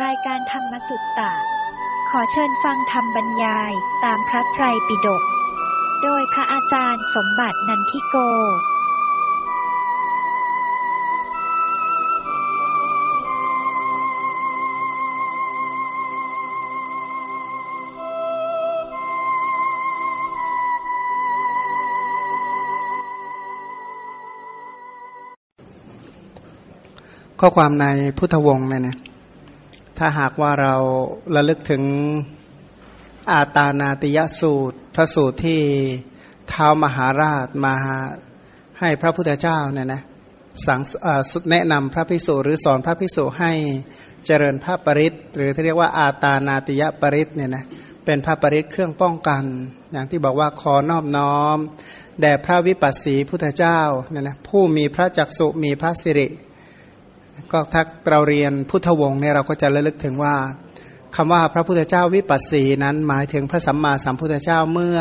รายการธรรมสุตตะ ขอเชิญฟังธรรมบรรยายตามพระไตรปิฎก โดยพระอาจารย์สมบัตินันทิโก ข้อความในพุทธวงศ์เนี่ยนะ ถ้าหากว่าเราระลึกถึงอาตานาติยสูตร พระสูตรที่ท้ามหาราชมาให้พระพุทธเจ้าเนี่ยนะสั่งแนะนำพระภิกษุหรือสอนพระภิกษุให้เจริญพระปริตหรือที่เรียกว่าอาตานาติยปริตเนี่ยนะเป็นพระปริตเครื่องป้องกัน อย่างที่บอกว่าขอนอบน้อม แด่พระวิปัสสีพุทธเจ้าเนี่ยนะผู้มีพระจักสุมีพระสิริ ก็ถ้าเราเรียนพุทธวงศ์เนี่ยเราก็จะระลึกถึงว่าคำว่าพระพุทธเจ้าวิปัสสีนั้นหมายถึงพระสัมมาสัมพุทธเจ้าเมื่อ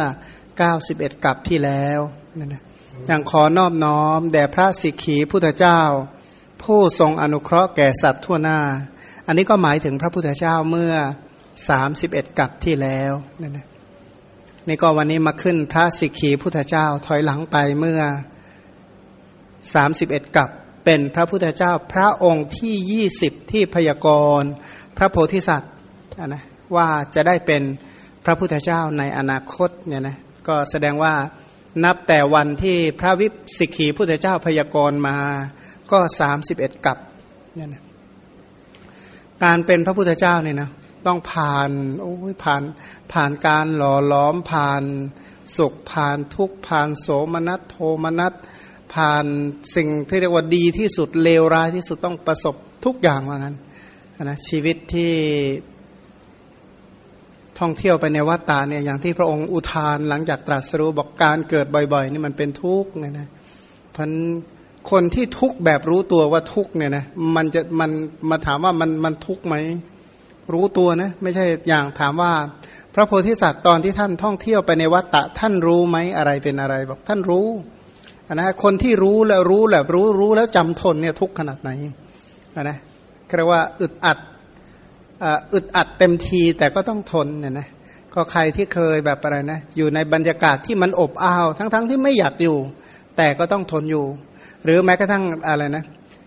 91กับที่แล้วนั่นนะอย่างขอนอบน้อมแด่พระสิกขีพุทธเจ้า ผู้ทรงอนุเคราะห์แก่สัตว์ทั่วหน้า อันนี้ก็หมายถึงพระพุทธเจ้าเมื่อ 31กับที่แล้วนั่นนะนี่ก็วันนี้มาขึ้นพระสิกขีพุทธเจ้าถอยหลังไปเมื่อ 31กับ เป็นพระพุทธเจ้าพระองค์ที่ยี่สิบที่พยากรณ์พระโพธิสัตว์นะว่าจะได้เป็นพระพุทธเจ้าในอนาคตเนี่ยนะก็แสดงว่านับแต่วันที่พระวิสิกีพุทธเจ้าพยากรณ์มาก็สามสิบเอ็ดกับเนี่ยนะการเป็นพระพุทธเจ้าเนี่ยนะต้องผ่านโอ้ยผ่านผ่านการหล่อล้อมผ่านสุขผ่านทุกข์ผ่านโสมนัสโทมนัส ผ่านสิ่งที่เรียกว่าดีที่สุดเลวร้ายที่สุดต้องประสบทุกอย่างว่างั้นนะชีวิตที่ท่องเที่ยวไปในวัฏฏะเนี่ยอย่างที่พระองค์อุทานหลังจากตรัสรู้บอกการเกิดบ่อยๆนี่มันเป็นทุกข์เนี่ยนะพันคนที่ทุกข์แบบรู้ตัวว่าทุกข์เนี่ยนะมันจะมันมาถามว่ามันมันทุกข์ไหมรู้ตัวนะไม่ใช่อย่างถามว่า พระโพธิสัตว์ตอนที่ท่านท่องเที่ยวไปในวัฏฏะท่านรู้ไหมอะไรเป็นอะไรบอกท่านรู้ นะคนที่รู้แล้วรู้แล้วรู้รู้แล้วจำทนเนี่ยทุกขนาดไหนนะเรียกว่าอึดอัดอึดอัดเต็มทีแต่ก็ต้องทนเนี่ยนะก็ใครที่เคยแบบอะไรนะอยู่ในบรรยากาศที่มันอบอ้าวทั้งๆทที่ไม่อยากอยู่ แต่ก็ต้องทนอยู่ หรือแม้กระทั่งอะไรนะ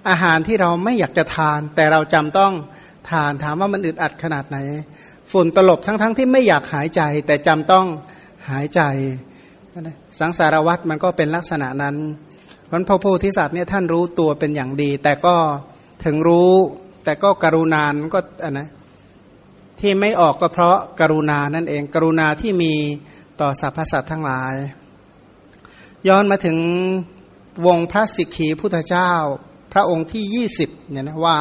อาหารที่เราไม่อยากจะทาน แต่เราจำต้องทานถามว่ามันอึดอัดขนาดไหน ฝุ่นตลบทั้งๆทที่ไม่อยากหายใจ แต่จำต้องหายใจ สังสารวัตรมันก็เป็นลักษณะนั้นเพราะพระโพธิสัตว์เนี่ยท่านรู้ตัวเป็นอย่างดี แต่ก็ถึงรู้ แต่ก็กรุณานก็อันนะที่ไม่ออกก็เพราะกรุณานั่นเอง กรุณาที่มีต่อสรรพสัตว์ทั้งหลาย ย้อนมาถึงวงพระสิกขีพุทธเจ้า พระองค์ที่ยี่สิบเนี่ยนะว่า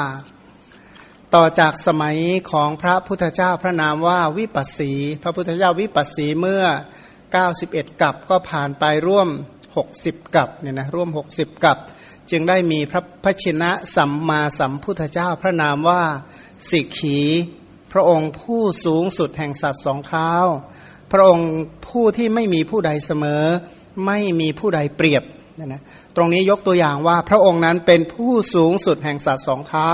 ต่อจากสมัยของพระพุทธเจ้าพระนามว่าวิปัสสี พระพุทธเจ้าวิปัสสีเมื่อ 91 กับก็ผ่านไปร่วม 60 กับเนี่ยนะร่วม 60 กับ จึงได้มีพระพชินะสัมมาสัมพุทธเจ้าพระนามว่าสิกขีพระองค์ผู้สูงสุดแห่งสัตว์สองเท้า พระองค์ผู้ที่ไม่มีผู้ใดเสมอ ไม่มีผู้ใดเปรียบเนี่ยนะตรงนี้ยกตัวอย่างว่าพระองค์นั้นเป็นผู้สูงสุดแห่งสัตว์สองเท้า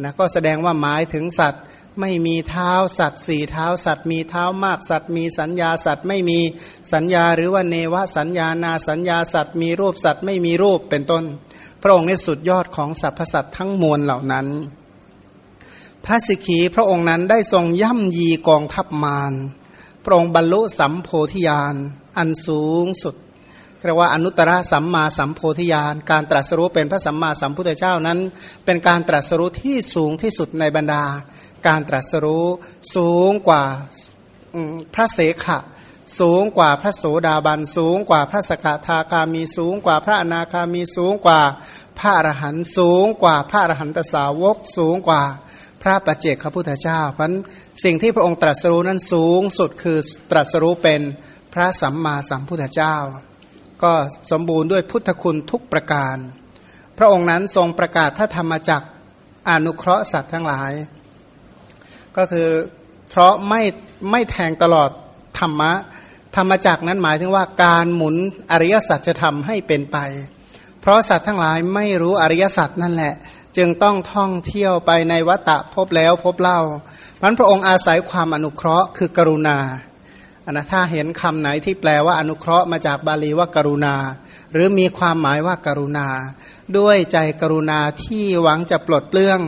นะก็แสดงว่าหมายถึงสัตว์ ไม่มีเท้าสัตว์สี่เท้าสัตว์มีเท้ามากสัตว์มีสัญญาสัตว์ไม่มีสัญญาหรือว่าเนวสัญญานาสัญญาสัตว์มีรูปสัตว์ไม่มีรูปเป็นต้น พระองค์ในสุดยอดของสรรพสัตว์ทั้งมวลเหล่านั้น พระสิกีพระองค์นั้นได้ทรงย่ำยีกองทัพมารพระองค์บรรลุสัมโพธิญาณอันสูงสุดเรียกว่าอนุตตรสัมมาสัมโพธิญาณการตรัสรู้เป็นพระสัมมาสัมพุทธเจ้านั้น เป็นการตรัสรู้ที่สูงที่สุดในบรรดา การตรัสรู้สูงกว่าพระเสขะ สูงกว่าพระโสดาบัน สูงกว่าพระสกทาคามีสูงกว่าพระอนาคามีสูงกว่าพระอรหันต์สูงกว่าพระอรหันตสาวกสูงกว่าพระปัจเจกพระพุทธเจ้าเพราะสิ่งที่พระองค์ตรัสรู้นั้นสูงสุดคือตรัสรู้เป็นพระสัมมาสัมพุทธเจ้า ก็สมบูรณ์ด้วยพุทธคุณทุกประการ พระองค์นั้นทรงประกาศพระธรรมจักอนุเคราะห์สัตว์ทั้งหลาย ก็คือเพราะไม่ไม่แทงตลอดธรรมะ ธรรมจักนั้นหมายถึงว่าการหมุนอริยสัจจะทำให้เป็นไป เพราะสัตว์ทั้งหลายไม่รู้อริยสัจนั่นแหละ จึงต้องท่องเที่ยวไปในวัตะพบแล้วพบเล่ามันพระองค์อาศัยความอนุเคราะห์คือกรุณา นนะถ้าเห็นคำไหนที่แปลว่าอนุเคราะห์มาจากบาลีว่ากรุณา หรือมีความหมายว่ากรุณา ด้วยใจกรุณาที่หวังจะปลดเปลื้อง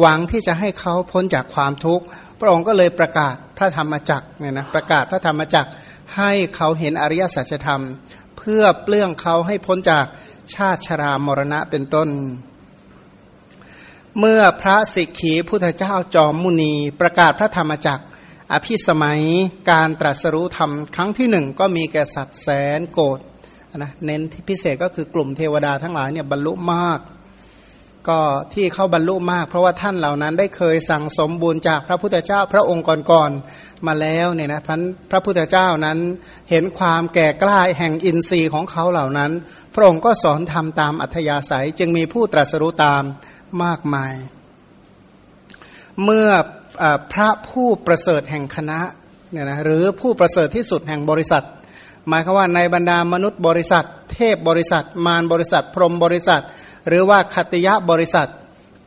หวังที่จะให้เขาพ้นจากความทุกข์ พระองค์ก็เลยประกาศพระธรรมจักรเนี่ยนะประกาศพระธรรมจักรให้เขาเห็นอริยสัจธรรม เพื่อเปลื้องเขาให้พ้นจากชาติชรามรณะเป็นต้น เมื่อพระสิกขีพุทธเจ้าจอมมุนี ประกาศพระธรรมจักร อภิสมัยการตรัสรู้ธรรมครั้งที่หนึ่งก็มีแก่สัตว์แสนโกรธนะเน้นที่พิเศษก็คือกลุ่มเทวดาทั้งหลายเนี่ยบรรลุมาก ก็ที่เข้าบรรลุมาก เพราะว่าท่านเหล่านั้นได้เคยสั่งสมบูรณ์จากพระพุทธเจ้าพระองค์ก่อนๆมาแล้วเนี่ยนะพันพระพุทธเจ้านั้นเห็นความแก่กล้าแห่งอินทรีย์ของเขาเหล่านั้น พระองค์ก็สอนทำตามอัธยาศัยจึงมีผู้ตรัสรู้ตามมากมาย เมื่อ พระผู้ประเสริฐแห่งคณะเนี่ยนะหรือผู้ประเสริฐที่สุดแห่งบริษัท หมายคือว่าในบรรดามนุษย์บริษัท เทพบริษัท มารบริษัท พรหมบริษัท หรือว่าคติยะบริษัท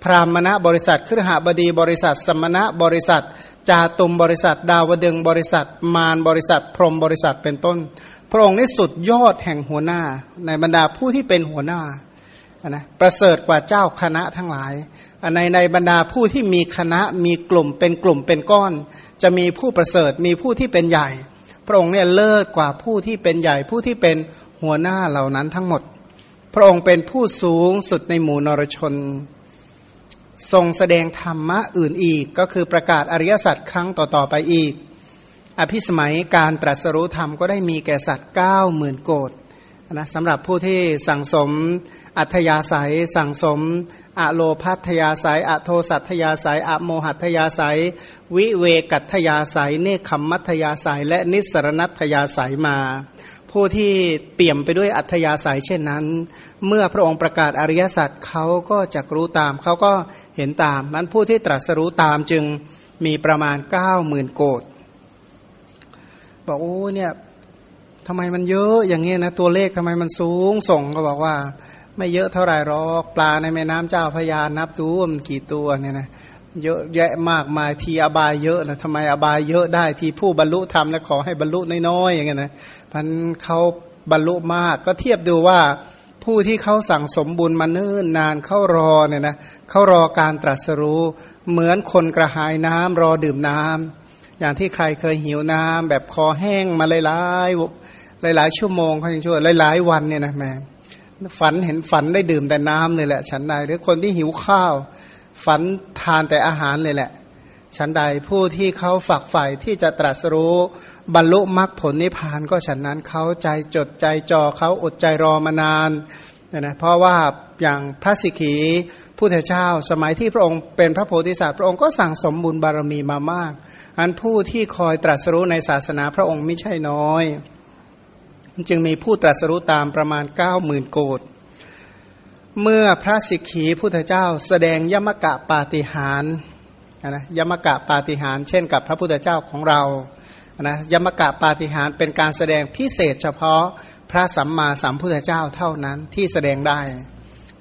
พรามณะบริษัทครหบดีบริษัท สมณะบริษัท จาตุมบริษัท ดาวดึงบริษัท มารบริษัท พรหมบริษัทเป็นต้น พระองค์นี้สุดยอดแห่งหัวหน้า ในบรรดาผู้ที่เป็นหัวหน้านะประเสริฐกว่าเจ้าคณะทั้งหลาย ในในบรรดาผู้ที่มีคณะมีกลุ่มเป็นกลุ่มเป็นก้อน จะมีผู้ประเสริฐมีผู้ที่เป็นใหญ่ พระองค์เนี่ยเลิศกว่าผู้ที่เป็นใหญ่ผู้ที่เป็นหัวหน้าเหล่านั้นทั้งหมด พระองค์เป็นผู้สูงสุดในหมู่นรชน ทรงแสดงธรรมะอื่นอีก ก็คือประกาศอริยสัจครั้งต่อๆไปอีก อภิสมัยการตรัสรู้ธรรมก็ได้มีแก่สัตว์เก้าหมื่นโกดนะสำหรับผู้ที่สั่งสมอัธยาศัยสั่งสม อะโลพัทยาศัยอะโทสัทยาศัยอะโมหัตยาศัยวิเวกัตยาศัยเนคขมมัทยาศัยและนิสรณัตยาศัยมาผู้ที่เปี่ยมไปด้วยอัธยาศัยเช่นนั้น เมื่อพระองค์ประกาศอริยสัจเขาก็จะรู้ตาม เขาก็เห็นตามนั้นผู้ที่ตรัสรู้ตามจึงมีประมาณเก้าหมื่นโกดบอกโอ้เนี่ยทำไมมันเยอะอย่างเงี้ยนะ ตัวเลขทำไมมันสูงส่งก็บอกว่า ไม่เยอะเท่าไหร่หรอกปลาในแม่น้ำเจ้าพยานับตัวมันกี่ตัวเนี่ยนะเยอะแยะมากมายทีอบายเยอะนะทำไมอบายเยอะได้ทีผู้บรรลุธรรมแล้วขอให้บรรลุน้อยๆอย่างเงี้ยนะพันเขาบรรลุมากก็เทียบดูว่าผู้ที่เขาสั่งสมบุญมาเนิ่นนานเขารอเนี่ยนะเขารอการตรัสรู้เหมือนคนกระหายน้ำรอดื่มน้ำอย่างที่ใครเคยหิวน้ำแบบคอแห้งมาหลายหลายๆชั่วโมงเขายังช่วยหลายๆวันเนี่ยนะแม่ ฝันเห็นฝันได้ดื่มแต่น้ำเลยแหละ ฉันใดหรือคนที่หิวข้าว ฝันทานแต่อาหารเลยแหละ ฉันใดผู้ที่เขาฝักใฝ่ที่จะตรัสรู้บรรลุมรรคผลนิพพานก็ฉันนั้นเขาใจจดใจจ่อเขาอดใจรอมานานเนี่ยนะเพราะว่าอย่างพระสิกขีผู้เถเจ้าสมัยที่พระองค์เป็นพระโพธิสัตว์พระองค์ก็สั่งสมบุญบารมีมามาก อันผู้ที่คอยตรัสรู้ในศาสนาพระองค์ไม่ใช่น้อย จึงมีผู้ตรัสรู้ตามประมาณ9ก้าหมื่นโกดเมื่อพระสิกขีพุทธเจ้าแสดงยมกะปาฏิหารนะยมกะปาฏิหาร เช่นกับพระพุทธเจ้าของเรานะยมกะปาฏิหารเป็นการแสดงพิเศษเฉพาะพระสัมมาสัมพุทธเจ้าเท่านั้นที่แสดงได้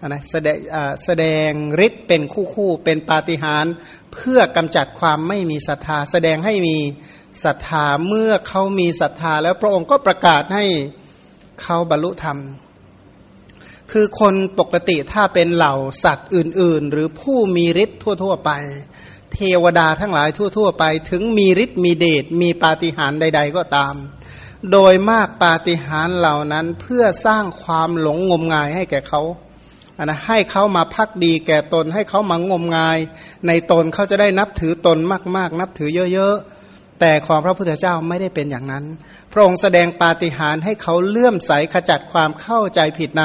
นะแสดงแสดงฤทธิ์เป็นคู่คู่เป็นปาฏิหารเพื่อกำจัดความไม่มีศรัทธา แสดงให้มี ศรัทธาเมื่อเขามีศรัทธาแล้วพระองค์ก็ประกาศให้เขาบรรลุธรรม คือคนปกติถ้าเป็นเหล่าสัตว์อื่น ๆ หรือผู้มีฤทธิ์ทั่ว ๆ ไป เทวดาทั้งหลายทั่ว ๆ ไป ถึงมีฤทธิ์มีเดชมีปาฏิหาริย์ใด ๆ ก็ตาม โดยมากปาฏิหาริย์เหล่านั้นเพื่อสร้างความหลงงมงายให้แก่เขานะให้เขามาพักดีแก่ตนให้เขามางมงาย ในตนเขาจะได้นับถือตนมาก ๆ นับถือเยอะ ๆ แต่ของพระพุทธเจ้าไม่ได้เป็นอย่างนั้น พระองค์แสดงปาฏิหาริย์ให้เขาเลื่อมใสขจัดความเข้าใจผิดใน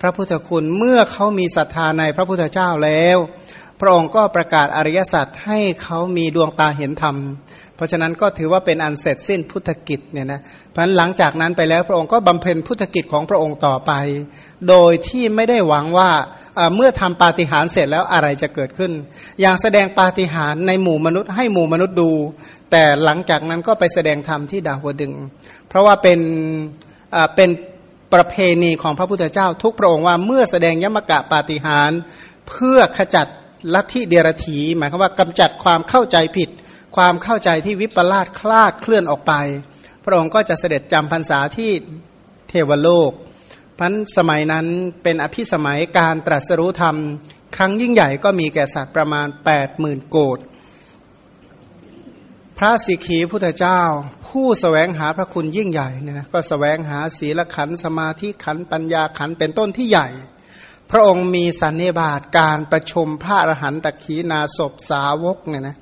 พระพุทธคุณเมื่อเขามีศรัทธาในพระพุทธเจ้าแล้ว พระองค์ก็ประกาศอริยสัจให้เขามีดวงตาเห็นธรรม เพราะฉะนั้นก็ถือว่าเป็นอันเสร็จสิ้นพุทธกิจเนี่ยนะเพราะหลังจากนั้นไปแล้วพระองค์ก็บำเพ็ญพุทธกิจของพระองค์ต่อไป โดยที่ไม่ได้หวังว่าเมื่อทำปาฏิหาริย์เสร็จแล้วอะไรจะเกิดขึ้น อย่างแสดงปาฏิหาริย์ในหมู่มนุษย์ให้หมู่มนุษย์ดู แต่หลังจากนั้นก็ไปแสดงธรรมที่ดาวดึง เพราะว่าเป็นเป็นประเพณีของพระพุทธเจ้าทุกพระองค์ว่าเมื่อแสดงยมกะปาฏิหารเพื่อขจัดลัทธิเดรถีหมายความว่ากำจัดความเข้าใจผิด ความเข้าใจที่วิปลาสคลาดเคลื่อนออกไป พระองค์ก็จะเสด็จจำพรรษาที่เทวโลกพันสมัยนั้นเป็นอภิสมัยการตรัสรู้ธรรม ครั้งยิ่งใหญ่ก็มีแก่สัตว์ประมาณ 8 0,000 โกด พระสิกขีพุทธเจ้า ผู้สแสวงหาพระคุณยิ่งใหญ่เนี่ยนะก็สแสวงหาศีลขันสมาธิขันปัญญาขันเป็นต้นที่ใหญ่ พระองค์มีสันนิบาตการประชุมพระอรหันตขีนาศพสาวกเนี่ยนะ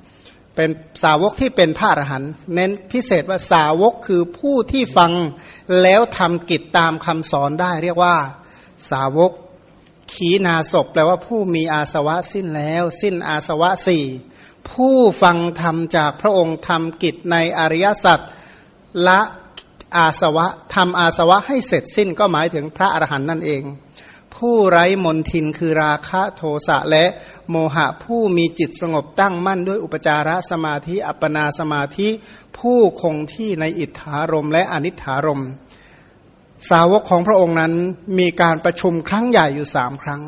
เป็นสาวกที่เป็นพระอรหันต์เน้นพิเศษว่าสาวกคือผู้ที่ฟังแล้วทำกิจตามคำสอนได้ เรียกว่าสาวกขีนาศพแปลว่าผู้มีอาสวะสิ้นแล้ว สิ้นอาสวะสี่ ผู้ฟังธรรมจากพระองค์ทำกิจในอริยสัจละอาสวะทำอาสวะให้เสร็จสิ้นก็หมายถึงพระอรหันต์นั่นเอง ผู้ไร้มนทินคือราคะโทสะและโมหะผู้มีจิตสงบตั้งมั่นด้วยอุปจารสมาธิอัปปนาสมาธิ ผู้คงที่ในอิทธารมและอนิถารมสาวกของพระองค์นั้นมีการประชุมครั้งใหญ่อยู่สามครั้ง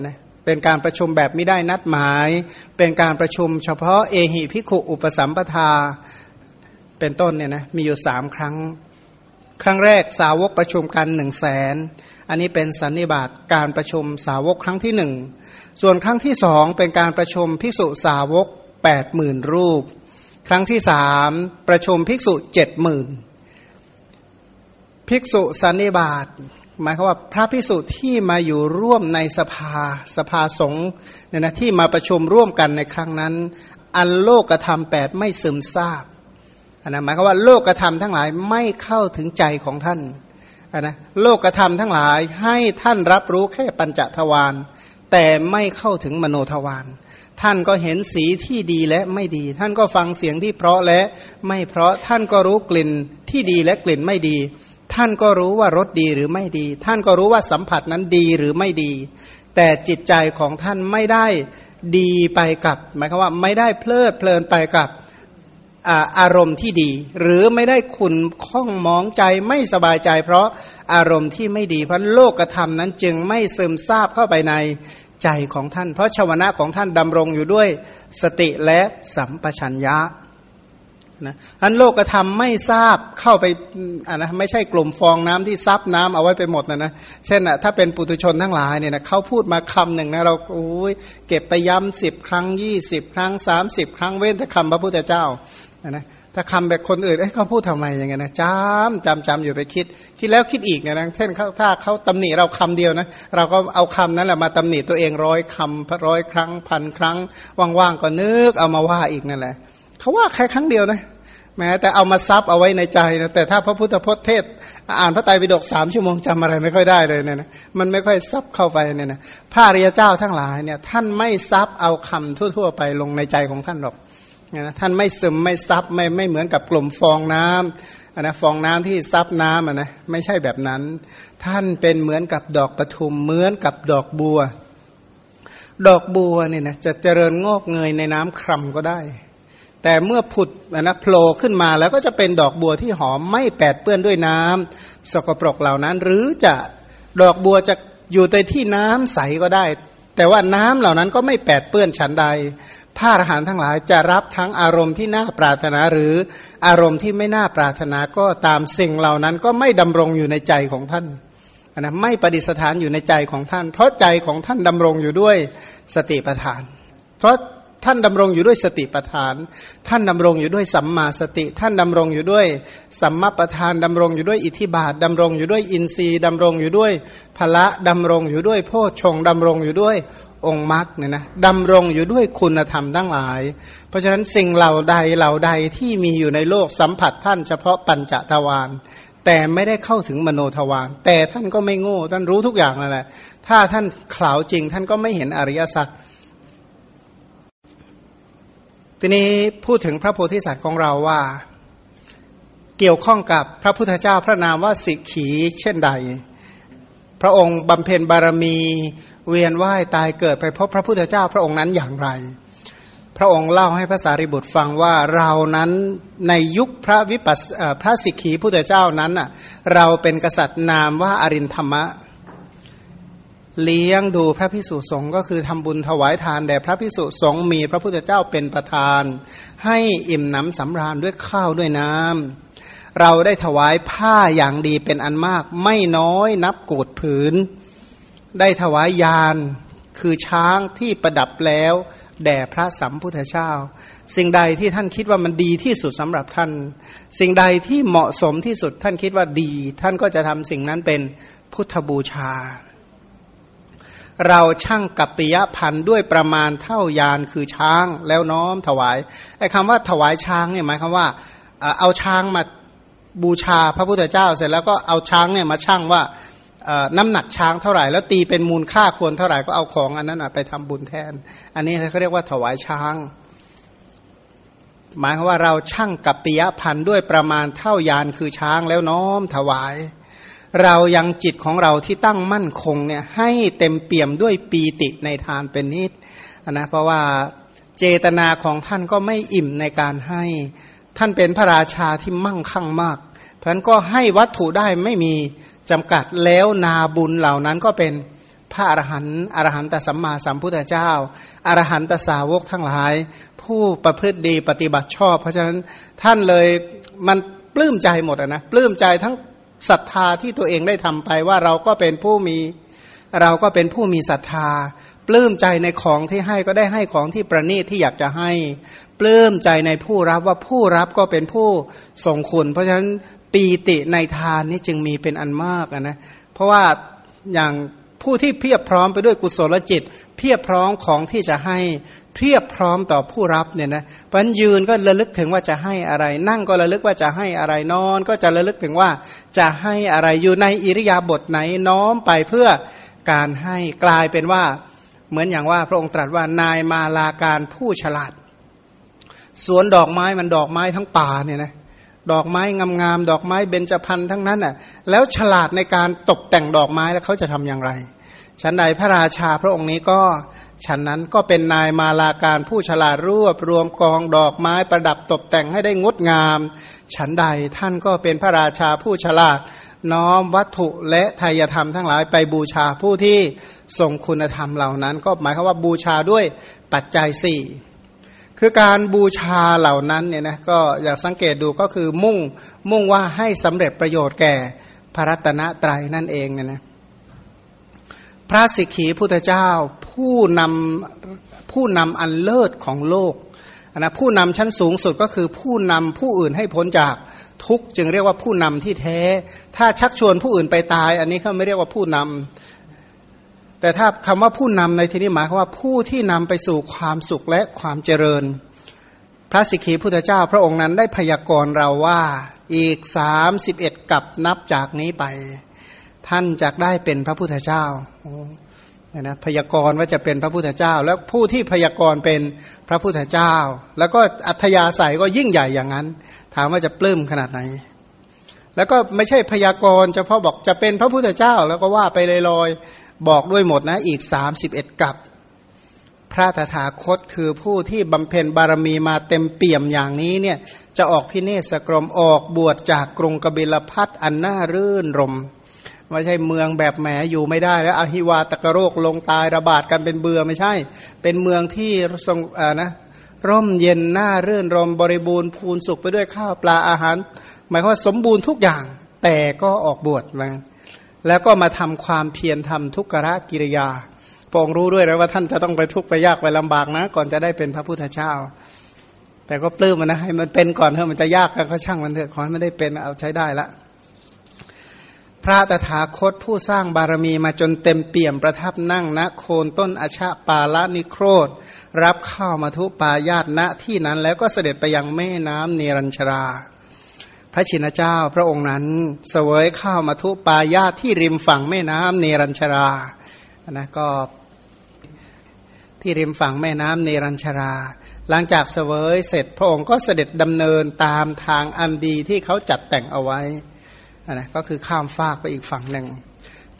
นะ เป็นการประชุมแบบไม่ได้นัดหมาย เป็นการประชุมเฉพาะเอหิพิขุอุปสัมปทา เป็นต้นเนี่ยนะมีอยู่สามครั้ง ครั้งแรกสาวกประชุมกันหนึ่งแสนอันนี้เป็นสันนิบาตการประชุมสาวกครั้งที่หนึ่งส่วนครั้งที่สองเป็นการประชุมภิกษุสาวกแปดหมื่นรูป ครั้งที่สามประชุมภิกษุเจ็ดหมื่นภิกษุสันนิบาต หมายความว่าพระพิสุที่มาอยู่ร่วมในสภาสภาสงฆ์เนี่ยนะที่มาประชุมร่วมกันในครั้งนั้น อันโลกธรรมแปดไม่ซึมซาบนะหมายความว่าโลกธรรมทั้งหลายไม่เข้าถึงใจของท่านนะโลกธรรมทั้งหลายให้ท่านรับรู้แค่ปัญจทวารแต่ไม่เข้าถึงมโนทวารท่านก็เห็นสีที่ดีและไม่ดี ท่านก็ฟังเสียงที่เพราะและไม่เพราะท่านก็รู้กลิ่นที่ดีและกลิ่นไม่ดี ท่านก็รู้ว่ารสดีหรือไม่ดี ท่านก็รู้ว่าสัมผัสนั้นดีหรือไม่ดี แต่จิตใจของท่านไม่ได้ดีไปกับ หมายความว่าไม่ได้เพลิดเพลินไปกับอารมณ์ที่ดี หรือไม่ได้ขุนข้องมองใจไม่สบายใจ เพราะอารมณ์ที่ไม่ดีเพราะโลกธรรมนั้นจึงไม่ซึมซาบเข้าไปในใจของท่าน เพราะชาวนะของท่านดำรงอยู่ด้วยสติและสัมปชัญญะ นะอันโลกธรรมไม่ทราบเข้าไปอ่านะไม่ใช่กลุ่มฟองน้ำที่ซับน้ำเอาไว้ไปหมดนะนะเช่นอะถ้าเป็นปุถุชนทั้งหลายเนี่ยนะเขาพูดมาคำหนึ่งนะเราโอ้ยเก็บไปย้ำสิบครั้งยี่สิบครั้งสามสิบครั้งเว้นแต่คำพระพุทธเจ้านะถ้าคำแบบคนอื่นเอ้เขาพูดทำไมอย่างเงี้ยนะจำจำจำอยู่ไปคิด คิดแล้วคิดอีกเนี่ยนะเช่นถ้าเขาตำหนิเราคำเดียวนะเราก็เอาคำนั้นแหละมาตำหนิตัวเองร้อยคำร้อยครั้งพันครั้งว่างๆก็นึกเอามาว่าอีกนั่นแหละ เขาว่าแค่ครั้งเดียวนะแม้แต่เอามาซับเอาไว้ในใจนะแต่ถ้าพระพุทธพจน์เทศ อ่านพระไตรปิฎกสามชั่วโมงจำอะไรไม่ค่อยได้เลยเนี่ยนะมันไม่ค่อยซับเข้าไปเนี่ยนะพระริยเจ้าทั้งหลายเนี่ยท่านไม่ซับเอาคำทั่ว ๆ ไปลงในใจของท่านหรอกนะท่านไม่ซึมไม่ซับไม่ไม่เหมือนกับกลุ่มฟองน้ำนะฟองน้ำที่ซับน้ำนะไม่ใช่แบบนั้น ท่านเป็นเหมือนกับดอกปทุมเหมือนกับดอกบัว ดอกบัวเนี่ยนะจะเจริญงอกเงยในน้ำคร่ำก็ได้ แต่เมื่อผุดนะโผล่ขึ้นมาแล้วก็จะเป็นดอกบัวที่หอมไม่แปดเปื้อนด้วยน้ำสกปรกเหล่านั้น หรือจะดอกบัวจะอยู่ในที่น้ำใสก็ได้ แต่ว่าน้ำเหล่านั้นก็ไม่แปดเปื้อนฉันใดพระอรหันต์ทั้งหลายจะรับทั้งอารมณ์ที่น่าปรารถนาหรืออารมณ์ที่ไม่น่าปรารถนาก็ตามสิ่งเหล่านั้นก็ไม่ดำรงอยู่ในใจของท่านนะไม่ประดิษฐานอยู่ในใจของท่าน เพราะใจของท่านดำรงอยู่ด้วยสติปัฏฐาน เพราะ ท่านดำรงอยู่ด้วยสติปัฏฐาน ท่านดำรงอยู่ด้วยสัมมาสติ ท่านดำรงอยู่ด้วยสัมมาประธานดำรงอยู่ด้วยอิทธิบาทดำรงอยู่ด้วยอินทรีย์ดำรงอยู่ด้วยพละดำรงอยู่ด้วยโพชฌงดำรงอยู่ด้วยองค์มรรคเนี่ยนะดำรงอยู่ด้วยคุณธรรมทั้งหลาย เพราะฉะนั้นสิ่งเหล่าใดเหล่าใดที่มีอยู่ในโลกสัมผัสท่านเฉพาะปัญจทวารแต่ไม่ได้เข้าถึงมโนทวารแต่ท่านก็ไม่โง่ ท่านรู้ทุกอย่างนั่นแหละ ถ้าท่านข่าวจริง ท่านก็ไม่เห็นอริยสัจ ทีนี้พูดถึงพระโพธิสัตว์ของเราว่า เกี่ยวข้องกับพระพุทธเจ้าพระนามว่าสิกขีเช่นใด พระองค์บำเพ็ญบารมีเวียนว่ายตายเกิดไปพบพระพุทธเจ้าพระองค์นั้นอย่างไร พระองค์เล่าให้พระสารีบุตรฟังว่าเรานั้นในยุคพระวิปัสพระสิกขีพุทธเจ้านั้นเราเป็นกษัตริย์นามว่าอรินธรรมะ เลี้ยงดูพระพิสุสงฆ์ก็คือทำบุญถวายทานแด่พระพิสุสงฆ์มีพระพุทธเจ้าเป็นประธาน ให้อิ่มหนำสำราญด้วยข้าวด้วยน้ำเราได้ถวายผ้าอย่างดีเป็นอันมาก ไม่น้อยนับโกดผืน ได้ถวายยานคือช้างที่ประดับแล้วแด่พระสัมพุทธเจ้า สิ่งใดที่ท่านคิดว่ามันดีที่สุดสำหรับท่าน สิ่งใดที่เหมาะสมที่สุดท่านคิดว่าดี ท่านก็จะทำสิ่งนั้นเป็นพุทธบูชา เราช่างกับปิยพันธ์ด้วยประมาณเท่ายานคือช้างแล้วน้อมถวายไอ้คำว่าถวายช้างเนี่ยหมายความว่าเอาช้างมาบูชาพระพุทธเจ้าเสร็จแล้วก็เอาช้างเนี่ยมาช่างว่าน้ำหนักช้างเท่าไหร่ แล้วตีเป็นมูลค่าควรเท่าไหร่ก็เอาของอันนั้นไปทำบุญแทน อันนี้เขาเรียกว่าถวายช้าง หมายความว่าเราช่างกับปิยพันธ์ด้วยประมาณเท่ายานคือช้างแล้วน้อมถวาย เรายังจิตของเราที่ตั้งมั่นคงเนี่ยให้เต็มเปี่ยมด้วยปีติในทานเป็นนิดนะเพราะว่าเจตนาของท่านก็ไม่อิ่มในการให้ท่านเป็นพระราชาที่มั่งคั่งมาก เพราะนั้นก็ให้วัตถุได้ไม่มีจำกัดแล้วนาบุญเหล่านั้นก็เป็นพระอรหันต์อรหันตสัมมาสัมพุทธเจ้าอรหันตสาวกทั้งหลาย ผู้ประพฤติดีปฏิบัติชอบ เพราะฉะนั้นท่านเลยมันปลื้มใจหมดนะปลื้มใจทั้ง ศรัทธาที่ตัวเองได้ทำไปว่าเราก็เป็นผู้มี เราก็เป็นผู้มีศรัทธา ปลื้มใจในของที่ให้ก็ได้ให้ของที่ประณีตที่อยากจะให้ ปลื้มใจในผู้รับว่าผู้รับก็เป็นผู้ส่งคุณ เพราะฉะนั้นปีติในทานนี้จึงมีเป็นอันมากนะเพราะว่าอย่าง ผู้ที่เพียบพร้อมไปด้วยกุศลจิต เพียบพร้อมของที่จะให้เพียบพร้อมต่อผู้รับเนี่ยนะปัญยืนก็ระลึกถึงว่าจะให้อะไร นั่งก็ระลึกว่าจะให้อะไรนอน ก็จะระลึกถึงว่าจะให้อะไรอยู่ในอิริยาบถไหนน้อมไปเพื่อการให้กลายเป็นว่า เหมือนอย่างว่าพระองค์ตรัสว่านายมาลาการผู้ฉลาด สวนดอกไม้มันดอกไม้ทั้งป่าเนี่ยนะดอกไม้งามๆดอกไม้เบญจพรรณทั้งนั้นน่ะแล้วฉลาดในการตกแต่งดอกไม้แล้วเขาจะทำอย่างไร ฉันใดพระราชาพระองค์นี้ก็ฉันนั้นก็เป็นนายมาลาการผู้ฉลาดรวบรวมกองดอกไม้ประดับตกแต่งให้ได้งดงาม ฉันใดท่านก็เป็นพระราชาผู้ฉลาดน้อมวัตถุและทายธรรมทั้งหลายไปบูชาผู้ที่ทรงคุณธรรมเหล่านั้น ก็หมายความว่าบูชาด้วยปัจจัยสี่คือการบูชาเหล่านั้นเนี่ยนะก็อยากสังเกตดูก็คือมุ่งมุ่งว่าให้สำเร็จประโยชน์แก่พระรัตนตรัยนั่นเองเนี่ยนะ พระสิกขีพุทธเจ้าผู้นำผู้นำอันเลิศของโลกนะผู้นำชั้นสูงสุดก็คือผู้นำผู้อื่นให้พ้นจากทุกจึงเรียกว่าผู้นำที่แท้ ถ้าชักชวนผู้อื่นไปตาย อันนี้เขาไม่เรียกว่าผู้นำแต่ถ้าคำว่าผู้นำในที่นี้หมายความว่าผู้ที่นำไปสู่ความสุขและความเจริญ พระสิกขีพุทธเจ้าพระองค์นั้นได้พยากรณ์เราว่าอีกสามสิบเอ็ดกับนับจากนี้ไป ท่านจะได้เป็นพระพุทธเจ้านะพยากรณ์ว่าจะเป็นพระพุทธเจ้า แล้วผู้ที่พยากรณ์เป็นพระพุทธเจ้า แล้วก็อัธยาศัยก็ยิ่งใหญ่อย่างนั้น ถามว่าจะปลื้มขนาดไหน แล้วก็ไม่ใช่พยากรณ์เฉพาะบอกจะเป็นพระพุทธเจ้า แล้วก็ว่าไปลอยๆบอกด้วยหมดนะอีกสามสิบเอ็ดกับพระตถาคตคือผู้ที่บำเพ็ญบารมีมาเต็มเปี่ยมอย่างนี้เนี่ยจะออกพิเนสกรมออกบวชจากกรุงกบิลพัทอันน่ารื่นรม ไม่ใช่เมืองแบบแหมอยู่ไม่ได้แล้วอหิวาตกโรคลงตายระบาดกันเป็นเบื่อไม่ใช่ เป็นเมืองที่ทรงอ่านะร่มเย็นน่าเรื่นรมบริบูรณ์พูนสุขไปด้วยข้าวปลาอาหาร หมายความว่าสมบูรณ์ทุกอย่าง แต่ก็ออกบวชมาแล้วก็มาทำความเพียรทำทุกขะกิริยาพระองค์รู้ด้วยนะว่าท่านจะต้องไปทุกข์ไปยากไปลำบากนะ ก่อนจะได้เป็นพระพุทธเจ้า แต่ก็ปลื้มมันนะให้มันเป็นก่อนเถอะมันจะยากก็ช่างมันเถอะขอให้มันได้เป็นเอาใช้ได้ละ พระตถาคตผู้สร้างบารมีมาจนเต็มเปี่ยมประทับนั่งณโคนต้นอชาปาละนิโครธ รับข้าวมาทุปายาตณที่นั้นแล้วก็เสด็จไปยังแม่น้ำเนรัญชรา พระชินเจ้าพระองค์นั้นเสวยข้าวมาทุปายาที่ริมฝั่งแม่น้ำเนรัญชรานะก็ที่ริมฝั่งแม่น้ำเนรัญชรา หลังจากเสวยเสร็จพระองค์ก็เสด็จดำเนินตามทางอันดีที่เขาจัดแต่งเอาไว้ นะก็คือข้ามฟากไปอีกฝั่งหนึ่ง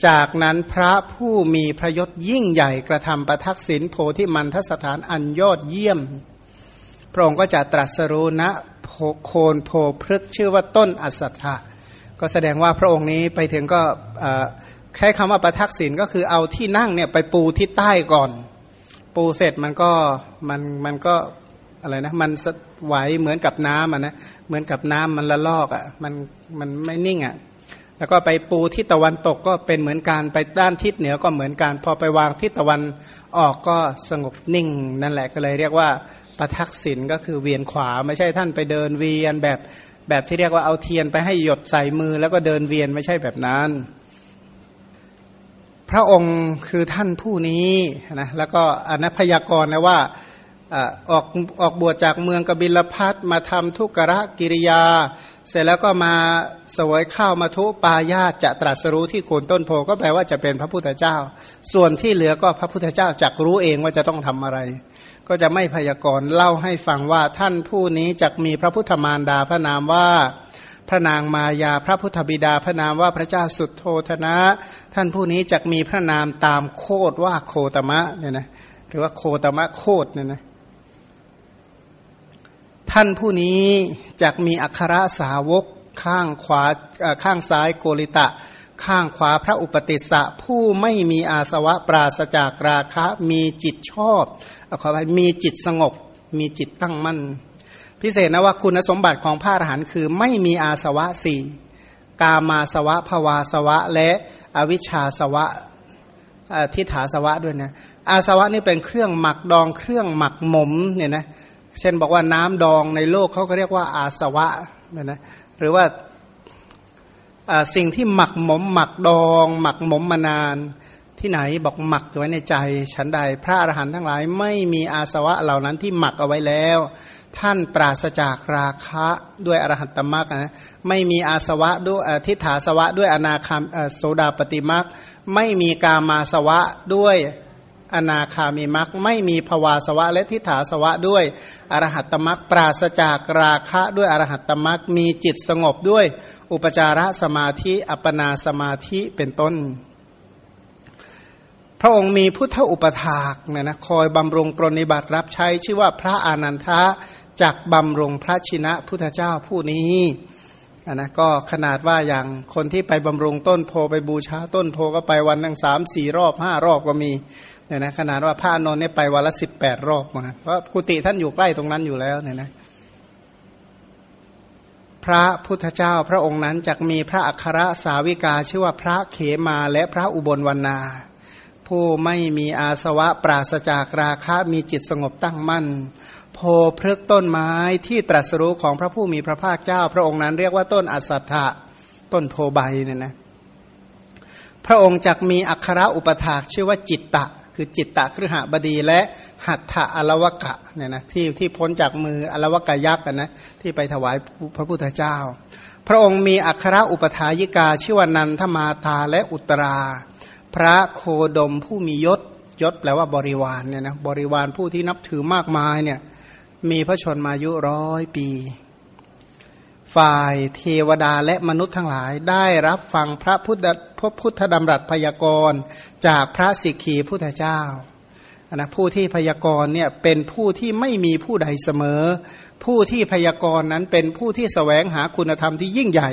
จากนั้นพระผู้มีพระยศยิ่งใหญ่กระทำประทักษิณโพธิมันทสถานอันยอดเยี่ยม พระองค์ก็จะตรัสรู้ณโคนโพพฤกชื่อว่าต้นอสัตถะก็แสดงว่าพระองค์นี้ไปถึงก็ใช้คำว่าประทักษิณก็คือเอาที่นั่งเนี่ยไปปูที่ใต้ก่อน ปูเสร็จมันก็มันมันก็อะไรนะมันไหวเหมือนกับน้ำอะนะ เหมือนกับน้ำมันละลอกอะมันมันไม่นิ่งอะแล้วก็ไปปูทิศตะวันตกก็เป็นเหมือนการไปด้านทิศเหนือก็เหมือนกันพอไปวางทิศตะวันออกก็สงบนิ่ง นั่นแหละก็เลยเรียกว่าประทักษิณก็คือเวียนขวาไม่ใช่ท่านไปเดินเวียนแบบแบบที่เรียกว่าเอาเทียนไปให้หยดใส่มือแล้วก็เดินเวียนไม่ใช่แบบนั้น พระองค์คือท่านผู้นี้นะแล้วก็อนัพยากรนะว่า ออกออกบวชจากเมืองกบิลพัทมาทำทุกระกิริยา เสร็จแล้วก็มาสวยข้าวมาทุปายาจะตรัสรู้ที่โคนต้นโพก็แปลว่าจะเป็นพระพุทธเจ้า ส่วนที่เหลือก็พระพุทธเจ้าจักรู้เองว่าจะต้องทำอะไร ก็จะไม่พยากรณ์เล่าให้ฟังว่าท่านผู้นี้จักมีพระพุทธมารดาพระนามว่าพระนางมายาพระพุทธบิดาพระนามว่าพระเจ้าสุดโทธนะ ท่านผู้นี้จักมีพระนามตามโคดว่าโคตมะเนี่ยนะหรือว่าโคตมะโคดเนี่ยนะ ท่านผู้นี้จะมีอัครสาวกข้างขวาข้างซ้ายโกริตะ ข้างขวาพระอุปติสสะผู้ไม่มีอาสวะปราศจากราคะมีจิตชอบขอไปมีจิตสงบ มีจิตตั้งมั่น พิเศษนะว่าคุณสมบัติของพระอรหันต์คือไม่มีอาสวะสี่กามาสวะภวาสวะ และอวิชชาสวะทิฏฐาสวะด้วยนะอาสวะนี่เป็นเครื่องหมักดองเครื่องหมักหมมเนี่ยนะเเช่นบอกว่าน้ำดองในโลกเขาก็เรียกว่าอาสวะนะนะหรือว่าสิ่งที่หมักหมม หมักดอง หมักหมมมานาน ที่ไหนบอกหมักไว้ในใจ ฉันใดพระอรหันต์ทั้งหลายไม่มีอาสวะเหล่านั้นที่หมักเอาไว้แล้ว ท่านปราศจากราคะด้วยอรหัตตมรรคนะไม่มีอาสวะด้วยทิฏฐาสวะด้วยอนาคามโสดาปฏิมรรคไม่มีกามาสวะด้วย อนาคามีมักไม่มีภวาสวะและทิฏฐาสวะด้วยอรหัตตมักปราศจากราคะด้วยอรหัตตมักมีจิตสงบด้วย อุปจารสมาธิ อัปปนาสมาธิเป็นต้น พระองค์มีพุทธอุปถากเนี่ยนะคอยบำรุงปรนิบัติรับใช้ชื่อว่าพระอานันทะจากบำรุงพระชินะพุทธเจ้าผู้นี้นะก็ขนาดว่าอย่างคนที่ไปบำรุงต้นโพไปบูชาต้นโพก็ไปวันทั้งสามสี่รอบห้ารอบก็มี เนี่ยนะขนาดว่าพระนนท์เนี่ยไปวันละสิบแปดรอบมาเพราะกุฏิท่านอยู่ใกล้ตรงนั้นอยู่แล้วเนี่ยนะพระพุทธเจ้าพระองค์นั้นจะมีพระอัครสาวิกาชื่อว่าพระเขมาและพระอุบลวรรณา ผู้ไม่มีอาสวะปราศจากราคะมีจิตสงบตั้งมั่น โพพฤกต้นไม้ที่ตรัสรู้ของพระผู้มีพระภาคเจ้า พระองค์นั้นเรียกว่าต้นอสัตถะต้นโพใบเนี่ยนะพระองค์จักมีอัครอุปถากชื่อว่าจิตตะ คือจิตตะครหบดีและหัตถะอลวกะเนี่ยนะที่ที่พ้นจากมืออลวกะยักษ์นะที่ไปถวายพระพุทธเจ้า พระองค์มีอัครอุปถายิกาชื่อว่านันทมาตาและอุตรา พระโคดมผู้มียศยศแปลว่าบริวารเนี่ยนะบริวารผู้ที่นับถือมากมายเนี่ยมีพระชนมายุร้อยปี ฝ่ายเทวดาและมนุษย์ทั้งหลายได้รับฟังพระพุทธ พระพุทธดำรัสพยากรณ์จากพระสิกขีพุทธเจ้านะผู้ที่พยากรณ์เนี่ยเป็นผู้ที่ไม่มีผู้ใดเสมอ ผู้ที่พยากรณ์นั้นเป็นผู้ที่สแสวงหาคุณธรรมที่ยิ่งใหญ่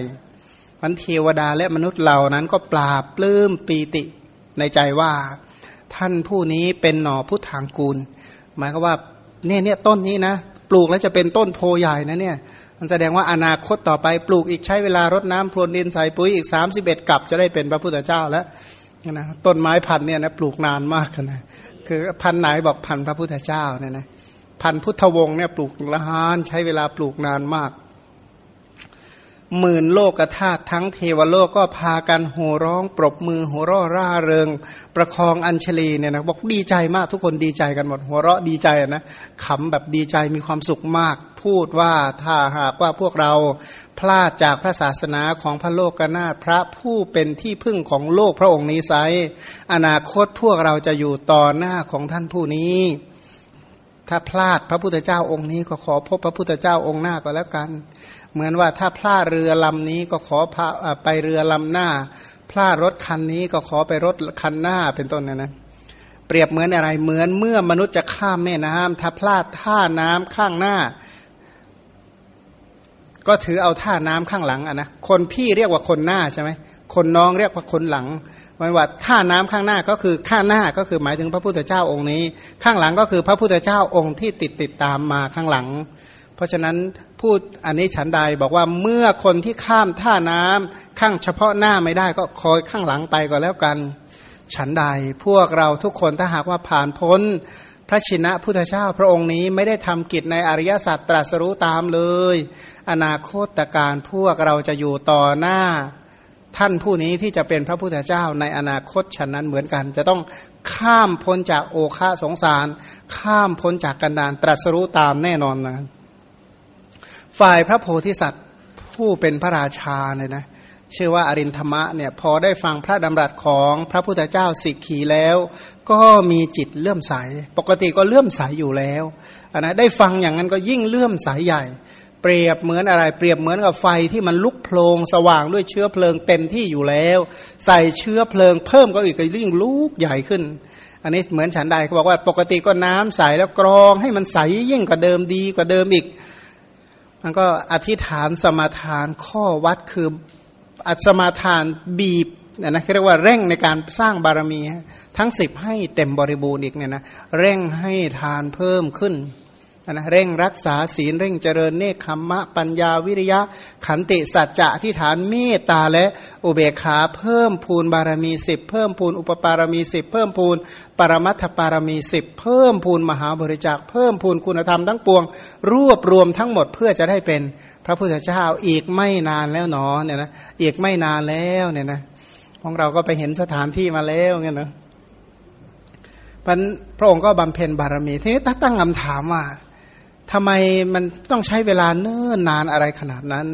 มันเทวดาและมนุษย์เหล่านั้นก็ปราบปลื้มปีติในใจว่า ท่านผู้นี้เป็นหน่อพุทธางกูล หมายก็ว่าเนี่ยเนี่ยต้นนี้นะ ปลูกแล้วจะเป็นต้นโพใหญ่นะเนี่ย มันแสดงว่าอนาคตต่อไปปลูกอีกใช้เวลารดน้ำพรวนดินใส่ปุ๋ยอีกสามสิบเอ็ดกับจะได้เป็นพระพุทธเจ้าแล้วนะต้นไม้พันเนี่ยนะปลูกนานมากนะคือพันไหนบอกพันพระพุทธเจ้าเนี่ยนะพันพุทธวงศ์เนี่ยปลูกละหานใช้เวลาปลูกนานมาก หมื่นโลกธาตุทั้งเทวโลกก็พากันโห่ร้อง ปรบมือหัวเราะร่าเริง ประคองอัญชลีเนี่ยนะบอกดีใจมากทุกคนดีใจกันหมดหัวเราะดีใจนะขำแบบดีใจมีความสุขมาก พูดว่าถ้าหากว่าพวกเราพลาดจากพระศาสนาของพระโลกกนาถพระผู้เป็นที่พึ่งของโลกพระองค์นี้ไซอนาคตพวกเราจะอยู่ต่อหน้าของท่านผู้นี้ ถ้าพลาดพระพุทธเจ้าองค์นี้ก็ขอพบพระพุทธเจ้าองค์หน้าก็แล้วกัน เหมือนว่าถ้าพลาดเรือลำนี้ก็ขอพาไปเรือลำหน้า พลาดรถคันนี้ก็ขอไปรถคันหน้าเป็นต้นนะนะเปรียบเหมือนอะไรเหมือนเมื่อมนุษย์จะข้ามแม่น้ำถ้าพลาดท่าน้ำข้างหน้า ก็ถือเอาท่าน้ำข้างหลังอะนะคนพี่เรียกว่าคนหน้าใช่ไหมคนน้องเรียกว่าคนหลังหมายว่าท่าน้ำข้างหน้าก็คือข้างหน้าก็คือหมายถึงพระพุทธเจ้าองค์นี้ ข้างหลังก็คือพระพุทธเจ้าองค์ที่ติดติดตามมาข้างหลัง เพราะฉะนั้น พูดอันนี้ฉันใดบอกว่าเมื่อคนที่ข้ามท่าน้ำข้างเฉพาะหน้าไม่ได้ก็คอยข้างหลังไปก็แล้วกัน ฉันใดพวกเราทุกคนถ้าหากว่าผ่านพ้น พระชินะพุทธเจ้าพระองค์นี้ไม่ได้ทำกิจในอริยสัจตรัสรู้ตามเลย อนาคตการพวกเราจะอยู่ต่อหน้า ท่านผู้นี้ที่จะเป็นพระพุทธเจ้าในอนาคตฉันนั้นเหมือนกัน จะต้องข้ามพ้นจากโอคาสงสาร ข้ามพ้นจากกันดานตรัสรู้ตามแน่นอนนะ ฝ่ายพระโพธิสัตว์ผู้เป็นพระราชาเนี่ยนะชื่อว่าอรินธรรมะเนี่ยพอได้ฟังพระดำรัสของพระพุทธเจ้าสิกขีแล้ว ก็มีจิตเลื่อมใส ปกติก็เลื่อมใสอยู่แล้วนนะได้ฟังอย่างนั้นก็ยิ่งเลื่อมใสใหญ่ เปรียบเหมือนอะไร เปรียบเหมือนกับไฟที่มันลุกโพลงสว่างด้วยเชื้อเพลิงเต็มที่อยู่แล้ว ใส่เชื้อเพลิงเพิ่มก็อีกก็ยิ่งลุกใหญ่ขึ้น อันนี้เหมือนฉันใดเขาบอกว่าปกติก็น้ำใสแล้วกรองให้มันใสยิ่งกว่าเดิมดีกว่าเดิมอีก มันก็อธิษฐานสมาทานข้อวัดคืออัศมาทานบีบนะนะเรียกว่าเร่งในการสร้างบารมี ทั้งสิบให้เต็มบริบูรณ์อีกเนี่ยนะเร่งให้ทานเพิ่มขึ้น นะเร่งรักษาศีลเร่งเจริญเนคขมมะปัญญาวิริยะ ขันติสัจจะที่ฐานเมตตาและอุเบกขาเพิ่มพูนบารมีสิบเพิ่มพูนอุปปารมีสิบเพิ่มพูนปรมัตถปารมีสิบเพิ่มพูนมหาบริจาคเพิ่มพูนคุณธรรมทั้งปวง รวบรวมทั้งหมดเพื่อจะได้เป็นพระพุทธเจ้าอีกไม่นานแล้วหนอเนี่ยนะอีกไม่นานแล้วเนี่ยนะของเราก็ไปเห็นสถานที่มาแล้วเงี้ยนะพระองค์ก็บำเพ็ญบารมีทีนี้ตั้งคำถามว่า ทำไมมันต้องใช้เวลาเนิ่นนานอะไรขนาดนั้น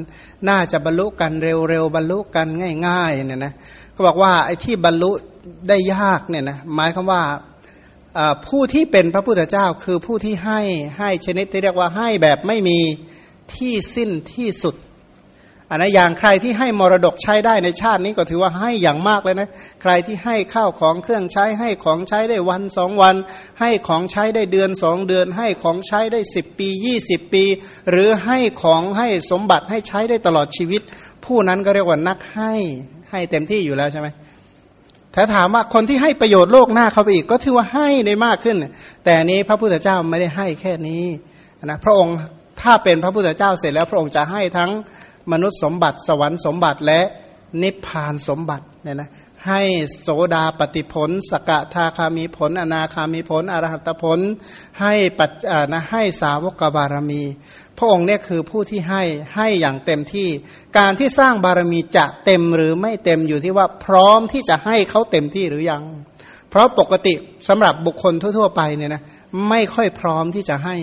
น่าจะบรรลุกันเร็วๆบรรลุกันง่ายๆเนี่ยนะก็บอกว่าไอ้ที่บรรลุได้ยากเนี่ยนะหมายคำว่าผู้ที่เป็นพระพุทธเจ้าคือผู้ที่ให้ให้ชนิดที่เรียกว่าให้แบบไม่มีที่สิ้นที่สุด อันนะอย่างใครที่ให้มรดกใช้ได้ในชาตินี้ก็ถือว่าให้อย่างมากเลยนะ ใครที่ให้ข้าวของเครื่องใช้ให้ของใช้ได้วันสองวัน ให้ของใช้ได้เดือนสองเดือน ให้ของใช้ได้สิบปียี่สิบปี หรือให้ของให้สมบัติให้ใช้ได้ตลอดชีวิต ผู้นั้นก็เรียกว่านักให้ให้เต็มที่อยู่แล้วใช่ไหมถ้าถามว่าคนที่ให้ประโยชน์โลกหน้าเขาไปอีกก็ถือว่าให้ได้มากขึ้น แต่นี้พระพุทธเจ้าไม่ได้ให้แค่นี้นะพระองค์ถ้าเป็นพระพุทธเจ้าเสร็จแล้วพระองค์จะให้ทั้ง มนุษย์สมบัติสวรรค์สมบัติและนิพพานสมบัติเนี่ยนะให้โสดาปฏิผล สกทาคามีผล อนาคามีผล อรหัตผล ให้ปัจนะให้สาวกบารมี พระองค์เนี่ยคือผู้ที่ให้ให้อย่างเต็มที่ การที่สร้างบารมีจะเต็มหรือไม่เต็มอยู่ที่ว่าพร้อมที่จะให้เขาเต็มที่หรือยัง เพราะปกติสำหรับบุคคลทั่ว ๆ ไปเนี่ยนะไม่ค่อยพร้อมที่จะให้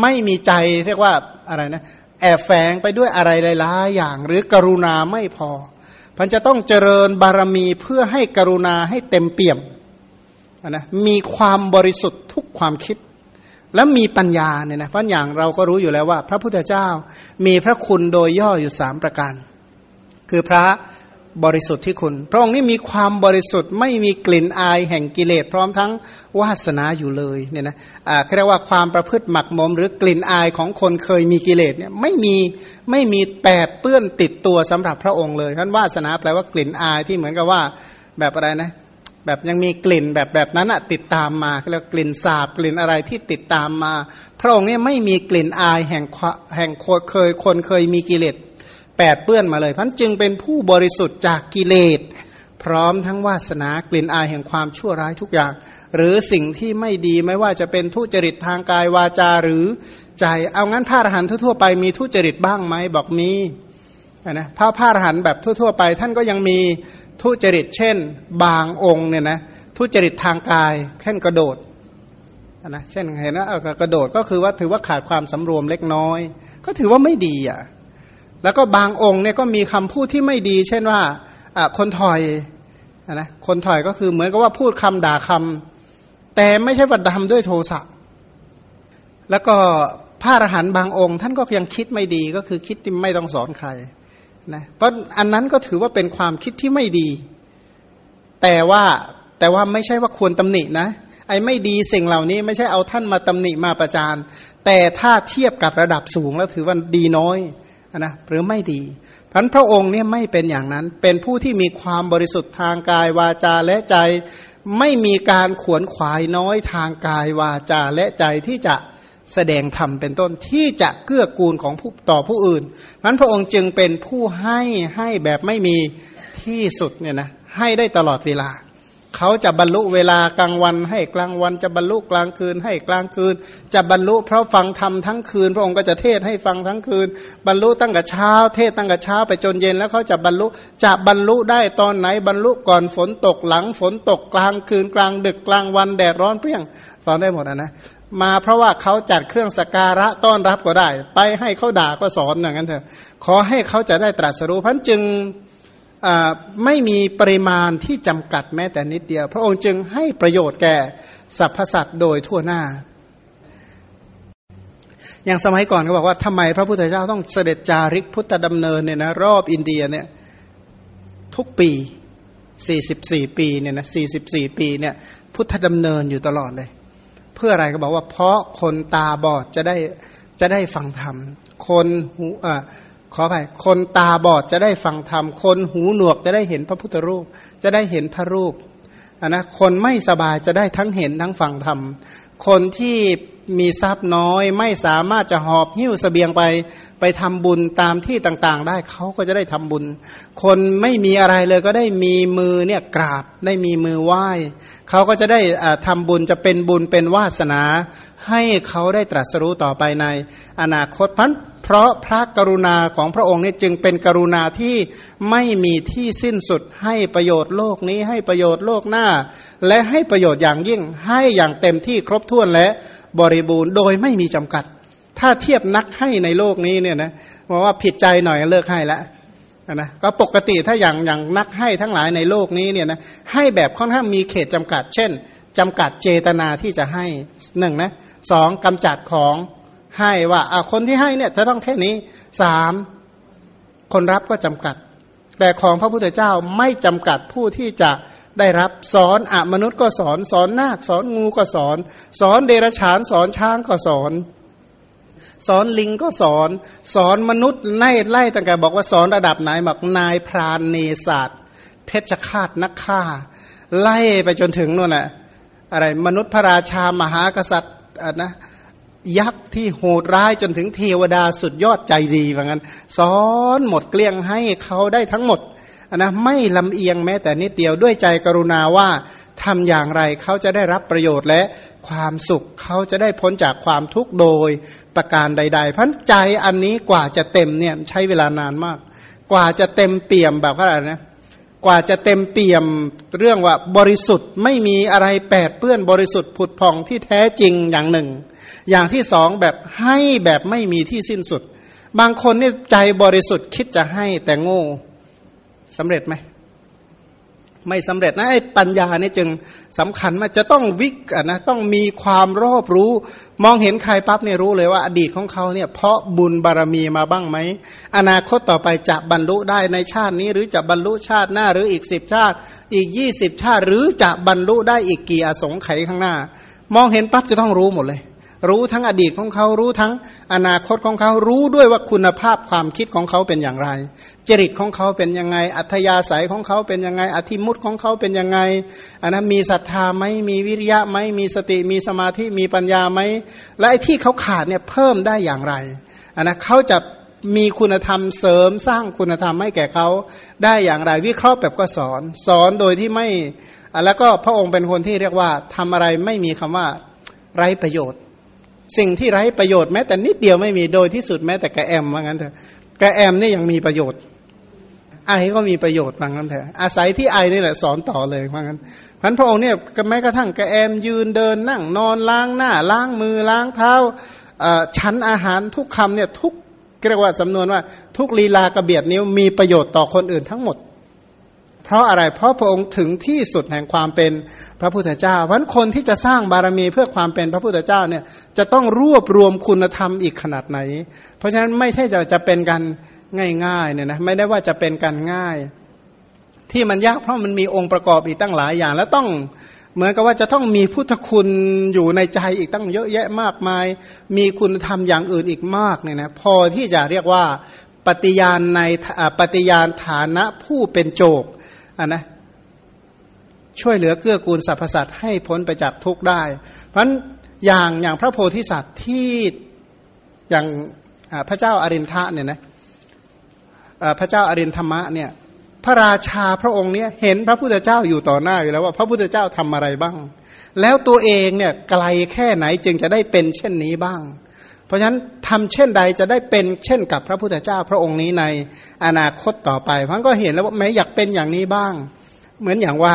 ไม่มีใจเรียกว่าอะไรนะ แอบแฝงไปด้วยอะไรหลายๆอย่าง หรือกรุณาไม่พอพันจะต้องเจริญบารมีเพื่อให้กรุณาให้เต็มเปี่ยมนะมีความบริสุทธิ์ทุกความคิด และมีปัญญาเนี่ยนะเพราะอย่างเราก็รู้อยู่แล้วว่า พระพุทธเจ้ามีพระคุณโดยย่ออยู่สามประการ คือพระ บริสุทธิ์ที่คุณ พระองค์นี่มีความบริสุทธิ์ไม่มีกลิ่นอายแห่งกิเลสพร้อมทั้งวาสนาอยู่เลยเนี่ยนะอ่าเรียกว่าความประพฤติหมักหมม หรือกลิ่นอายของคนเคยมีกิเลสเนี่ยไม่มีไม่มีแปดเปื้อนติดตัวสำหรับพระองค์เลยท่านวาสนาแปลว่ากลิ่นอายที่เหมือนกับว่าแบบอะไรนะแบบยังมีกลิ่นแบบแบบนั้นอะติดตามมาเรียกกลิ่นสาบกลิ่นอะไรที่ติดตามมา พระองค์เนี่ยไม่มีกลิ่นอายแห่งแห่งเคยคนเคยมีกิเลส แปดเปื้อนมาเลยพันจึงเป็นผู้บริสุทธิ์จากกิเลส พร้อมทั้งวาสนากลิ่นอายแห่งความชั่วร้ายทุกอย่าง หรือสิ่งที่ไม่ดีไม่ว่าจะเป็นทุจริตทางกายวาจาหรือใจเอางั้นพระอรหันต์ทั่วไปมีทุจริตบ้างไหมบอกมีนะพระพระอรหันต์แบบทั่ว ๆ ไป ท่านก็ยังมีทุจริตเช่น บางองค์เนี่ยนะทุจริตทางกายเช่นกระโดดนะเช่นเห็นนะกระโดดก็คือว่าถือว่าขาดความสำรวมเล็กน้อย ก็ถือว่าไม่ดีอะ แล้วก็บางองค์เนี่ยก็มีคำพูดที่ไม่ดี เช่นว่าคนถอยนะคนถอยก็คือเหมือนกับว่าพูดคำด่าคำแต่ไม่ใช่ว่าดำด้วยโทสะแล้วก็พระอรหันต์บางองค์ ท่านก็ยังคิดไม่ดีก็คือคิดที่ไม่ต้องสอนใครนะเพราะอันนั้นก็ถือว่าเป็นความคิดที่ไม่ดี แต่ว่าแต่ว่าไม่ใช่ว่าควรตำหนินะ ไอ้ไม่ดีสิ่งเหล่านี้ไม่ใช่เอาท่านมาตำหนิมาประจานแต่ถ้าเทียบกับระดับสูงแล้วถือว่าดีน้อย นะหรือไม่ดีพันพระองค์เนี่ยไม่เป็นอย่างนั้น เป็นผู้ที่มีความบริสุทธิ์ทางกายวาจาและใจไม่มีการขวนขวายน้อยทางกายวาจาและใจที่จะแสดงธรรมเป็นต้นที่จะเกื้อกูลของผู้ต่อผู้อื่นนั้นพระองค์จึงเป็นผู้ให้ให้แบบไม่มีที่สุดเนี่ยนะให้ได้ตลอดเวลา เขาจะบรรลุเวลากลางวัน ให้กลางวันจะบรรลุกลางคืน ให้กลางคืน จะบรรลุเพราะฟังธรรมทั้งคืน พระองค์ก็จะเทศให้ฟังทั้งคืน บรรลุตั้งแต่เช้า เทศตั้งแต่เช้าไปจนเย็นแล้วเขาจะบรรลุจะบรรลุได้ตอนไหนบรรลุก่อนฝนตกหลังฝนตกกลางคืนกลางดึกกลางวันแดดร้อนเปรี้ยงสอนได้หมดนะมาเพราะว่าเขาจัดเครื่องสการะต้อนรับก็ได้ ไปให้เขาด่าก็สอนอย่างนั้นเถอะขอให้เขาจะได้ตรัสรู้พันจึง ไม่มีปริมาณที่จำกัดแม้แต่นิดเดียว พระองค์จึงให้ประโยชน์แก่สรรพสัตว์โดยทั่วหน้า อย่างสมัยก่อนเขาบอกว่าทำไมพระพุทธเจ้าต้องเสด็จจาริกพุทธดำเนินเนี่ยนะรอบอินเดียเนี่ยทุกปี44ปีเนี่ยนะ44ปีเนี่ยพุทธดำเนินอยู่ตลอดเลย เพื่ออะไรก็บอกว่าเพราะคนตาบอดจะได้จะได้ฟังธรรม คนหูอ่า ขอไปคนตาบอดจะได้ฟังธรรม คนหูหนวกจะได้เห็นพระพุทธรูป จะได้เห็นพระรูปนนะคนไม่สบายจะได้ทั้งเห็นทั้งฟังธรรม คนที่ มีทรัพย์น้อย ไม่สามารถจะหอบหิ้วสเสบียงไป ไปทำบุญตามที่ต่างๆ ได้เขาก็จะได้ทำบุญ คนไม่มีอะไรเลยก็ได้มีมือเนี่ยกราบได้มีมือไหว้เขาก็จะได้ทำบุญจะเป็นบุญเป็นวาสนา ให้เขาได้ตรัสรู้ต่อไปในอนาคตพันเพราะพระกรุณาของพระองค์นี่จึงเป็นกรุณาที่ไม่มีที่สิ้นสุดให้ประโยชน์โลกนี้ให้ประโยชน์โลกหน้า และให้ประโยชน์อย่างยิ่งให้อย่างเต็มที่ครบถ้วนและ บริบูรณ์โดยไม่มีจำกัด ถ้าเทียบนักให้ในโลกนี้เนี่ยนะบอกว่าผิดใจหน่อยเลิกให้แล้วนะก็ปกติถ้าอย่างอย่างนักให้ทั้งหลายในโลกนี้เนี่ยนะให้แบบค่อนข้างมีเขตจำกัด เช่นจำกัดเจตนาที่จะให้หนึ่งนะสองกำจัดของให้ว่าคนที่ให้เนี่ยจะต้องแค่นี้สามคนรับก็จำกัด แต่ของพระพุทธเจ้าไม่จำกัดผู้ที่จะ ได้รับสอนอมนุษย์ก็สอนสอนนาคสอนงูก็สอน สอนเดรัจฉานสอนช้างก็สอน สอนลิงก็สอน สอนมนุษย์ไล่ไล่ตั้งแต่บอกว่าสอนระดับไหนบอกนายพรานเนศาสตร์เพชฌฆาตนักฆ่า ไล่ไปจนถึงนู่นน่ะอะไรมนุษย์พระราชามหากษัตริย์นะยักษ์ที่โหดร้ายจนถึงเทวดาสุดยอดใจดีว่างั้น สอนหมดเกลี้ยงให้เขาได้ทั้งหมด นะไม่ลำเอียงแม้แต่นิดเดียวด้วยใจกรุณาว่าทำอย่างไรเขาจะได้รับประโยชน์และความสุขเขาจะได้พ้นจากความทุกข์โดยประการใด ๆ พันใจอันนี้กว่าจะเต็มเนี่ยใช้เวลานานมาก กว่าจะเต็มเปี่ยมแบบว่าอะไรนะกว่าจะเต็มเปี่ยมเรื่องว่าบริสุทธิ์ไม่มีอะไรแปดเปื้อนบริสุทธิ์ผุดผ่องที่แท้จริงอย่างหนึ่ง อย่างที่สองแบบให้แบบไม่มีที่สิ้นสุด บางคนนี่ใจบริสุทธิ์คิดจะให้แต่โง่ สำเร็จไหมไม่สำเร็จนะไอ้ปัญญาเนี่ยจึงสำคัญมาจะต้องวิกนะต้องมีความรอบรู้ มองเห็นใครปั๊บเนี่ยรู้เลยว่าอดีตของเขาเนี่ยเพราะบุญบารมีมาบ้างไหมอนาคตต่อไปจะบรรลุได้ในชาตินี้ หรือจะบรรลุชาติหน้าหรืออีกสิบชาติ อีกยี่สิบชาติ หรือจะบรรลุได้อีกกี่อสงไขยข้างหน้า มองเห็นปั๊บจะต้องรู้หมดเลย รู้ทั้งอดีตของเขารู้ทั้งอนาคตของเขารู้ด้วยว่าคุณภาพความคิดของเขาเป็นอย่างไร จริตของเขาเป็นยังไง อัธยาศัยของเขาเป็นยังไง อธิมุตของเขาเป็นยังไงอันนั้นมีศรัทธาไหมมีวิริยะไหมมีสติมีสมาธิมีปัญญาไหมและไอ้ที่เขาขาดเนี่ยเพิ่มได้อย่างไรอันนั้นเขาจะมีคุณธรรมเสริมสร้างคุณธรรมให้แก่เขาได้อย่างไร วิเคราะห์แบบก็สอน สอนโดยที่ไม่แล้วก็พระองค์เป็นคนที่เรียกว่าทำอะไรไม่มีคำว่าไร้ประโยชน์ สิ่งที่ไร้ประโยชน์แม้แต่นิดเดียวไม่มีโดยที่สุดแม้แต่กระแอมว่างั้นเถอะกระแอมนี่ยังมีประโยชน์ ไอก็มีประโยชน์ว่างั้นเถอะอาศัยที่ไอนี่แหละสอนต่อเลยว่างั้นพันพระองค์เนี่ยแม้กระทั่งกระแอมยืนเดินนั่งนอนล้างหน้า ล้างมือล้างเท้าชั้นอาหารทุกคำเนี่ยทุกเรียกว่าสำนวนว่าทุกลีลากระเบียดนิ้วมีประโยชน์ต่อคนอื่นทั้งหมด เพราะอะไร เพราะพระองค์ถึงที่สุดแห่งความเป็นพระพุทธเจ้าเพราะคนที่จะสร้างบารมีเพื่อความเป็นพระพุทธเจ้าเนี่ยจะต้องรวบรวมคุณธรรมอีกขนาดไหน เพราะฉะนั้นไม่ใช่จะจะเป็นกันง่ายๆเนี่ยนะไม่ได้ว่าจะเป็นกันง่าย ที่มันยากเพราะมันมีองค์ประกอบอีกตั้งหลายอย่าง แล้วต้องเหมือนกับว่าจะต้องมีพุทธคุณอยู่ในใจอีกตั้งเยอะแยะมากมาย มีคุณธรรมอย่างอื่นอีกมากเนี่ยนะพอที่จะเรียกว่าปฏิญาณในปฏิญาณฐานะผู้เป็นโจก อันนะช่วยเหลือเกื้อกูลสรรพสัตว์ให้พ้นไปจากทุกข์ได้ เพราะนั้นอย่างอย่างพระโพธิสัตว์ที่อย่างพระเจ้าอารินทะเนี่ยนะพระเจ้าอารินธรรมะเนี่ยพระราชาพระองค์เนี่ยเห็นพระพุทธเจ้าอยู่ต่อหน้าอยู่แล้วว่าพระพุทธเจ้าทำอะไรบ้าง แล้วตัวเองเนี่ยไกลแค่ไหนจึงจะได้เป็นเช่นนี้บ้าง ราะฉะนั้นทำเช่นใดจะได้เป็นเช่นกับพระพุทธเจ้าพระองค์นี้ในอนาคตต่อไปพันก็เห็นแล้วว่าแม้อยากเป็นอย่างนี้บ้าง เหมือนอย่างว่า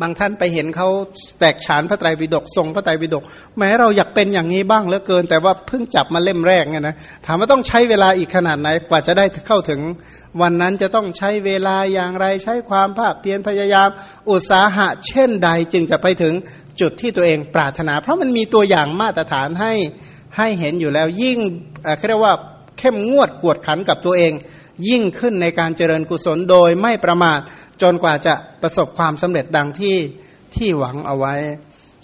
บางท่านไปเห็นเขาแตกฉานพระไตรปิฎกทรงพระไตรปิฎกแม้เราอยากเป็นอย่างนี้บ้างเหลือเกิน แต่ว่าเพิ่งจับมาเล่มแรกไงนะถามว่าต้องใช้เวลาอีกขนาดไหนกว่าจะได้เข้าถึง วันนั้นจะต้องใช้เวลาอย่างไรใช้ความภาคเพียรพยายาม อุตสาหะเช่นใดจึงจะไปถึงจุดที่ตัวเองปรารถนา เพราะมันมีตัวอย่างมาตรฐานให้ ให้เห็นอยู่แล้วยิ่งเรียกว่าเข้มงวดกวดขันกับตัวเอง ยิ่งขึ้นในการเจริญกุศลโดยไม่ประมาทจนกว่าจะประสบความสำเร็จดังที่ที่หวังเอาไว้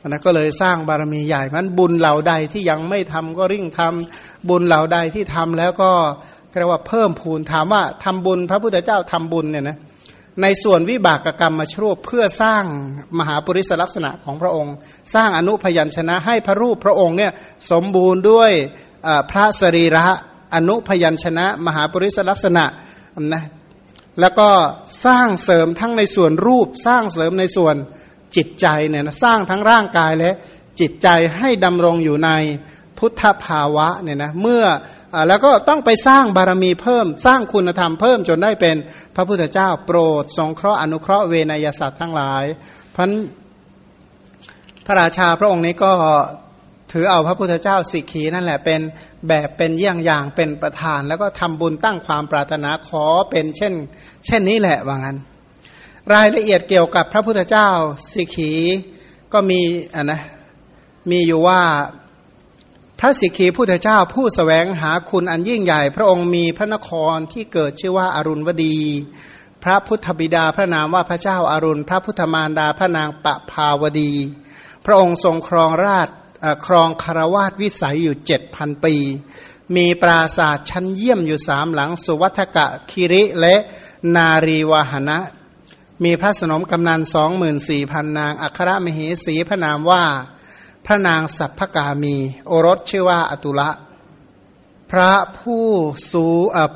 นะก็เลยสร้างบารมีใหญ่มันบุญเหล่าใดที่ยังไม่ทำก็ริ่งทำบุญเหล่าใดที่ทำแล้วก็เรียกว่าเพิ่มพูนถามว่าทำบุญพระพุทธเจ้าทำบุญเนี่ยนะ ในส่วนวิบากกรรมมาช่วยเพื่อสร้างมหาปริศลักษณะของพระองค์ สร้างอนุพยัญชนะให้พระรูปพระองค์เนี่ยสมบูรณ์ด้วยพระสรีระอนุพยัญชนะ มหาปริศลักษณะนะแล้วก็สร้างเสริมทั้งในส่วนรูปสร้างเสริมในส่วนจิตใจเนี่ยนะสร้างทั้งร่างกายและจิตใจให้ดำรงอยู่ใน พุทธภาวะเนี่ยนะเมื่ออแล้วก็ต้องไปสร้างบารมีเพิ่ม สร้างคุณธรรมเพิ่มจนได้เป็นพระพุทธเจ้าโปรด สงเคราะห์อนุเคราะห์เวนยศาสตร์ทั้งหลายพันพระราชาพระองค์นี้ก็ถือเอาพระพุทธเจ้าสิกขีนั่นแหละเป็นแบบเป็นเยี่ยงอย่างเป็นประธาน แล้วก็ทำบุญตั้งความปรารถนาขอเป็นเช่น เช่นนี้แหละว่างั้น รายละเอียดเกี่ยวกับพระพุทธเจ้าสิกขีก็มีอะนะมีอยู่ว่า พระสิกขีพุทธเจ้าผู้สแสวงหาคุณอันยิ่งใหญ่ พระองค์มีพระนครที่เกิดชื่อว่าอารุณวดี พระพุทธบิดาพระนามว่าพระเจ้าอารุณ พระพุทธมารดาพระนางปะภาวดี พระองค์ทรงครองราชครองคารวาสวิสัยอยู่เจ็ดพันปี มีปราศาสตร์ชั้นเยี่ยมอยู่สามหลัง สุวัฒกะคิริและนารีวหนะ มีพระสนมกำนันสองหมื่นสี่พันนาง อัครมเหสีพระนามว่า พระนางสัพพกามี โอรสชื่อว่าอตุละ พระผู้สู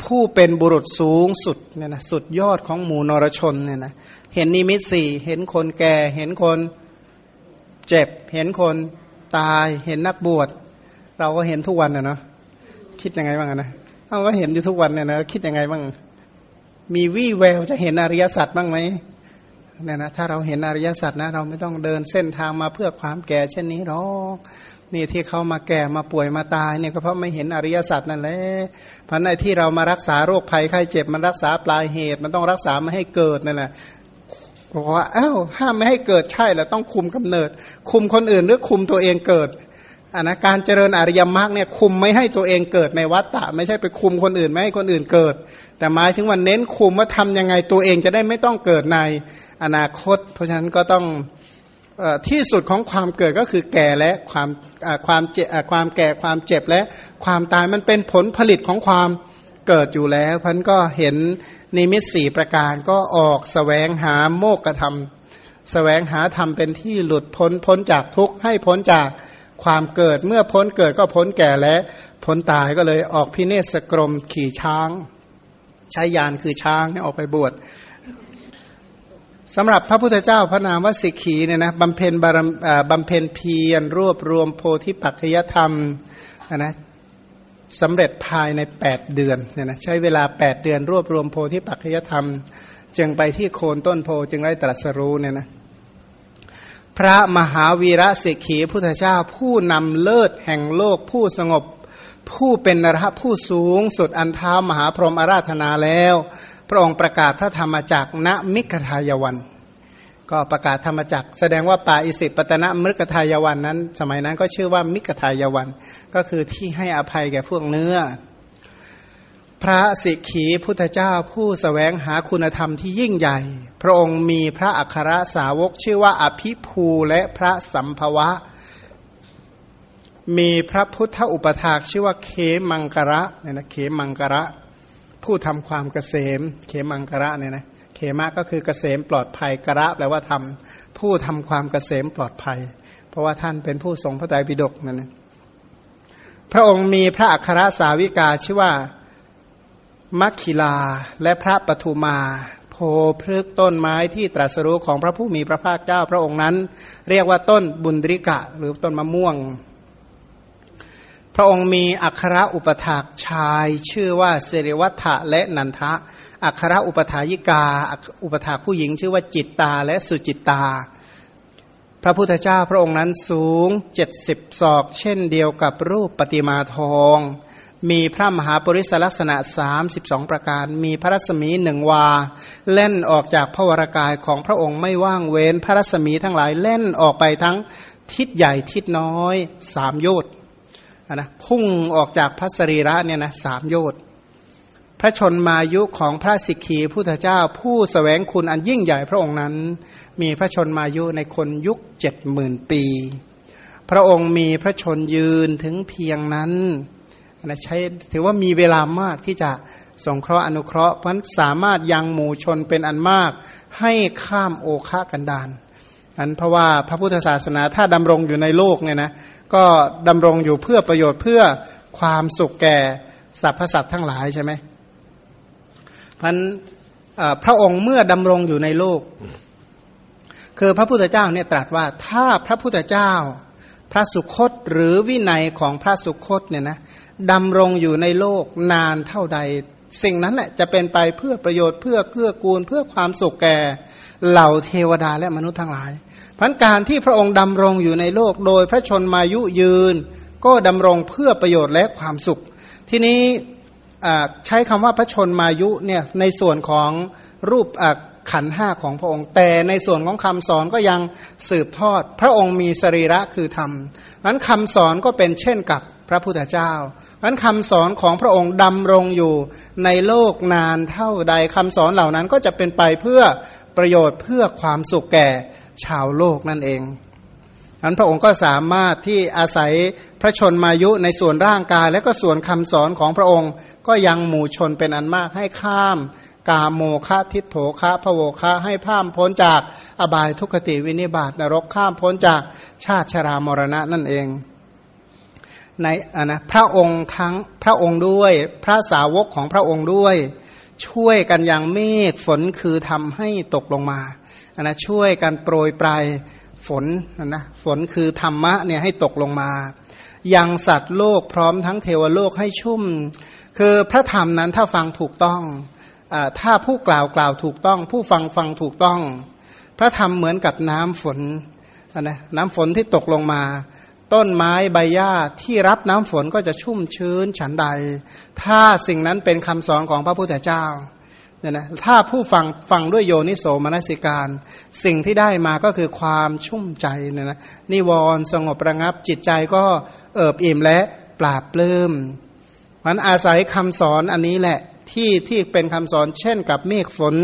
ผู้เป็นบุรุษสูงสุดเนี่ยนะสุดยอดของหมู่นรชนเนี่ยนะเห็นนิมิตสี่เห็นคนแก่เห็นคนเจ็บ เห็นคนตายเห็นนักบวช เราก็เห็นทุกวันนะเนาะคิดยังไงบ้างนะเราก็เห็นอยู่ทุกวันเนี่ยนะคิดยังไงบ้างมีวี่แววจะเห็นอริยสัจบ้างไหม เนี่ยนะถ้าเราเห็นอริยสัจนะ เราไม่ต้องเดินเส้นทางมาเพื่อความแก่ เช่นนี้หรอกนี่ที่เขามาแก่มาป่วยมาตายเนี่ยก็เพราะไม่เห็นอริยสัจนั่นแหละเพราะในที่เรามารักษาโรคภัยไข้เจ็บมันรักษาปลายเหตุ มันต้องรักษาไม่ให้เกิดนั่นแหละบอกว่าอ้าวห้ามไม่ให้เกิดใช่แล้วต้องคุมกำเนิด คุมคนอื่นหรือคุมตัวเองเกิด อันนะการเจริญอริยมรรคเนี่ยคุมไม่ให้ตัวเองเกิดในวัฏฏะไม่ใช่ไปคุมคนอื่นไม่ให้คนอื่นเกิด แต่หมายถึงว่าเน้นคุมว่าทำยังไงตัวเองจะได้ไม่ต้องเกิดในอนาคต เพราะฉะนั้นก็ต้องที่สุดของความเกิดก็คือแก่และความความเจ็บความแก่ความเจ็บและความตายมันเป็นผลผลิตของความเกิดอยู่แล้วพันก็เห็นนิมิตสี่ประการก็ออกสแสวงหาโมกธรรมสแสวงหาธรรมเป็นที่หลุดพ้นพ้นจากทุกข์ให้พ้นจาก ความเกิดเมื่อพ้นเกิดก็พ้นแก่และพ้นตายก็เลยออกพิเนสกรมขี่ช้าง ใช้ยานคือช้างเนี่ยออกไปบวชสำหรับพระพุทธเจ้าพระนามวสิกขีเนี่ยนะบำเพ็ญบารมบำเพ็ญเพียรรวบรวมโพธิปัจจยธรรมนะสำเร็จภายใน 8 เดือนเนี่ยนะใช้เวลา 8 เดือนรวบรวมโพธิปัจจยธรรม จึงไปที่โคนต้นโพจึงได้ตรัสรู้เนี่ยนะ พระมหาวีระเสกขีพุทธเจ้าผู้นำเลิศแห่งโลกผู้สงบ ผู้เป็นนรผู้สูงสุดอันท้ามหาพรหมอาราธนาแล้ว พระองค์ประกาศพระธรรมจักณมิกทายวัน ก็ประกาศธรรมจักแสดงว่าป่าอิสิปตนะมฤกทายวันนั้น สมัยนั้นก็ชื่อว่ามิกทายวัน ก็คือที่ให้อภัยแก่พวกเนื้อ พระสิกขีพุทธเจ้าผู้สแสวงหาคุณธรรมที่ยิ่งใหญ่ พระองค์มีพระอัครสาวกชื่อว่าอภิภูและพระสัมภวะ มีพระพุทธอุปถากชื่อว่าเคมังกระเนี่ยนะเคมังกระ ผู้ทำความเกษม เขมังกระเนี่ยนะเขมะก็คือเกษมปลอดภัยกระแปลว่าทำผู้ทำความเกษมปลอดภัย เพราะว่าท่านเป็นผู้ทรงพระไตรปิฎกนั่นนะพระองค์มีพระอัครสาวิกาชื่อว่า มัคคิลาและพระปทุมา โพพฤกต้นไม้ที่ตรัสรู้ของพระผู้มีพระภาคเจ้าพระองค์นั้น เรียกว่าต้นบุญริกะ หรือต้นมะม่วง พระองค์มีอัครอุปถากชายชื่อว่าเสริวัฏะและนันทะ อัครอุปถายิกา อุปถากผู้หญิงชื่อว่าจิตตาและสุจิตตาพระพุทธเจ้าพระองค์นั้นสูงเจ็ดสิบศอก เช่นเดียวกับรูปปฏิมาทอง มีพระมหาปริศลักษณะ32ประการ มีพระรัศมีหนึ่งวา เล่นออกจากพระวรากายของพระองค์ไม่ว่างเว้น พระรัศมีทั้งหลายเล่นออกไปทั้งทิศใหญ่ทิศน้อยสามโยชน์นะพุ่งออกจากพระสรีระเนี่ยนะสามโยชน์พระชนมายุของพระสิกขีพุทธเจ้า ผู้สแสวงคุณอันยิ่งใหญ่พระองค์นั้น มีพระชนมายุในคนยุคเจ็ดหมื่นปี พระองค์มีพระชนยืนถึงเพียงนั้น นะใช้ถือว่ามีเวลามากที่จะสงเคราะห์อนุเคราะห์เพราะสามารถยังหมู่ชนเป็นอันมาก ให้ข้ามโอคะกันดานอันเพราะว่าพระพุทธศาสนาถ้าดำรงอยู่ในโลกเนี่ยนะก็ดำรงอยู่เพื่อประโยชน์เพื่อความสุขแก่สรรพสัตว์ทั้งหลายใช่ไหมพันพระองค์เมื่อดำรงอยู่ในโลก คือพระพุทธเจ้าเนี่ยตรัสว่าถ้าพระพุทธเจ้า พระสุคตหรือวินัยของพระสุคตเนี่ยนะ ดำรงอยู่ในโลกนานเท่าใด สิ่งนั้นแหละจะเป็นไปเพื่อประโยชน์เพื่อเกื้อกูล เพื่อความสุขแก่เหล่าเทวดาและมนุษย์ทั้งหลายพันการที่พระองค์ดำรงอยู่ในโลกโดยพระชนมายุยืน ก็ดำรงเพื่อประโยชน์และความสุข ที่นี้ใช้คำว่าพระชนมายุเนี่ยในส่วนของรูปขันห้าของพระองค์ แต่ในส่วนของคำสอนก็ยังสืบทอด พระองค์มีสรีระคือธรรมนั้นคำสอนก็เป็นเช่นกับ พระพุทธเจ้านั้นคำสอนของพระองค์ดำรงอยู่ในโลกนานเท่าใดคำสอนเหล่านั้นก็จะเป็นไปเพื่อประโยชน์เพื่อความสุขแก่ชาวโลกนั่นเองนั้นพระองค์ก็สามารถที่อาศัยพระชนมายุในส่วนร่างกาย และก็ส่วนคำสอนของพระองค์ ก็ยังหมู่ชนเป็นอันมากให้ข้าม กาโมคะทิฏโถคะพะโวคะให้พ้ามพ้นจากอบายทุกขติวินิบาตนรกข้ามพ้นจากชาติชรามรณะนั่นเอง ในอ่านะพระองค์ทั้งพระองค์ด้วย พระสาวกของพระองค์ด้วย ช่วยกันอย่างเมฆฝนคือทำให้ตกลงมาอ่านะช่วยกันโปรยปลายฝนนะฝนคือธรรมะเนี่ยให้ตกลงมายังสัตว์โลกพร้อมทั้งเทวโลกให้ชุ่ม คือพระธรรมนั้นถ้าฟังถูกต้องอถ้าผู้กล่าวกล่าวถูกต้อง ผู้ฟังฟังถูกต้อง พระธรรมเหมือนกับน้ำฝนนะน้ำฝนที่ตกลงมา ต้นไม้ใบหญ้าที่รับน้ำฝนก็จะชุ่มชื้นฉันใด ถ้าสิ่งนั้นเป็นคำสอนของพระพุทธเจ้าเนี่ยนะถ้าผู้ฟังฟังด้วยโยนิโสมนสิการ สิ่งที่ได้มาก็คือความชุ่มใจเนี่ยนะนิวรณ์สงบระงับจิตใจก็เอิบอิ่มและปราบปลื้มมันอาศัยคำสอนอันนี้แหละที่ที่เป็นคำสอนเช่นกับเมฆฝน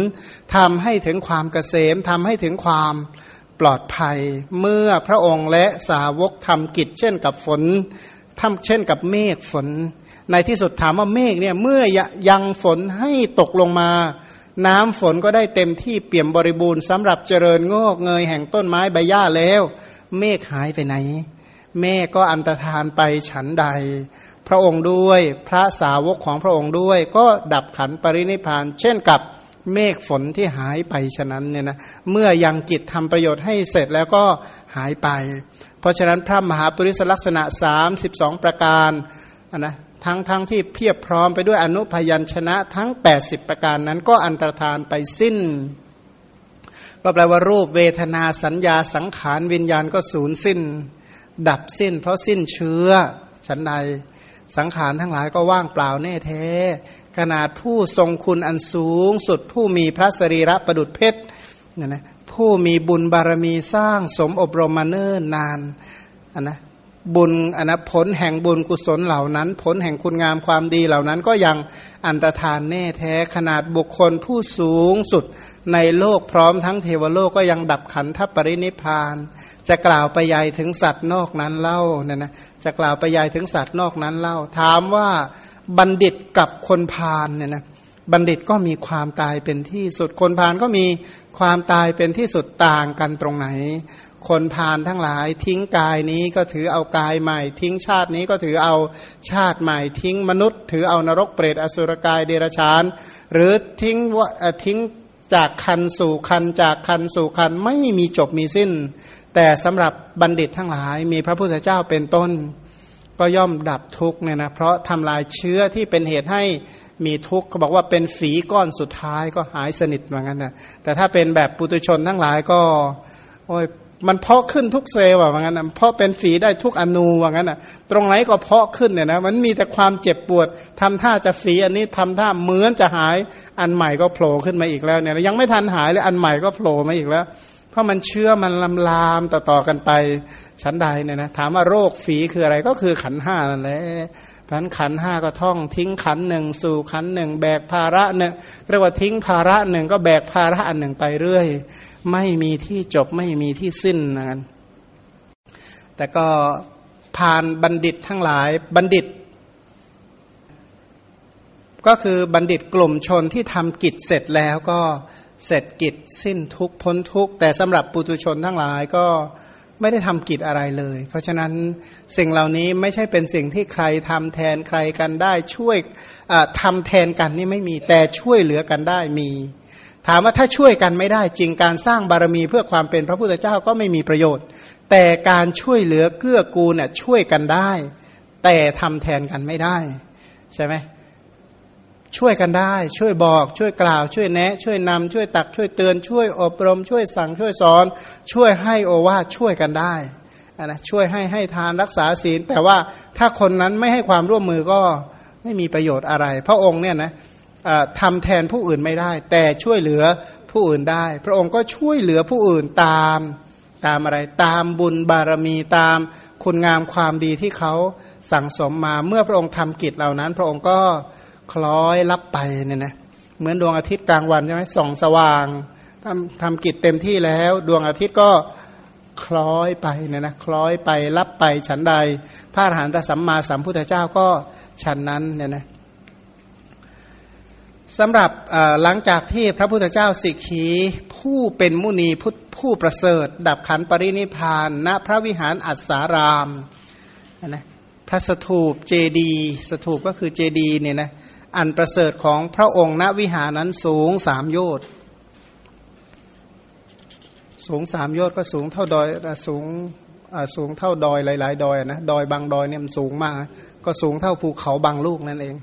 ทำให้ถึงความเกษมทำให้ถึงความ ปลอดภัย เมื่อพระองค์และสาวกทำกิจเช่นกับฝนทำเช่นกับเมฆฝน ในที่สุดถามว่าเมฆเนี่ยเมื่อยังฝนให้ตกลงมา น้ำฝนก็ได้เต็มที่เปี่ยมบริบูรณ์สำหรับเจริญงอกเงยแห่งต้นไม้ใบหญ้าแล้ว เมฆหายไปไหน เมฆก็อันตรธานไปฉันใด พระองค์ด้วยพระสาวกของพระองค์ด้วย ก็ดับขันปรินิพาน เช่นกับ เมฆฝนที่หายไปฉะนั้นเนี่ยนะเมื่อยังกิจทำประโยชน์ให้เสร็จแล้วก็หายไป เพราะฉะนั้นพระมหาปริศลักษณะ 32 ประการนะทั้งทั้งที่เพียบพร้อมไปด้วยอนุพยัญชนะทั้ง 80 ประการนั้นก็อันตรธานไปสิ้น ก็แปลว่ารูปเวทนาสัญญาสังขารวิญญาณก็สูญสิ้น ดับสิ้น เพราะสิ้นเชื้อฉันใดสังขารทั้งหลายก็ว่างเปล่าแน่แท้ ขนาดผู้ทรงคุณอันสูงสุดผู้มีพระสรีระประดุจเพชรนะนะผู้มีบุญบารมีสร้างสมอบรมมาเนิ่นนานนนะบุญอนนะผลแห่งบุญกุศลเหล่านั้น ผลแห่งคุณงามความดีเหล่านั้นก็ยังอันตรธานแน่แท้ขนาดบุคคลผู้สูงสุดในโลกพร้อมทั้งเทวโลกก็ยังดับขันธปรินิพาน จะกล่าวไปยายถึงสัตว์นอกนั้นเล่าเนี่ยนะจะกล่าวไปยายถึงสัตว์นอกนั้นเล่า ถามว่า บัณฑิตกับคนพาลเนี่ยนะบัณฑิตก็มีความตายเป็นที่สุด คนพาลก็มีความตายเป็นที่สุดต่างกันตรงไหน คนพาลทั้งหลาย ทิ้งกายนี้ก็ถือเอากายใหม่ ทิ้งชาตินี้ก็ถือเอาชาติใหม่ ทิ้งมนุษย์ ถือเอานรกเปรตอสุรกายเดรัจฉาน หรือทิ้งว่าทิ้งจากคันสู่คันจากคันสู่คันไม่มีจบมีสิ้น แต่สำหรับบัณฑิตทั้งหลายมีพระพุทธเจ้าเป็นต้น ก็ย่อมดับทุกเนี่ยนะเพราะทำลายเชื้อที่เป็นเหตุให้มีทุกข์เขาบอกว่าเป็นฝีก้อนสุดท้ายก็หายสนิทเหมือนกันนะแต่ถ้าเป็นแบบปุตุชนทั้งหลายก็โอ้ยมันเพาะขึ้นทุกเซลล์ว่างั้นนะเพาะเป็นฝีได้ทุกอนูว่างั้นนะตรงไหนก็เพาะขึ้นเนี่ยนะมันมีแต่ความเจ็บปวดทำท่าจะฝีอันนี้ทำท่าเหมือนจะหายอันใหม่ก็โผล่ขึ้นมาอีกแล้วเนี่ยยังไม่ทันหายเลยอันใหม่ก็โผล่มาอีกแล้ว เพราะมันเชื่อมันลำลามต่อๆกันไปชั้นใดเนี่ยนะถามว่าโรคฝีคืออะไรก็คือขันห้านั่นแหละพันขันห้าก็ท่องทิ้งขันหนึ่งสู่ขันหนึ่งแบกภาระหนึ่งเรียกว่าทิ้งภาระหนึ่งก็แบกภาระอันหนึ่งไปเรื่อย ไม่มีที่จบไม่มีที่สิ้นนะแต่ก็ผ่านบัณฑิตทั้งหลายบัณฑิต ก็คือบัณฑิตกลุ่มชนที่ทำกิจเสร็จแล้วก็ เสร็จกิจสิ้นทุกพ้นทุกแต่สำหรับปุถุชนทั้งหลายก็ไม่ได้ทำกิจอะไรเลย เพราะฉะนั้นสิ่งเหล่านี้ไม่ใช่เป็นสิ่งที่ใครทำแทนใครกันได้ช่วยทำแทนกันนี่ไม่มีแต่ช่วยเหลือกันได้มี ถามว่าถ้าช่วยกันไม่ได้จริงการสร้างบารมีเพื่อความเป็นพระพุทธเจ้าก็ไม่มีประโยชน์ แต่การช่วยเหลือเกื้อกูลน่ยช่วยกันได้ แต่ทำแทนกันไม่ได้ ใช่ไหม ช่วยกันได้ ช่วยบอก ช่วยกล่าว ช่วยแนะ ช่วยนำช่วยตัก ช่วยเตือน ช่วยอบรม ช่วยสั่ง ช่วยสอน ช่วยให้โอวาช่วยกันได้นะช่วยให้ให้ทานรักษาศีล แต่ว่าถ้าคนนั้นไม่ให้ความร่วมมือก็ไม่มีประโยชน์อะไร พระองค์เนี่ยนะทำแทนผู้อื่นไม่ได้ แต่ช่วยเหลือผู้อื่นได้ พระองค์ก็ช่วยเหลือผู้อื่นตามตามอะไรตามบุญบารมีตามคุณงามความดีที่เขาสั่งสมมาเมื่อพระองค์ทำกิจเหล่านั้น พระองค์ก็ คล้อยลับไปเนี่ยนะเหมือนดวงอาทิตย์กลางวันใช่ไหมส่องสว่างทำทำกิจเต็มที่แล้ว ดวงอาทิตย์ก็คล้อยไปเนี่ยนะคล้อยไปลับไปฉันใด พระอรหันตสัมมาสัมพุทธเจ้าก็ฉันนั้นเนี่ยนะสำหรับหลังจากที่พระพุทธเจ้าสิกขีผู้เป็นมุนีผู้ผู้ประเสริฐ ดับขันปรินิพานณพระวิหารอัศสารามนะพระสถูปเจดี สถูปก็คือเจดีเนี่ยนะ อันประเสริฐของพระองค์ณวิหารนั้นสูงสามโยชน์สูงสามโยชน์ก็สูงเท่าดอยสูงสูงเท่าดอยหลาย ๆ ดอยนะดอยบางดอยเนี่ยมันสูงมาก ก็สูงเท่าภูเขาบางลูกนั่นเอง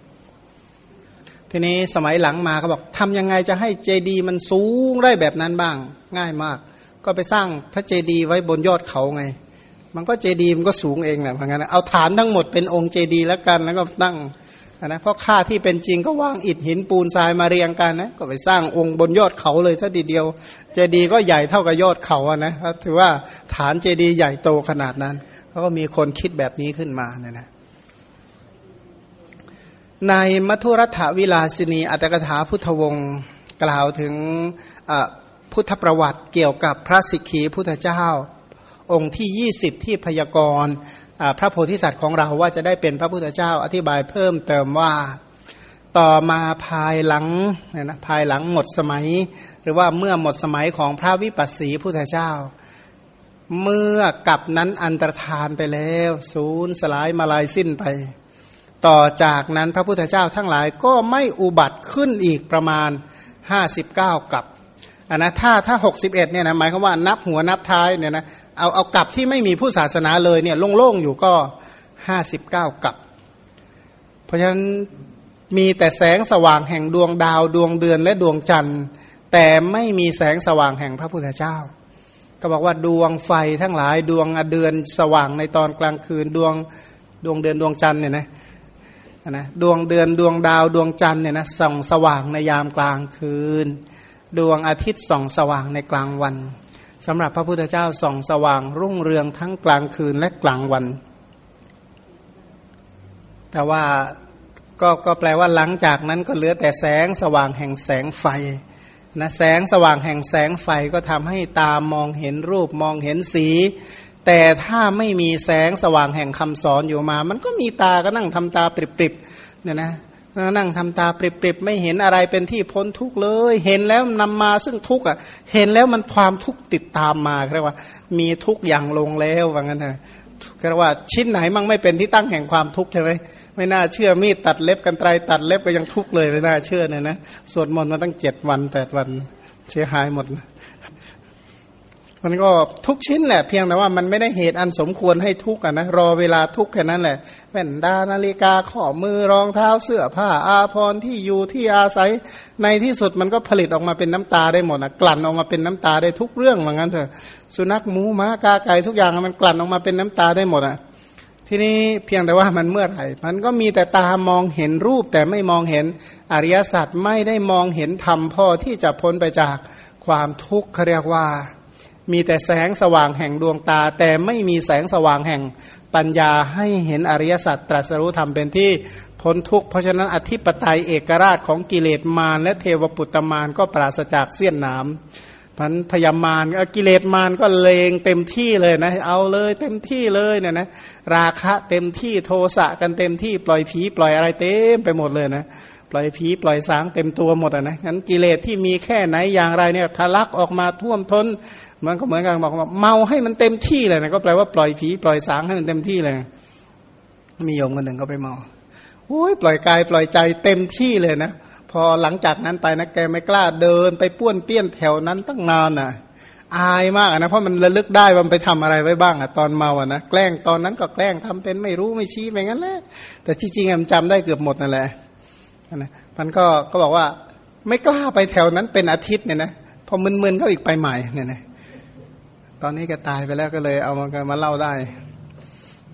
ทีนี้สมัยหลังมาเขาบอกทำยังไงจะให้เจดีมันสูงได้แบบนั้นบ้าง ง่ายมาก ก็ไปสร้างพระเจดีไว้บนยอดเขาไง มันก็เจดีมันก็สูงเองแหละเพราะงั้นเอาฐานทั้งหมดเป็นองค์เจดีแล้วกันแล้วก็ตั้ง นะเพราะค่าที่เป็นจริงก็วางอิฐหินปูนทรายมาเรียงกันนะก็ไปสร้างองค์บนยอดเขาเลยซะทีเดียว เจดีย์ก็ใหญ่เท่ากับยอดเขาอะนะถือว่าฐานเจดีย์ใหญ่โตขนาดนั้นเขาก็มีคนคิดแบบนี้ขึ้นมาเนี่ยนะในมัทุรัฐวิลาสินีอัตกถาพุทธวงศ์กล่าวถึงพุทธประวัติเกี่ยวกับพระสิกขีพุทธเจ้า องค์ที่ยี่สิบที่พยากรณ์ พระโพธิสัตว์ของเราว่าจะได้เป็นพระพุทธเจ้าอธิบายเพิ่มเติมว่าต่อมาภายหลังนะภายหลังหมดสมัย หรือว่าเมื่อหมดสมัยของพระวิปัสสีพุทธเจ้า เมื่อกับนั้นอันตรธานไปแล้ว ศูนย์สลายมาลายสิ้นไป ต่อจากนั้นพระพุทธเจ้าทั้งหลายก็ไม่อุบัติขึ้นอีกประมาณ 59 กับ อันนะถ้าถ้าหกสิบเอ็ดเนี่ยนะหมายความว่านับหัวนับท้ายเนี่ยนะเอาเอากับที่ไม่มีผู้ศาสนาเลยเนี่ยโล่งๆอยู่ก็ห้าสิบเก้ากับ เพราะฉะนั้นมีแต่แสงสว่างแห่งดวงดาวดวงเดือนและดวงจันทร์ แต่ไม่มีแสงสว่างแห่งพระพุทธเจ้า ก็บอกว่าดวงไฟทั้งหลายดวงเดือนสว่างในตอนกลางคืนดวงดวงเดือนดวงจันทร์เนี่ยนะนะดวงเดือนดวงดาวดวงจันทร์เนี่ยนะส่องสว่างในยามกลางคืน ดวงอาทิตย์ส่องสว่างในกลางวันสำหรับพระพุทธเจ้าส่องสว่างรุ่งเรืองทั้งกลางคืนและกลางวัน แต่ว่าก็ก็แปลว่าหลังจากนั้นก็เหลือแต่แสงสว่างแห่งแสงไฟนะแสงสว่างแห่งแสงไฟก็ทำให้ตามองเห็นรูปมองเห็นสี แต่ถ้าไม่มีแสงสว่างแห่งคำสอนอยู่มา มันก็มีตาก็นั่งทำตาปริบๆเนี่ยนะ นั่งทำตาปริบๆไม่เห็นอะไรเป็นที่พ้นทุกข์เลย เห็นแล้วนำมาซึ่งทุกข์อะ เห็นแล้วมันความทุกข์ติดตามมาเรียกว่า มีทุกอย่างลงแล้วว่างั้นเถอะเรียกว่าชิ้นไหนมั่งไม่เป็นที่ตั้งแห่งความทุกข์ใช่ไหมไม่น่าเชื่อมีดตัดเล็บกันไตรตัดเล็บก็ยังทุกข์เลยไม่น่าเชื่อเนี่ยนะสวดมนต์มาตั้งเจ็ดวันแปดวัน เสียหายหมดนะ มันก็ทุกชิ้นแหละเพียงแต่ว่ามันไม่ได้เหตุอันสมควรให้ทุกข์นะรอเวลาทุกข์แค่นั้นแหละแว่นดานาฬิกาข้อมือรองเท้าเสื้อผ้าอาภรณ์ที่อยู่ที่อาศัยในที่สุดมันก็ผลิตออกมาเป็นน้ำตาได้หมดนะกลั่นออกมาเป็นน้ำตาได้ทุกเรื่องเหมือนกันเถอะสุนัขหมูม้ากาไก่ทุกอย่างมันกลั่นออกมาเป็นน้ำตาได้หมดอะทีนี้เพียงแต่ว่ามันเมื่อไหร่ มันก็มีแต่ตามองเห็นรูปแต่ไม่มองเห็นอริยสัจไม่ได้มองเห็นธรรมพ่อที่จะพ้นไปจากความทุกข์เขาเรียกว่า มีแต่แสงสว่างแห่งดวงตา แต่ไม่มีแสงสว่างแห่งปัญญาให้เห็นอริยสัจตรัสรู้ธรรมเป็นที่พ้นทุกข์เพราะฉะนั้นอธิปไตยเอกราชของกิเลสมารและเทวปุตตมารก็ปราศจากเสี้ยนน้ำพันพยามารกิเลสมารก็เลงเต็มที่เลยนะ เอาเลยเต็มที่เลยเนี่ยนะ ราคะเต็มที่โทสะกันเต็มที่ปล่อยผีปล่อยอะไรเต็มไปหมดเลยนะ ปล่อยผีปล่อยสางเต็มตัวหมดอะนะงั้นกิเลสที่มีแค่ไหนอย่างไรเนี่ยทะลักออกมาท่วมท้น มันก็เหมือนกันบอกว่าเมาให้มันเต็มที่เลยนะก็แปลว่าปล่อยผีปล่อยสางให้มันเต็มที่เลย มีโยมคนหนึ่งก็ไปเมาโอ้ยปล่อยกายปล่อยใจเต็มที่เลยนะพอหลังจากนั้นไปนะแกไม่กล้าเดิน ไปป้วนเปี้ยนแถวนั้นตั้งนานอะ อายมากนะเพราะมันระลึกได้ว่าไปทำอะไรไว้บ้างอะตอนเมาอะนะแกล้งตอนนั้นก็แกล้งทำเป็นไม่รู้ไม่ชี้ไปงั้นแหละแต่จริงๆมันจำได้เกือบหมดนั่นแหละ นะมันก็ก็บอกว่าไม่กล้าไปแถวนั้นเป็นอาทิตย์เนี่ยนะพอมึนๆก็อีกไปใหม่เนี่ยนะตอนนี้แกตายไปแล้วก็เลยเอามามาเล่าได้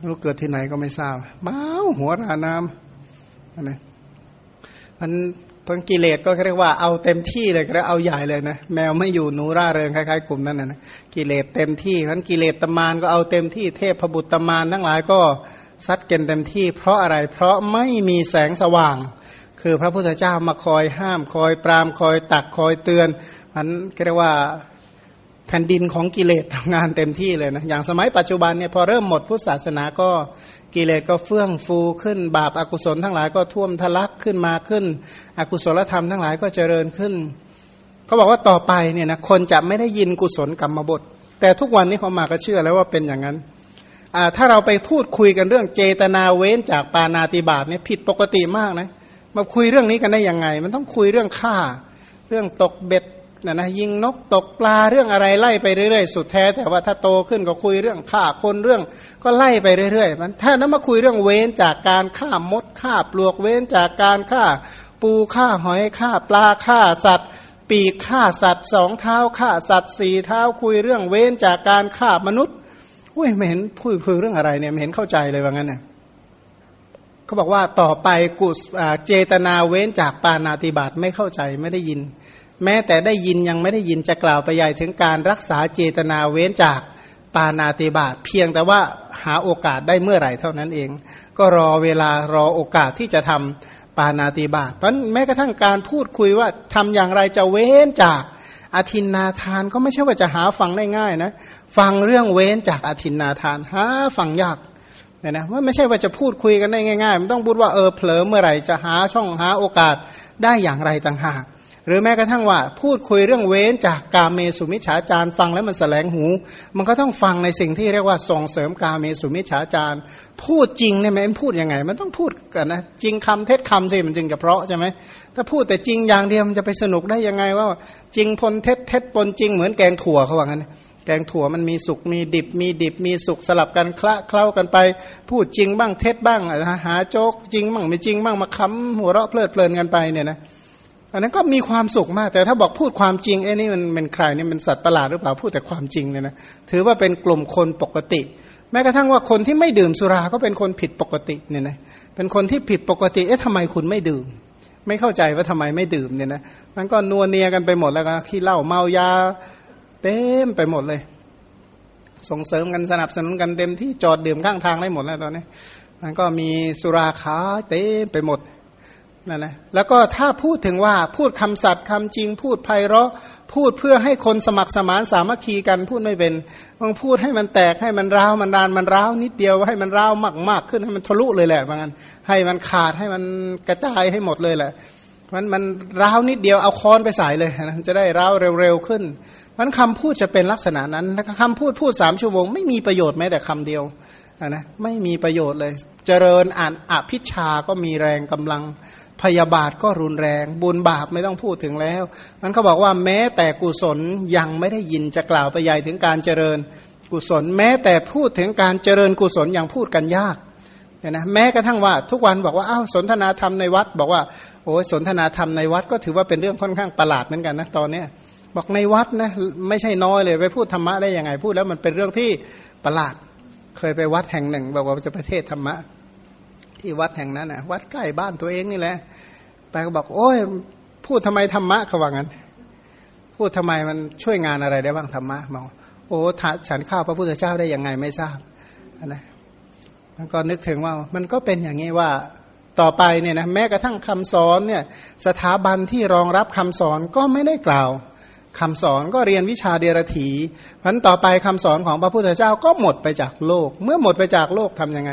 รู้เกิดที่ไหนก็ไม่ทราบเมาหัวราน้ำนะมันพังกิเลสก็เรียกว่าเอาเต็มที่เลยก็เอาใหญ่เลยนะแมวไม่อยู่หนูร่าเริงคล้ายๆกลุ่มนั้นนะกิเลสเต็มที่ทั้นกิเลสตมานก็เอาเต็มที่เทพพบุตรตมานทั้งหลายก็ซัดเกณฑ์เต็มที่ เพราะอะไรเพราะไม่มีแสงสว่าง คือพระพุทธเจ้ามาคอยห้ามคอยปรามคอยตักคอยเตือนมันเรียกว่าแผ่นดินของกิเลสทำงานเต็มที่เลยนะอย่างสมัยปัจจุบันเนี่ยพอเริ่มหมดพุทธศาสนาก็กิเลสก็เฟื่องฟูขึ้น บาปอากุศลทั้งหลายก็ท่วมทะลักขึ้นมาขึ้น อกุศลธรรมทั้งหลายก็เจริญขึ้นเขาบอกว่าต่อไปเนี่ยนะคนจะไม่ได้ยินกุศลกรรมบท แต่ทุกวันนี้เขามาก็เชื่อแล้วว่าเป็นอย่างนั้นถ้าเราไปพูดคุยกันเรื่องเจตนาเว้นจากปานาติบาตเนี่ยผิดปกติมากนะ มาคุยเรื่องนี้กันได้ยังไง มันต้องคุยเรื่องฆ่า เรื่องตกเบ็ดนะนะยิงนกตกปลาเรื่องอะไรไล่ไปเรื่อยๆ สุดแท้ แต่ว่าถ้าโตขึ้นก็คุยเรื่องฆ่าคนเรื่องก็ไล่ไปเรื่อยๆ มันถ้านั้นมาคุยเรื่องเว้นจากการฆ่ามดฆ่าปลวกเว้นจากการฆ่าปูฆ่าหอยฆ่าปลาฆ่าสัตว์ ปีกฆ่าสัตว์สองเท้าฆ่าสัตว์สี่เท้าคุยเรื่องเว้นจากการฆ่ามนุษย์อุ้ยไม่เห็นพูดคุยเรื่องอะไรเนี่ยไม่เห็นเข้าใจเลยว่างั้นเนี่ย เขาบอกว่าต่อไปกุศเจตนาเว้นจากปานาติบาตไม่เข้าใจไม่ได้ยิน แม้แต่ได้ยินยังไม่ได้ยินจะกล่าวไปใหญ่ถึงการรักษาเจตนาเว้นจากปานาติบาตเพียงแต่ว่าหาโอกาสได้เมื่อไหร่เท่านั้นเอง ก็รอเวลารอโอกาสที่จะทำปานาติบาตเพราะแม้กระทั่งการพูดคุยว่าทำอย่างไรจะเว้นจากอธินนาทานก็ไม่ใช่ว่าจะหาฟังได้ง่ายนะ ฟังเรื่องเว้นจากอธินนาทานหาฟังยาก เนี่ยนะว่าไม่ใช่ว่าจะพูดคุยกันได้ง่ายๆมันต้องพูดว่าเออเผลอเมื่อไหร่จะหาช่องหาโอกาสได้อย่างไรต่างหากหรือแม้กระทั่งว่าพูดคุยเรื่องเว้นจากกาเมสุมิฉาจารฟังแล้วมันแสลงหู มันก็ต้องฟังในสิ่งที่เรียกว่าส่งเสริมกาเมสุมิฉาจารพูดจริงเนี่ยมันพูดยังไง มันต้องพูดกันนะจริงคำเท็จคำสิมันจึงจะเพราะใช่ไหมถ้าพูดแต่จริงอย่างเดียวมันจะไปสนุกได้ยังไงว่า จริงพลเท็จเท็จปนจริงเหมือนแกงถั่วเขาว่างั้น แกงถั่วมันมีสุกมีดิบ มีดิบ มีสุกสลับกันคละเคล้ากันไป พูดจริงบ้างเท็จบ้างหาโจกจริงบ้างไม่จริงบ้างมาค้ำหัวเราะเพลิดเพลินกันไปเนี่ยนะอันนั้นก็มีความสุขมาก แต่ถ้าบอกพูดความจริงไอ้นี่มันเป็นใครเนี่ยมันสัตว์ประหลาดหรือเปล่าพูดแต่ความจริงเนี่ยนะถือว่าเป็นกลุ่มคนปกติ แม้กระทั่งว่าคนที่ไม่ดื่มสุราก็เป็นคนผิดปกติเนี่ยนะเป็นคนที่ผิดปกติเอ๊ะทำไมคุณไม่ดื่ม ไม่เข้าใจว่าทำไมไม่ดื่มเนี่ยนะมันก็นัวเนียกันไปหมดแล้วก็ขี้เหล้าเมายา เต็มไปหมดเลย ส่งเสริมกันสนับสนุนกันเต็มที่จอดดื่มข้างทางได้หมดแล้วตอนนี้มันก็มีสุราขาเต็มไปหมดนั่นนะแล้วก็ถ้าพูดถึงว่าพูดคำสัตย์คำจริง พูดไพเราะพูดเพื่อให้คนสมัครสมานสามัคคีกันพูดไม่เป็นต้องพูดให้มันแตกให้มันร้าวมันรานมันร้าวนิดเดียวให้มันร้าวมากมากขึ้นให้มันทะลุเลยแหละบางั้นให้มันขาดให้มันกระจายให้หมดเลยแหละมันมันร้าวนิดเดียวเอาค้อนไปใส่เลยนะจะได้ร้าวเร็วๆขึ้น มันคำพูดจะเป็นลักษณะนั้นแล้วคำพูดพูดสามชั่วโมงไม่มีประโยชน์แม้แต่คำเดียวนะไม่มีประโยชน์เลย เจริญอ่านอภิชาก็มีแรงกำลังพยาบาทก็รุนแรง บุญบาปไม่ต้องพูดถึงแล้ว มันเขาบอกว่าแม้แต่กุศลยังไม่ได้ยินจะกล่าวไปใหญ่ถึงการเจริญกุศล แม้แต่พูดถึงการเจริญกุศลยังพูดกันยากเนี่ยนะแม้กระทั่งว่าทุกวันบอกว่าอ้าวสนทนาธรรมในวัด บอกว่าโอ้สนทนาธรรมในวัดก็ถือว่าเป็นเรื่องค่อนข้างประหลาดเหมือนกันนะตอนเนี้ย บอกในวัดนะไม่ใช่น้อยเลยไปพูดธรรมะได้ยังไงพูดแล้วมันเป็นเรื่องที่ประหลาด เคยไปวัดแห่งหนึ่ง บอกว่าจะไปเทศธรรมะ ที่วัดแห่งนั้นนะวัดใกล้บ้านตัวเองนี่แหละแต่ก็บอก โอ้ยพูดทำไมธรรมะเขาว่างั้น พูดทำไมมันช่วยงานอะไรได้บ้างธรรมะบอกโอ้ฉันข้าวพระพุทธเจ้าได้ยังไงไม่ทราบนะมันก็นึกถึงว่ามันก็เป็นอย่างนี้ว่าต่อไปเนี่ยนะแม้กระทั่งคำสอนเนี่ยสถาบันที่รองรับคำสอนก็ไม่ได้กล่าว คำสอนก็เรียนวิชาเดรถีพันต่อไปคำสอนของพระพุทธเจ้าก็หมดไปจากโลก เมื่อหมดไปจากโลกทํำยังไง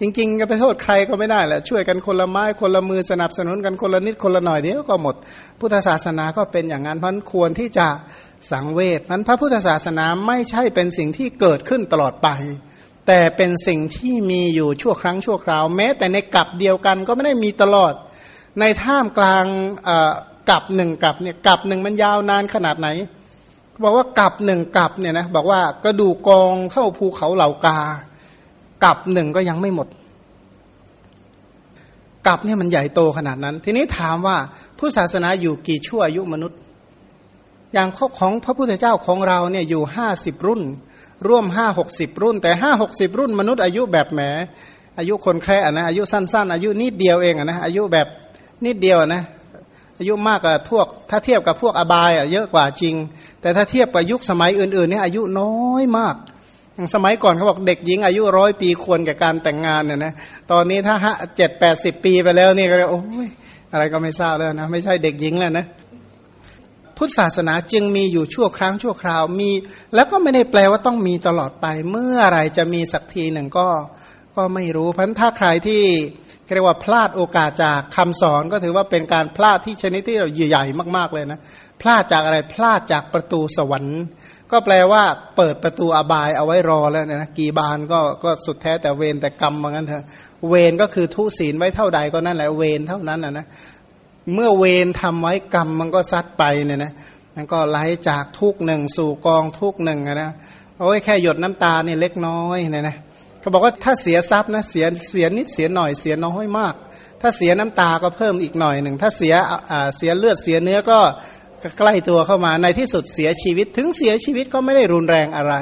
จริงๆจะไปโทษใครก็ไม่ได้แหละช่วยกันคนละไม้คนละมือสนับสนุนกันคนละนิดคนละหน่อยเดียวก็หมด พุทธศาสนาก็เป็นอย่างนั้นพันควรที่จะสังเวชพันพระพุทธศาสนาไม่ใช่เป็นสิ่งที่เกิดขึ้นตลอดไป แต่เป็นสิ่งที่มีอยู่ชั่วครั้งชั่วคราว แม้แต่ในกับเดียวกันก็ไม่ได้มีตลอด ในท่ามกลาง กับหนึ่งกับเนี่ยกับหนึ่งมันยาวนานขนาดไหนบอกว่ากับหนึ่งกับเนี่ยนะบอกว่ากระดูกกองเข้าภูเขาเหล่ากา กับหนึ่งก็ยังไม่หมด กับเนี่ยมันใหญ่โตขนาดนั้น ทีนี้ถามว่าผู้ศาสนาอยู่กี่ชั่วอายุมนุษย์ อย่างของพระพุทธเจ้าของเราเนี่ยอยู่ห้าสิบรุ่น ร่วมห้าหกสิบรุ่น แต่ห้าหกสิบรุ่นมนุษย์อายุแบบแหมอายุคนแค่นะอายุสั้น ๆ อายุนิดเดียวเองนะอายุแบบนิดเดียวนะ อายุมากกว่าพวก ถ้าเทียบกับพวกอบายอะเยอะกว่าจริง แต่ถ้าเทียบกับยุคสมัยอื่นๆนี่อายุน้อยมาก สมัยก่อนเขาบอกเด็กหญิงอายุร้อยปีควรกับการแต่งงานเนี่ยนะตอนนี้ถ้าเจ็ดแปดสิบปีไปแล้วนี่ก็โอ้ยอะไรก็ไม่ทราบแล้วนะไม่ใช่เด็กหญิงแล้วนะพุทธศาสนาจึงมีอยู่ชั่วครั้งชั่วคราวมี แล้วก็ไม่ได้แปลว่าต้องมีตลอดไป เมื่อไรจะมีสักทีหนึ่งก็ก็ไม่รู้เพราะถ้าใครที่ เรียกว่าพลาดโอกาสจากคำสอนก็ถือว่าเป็นการพลาดที่ชนิดที่เราใหญ่มากๆเลยนะ พลาดจากอะไรพลาดจากประตูสวรรค์ ก็แปลว่าเปิดประตูอบายเอาไว้รอแล้วนะกี่บานก็ก็สุดแท้แต่เวรแต่กรรมเหมือนกันเถอะเวรก็คือทุศีลไว้เท่าใดก็นั่นแหละเวรเท่านั้นนะนะเมื่อเวรทำไว้กรรมมันก็ซัดไปเนี่ยนะมันก็ไหลจากทุกหนึ่งสู่กองทุกหนึ่งนะโอ้ยแค่หยดน้ำตาเนี่ยเล็กน้อยเนี่ยนะ เขาบอกว่าถ้าเสียทรัพย์นะเสียเสียนิดเสียหน่อยเสียน้อยมาก ถ้าเสียน้ำตาก็เพิ่มอีกหน่อยหนึ่งถ้าเสียเสียเลือดเสียเนื้อก็ใกล้ตัวเข้ามาในที่สุดเสียชีวิต ถึงเสียชีวิตก็ไม่ได้รุนแรงอะไร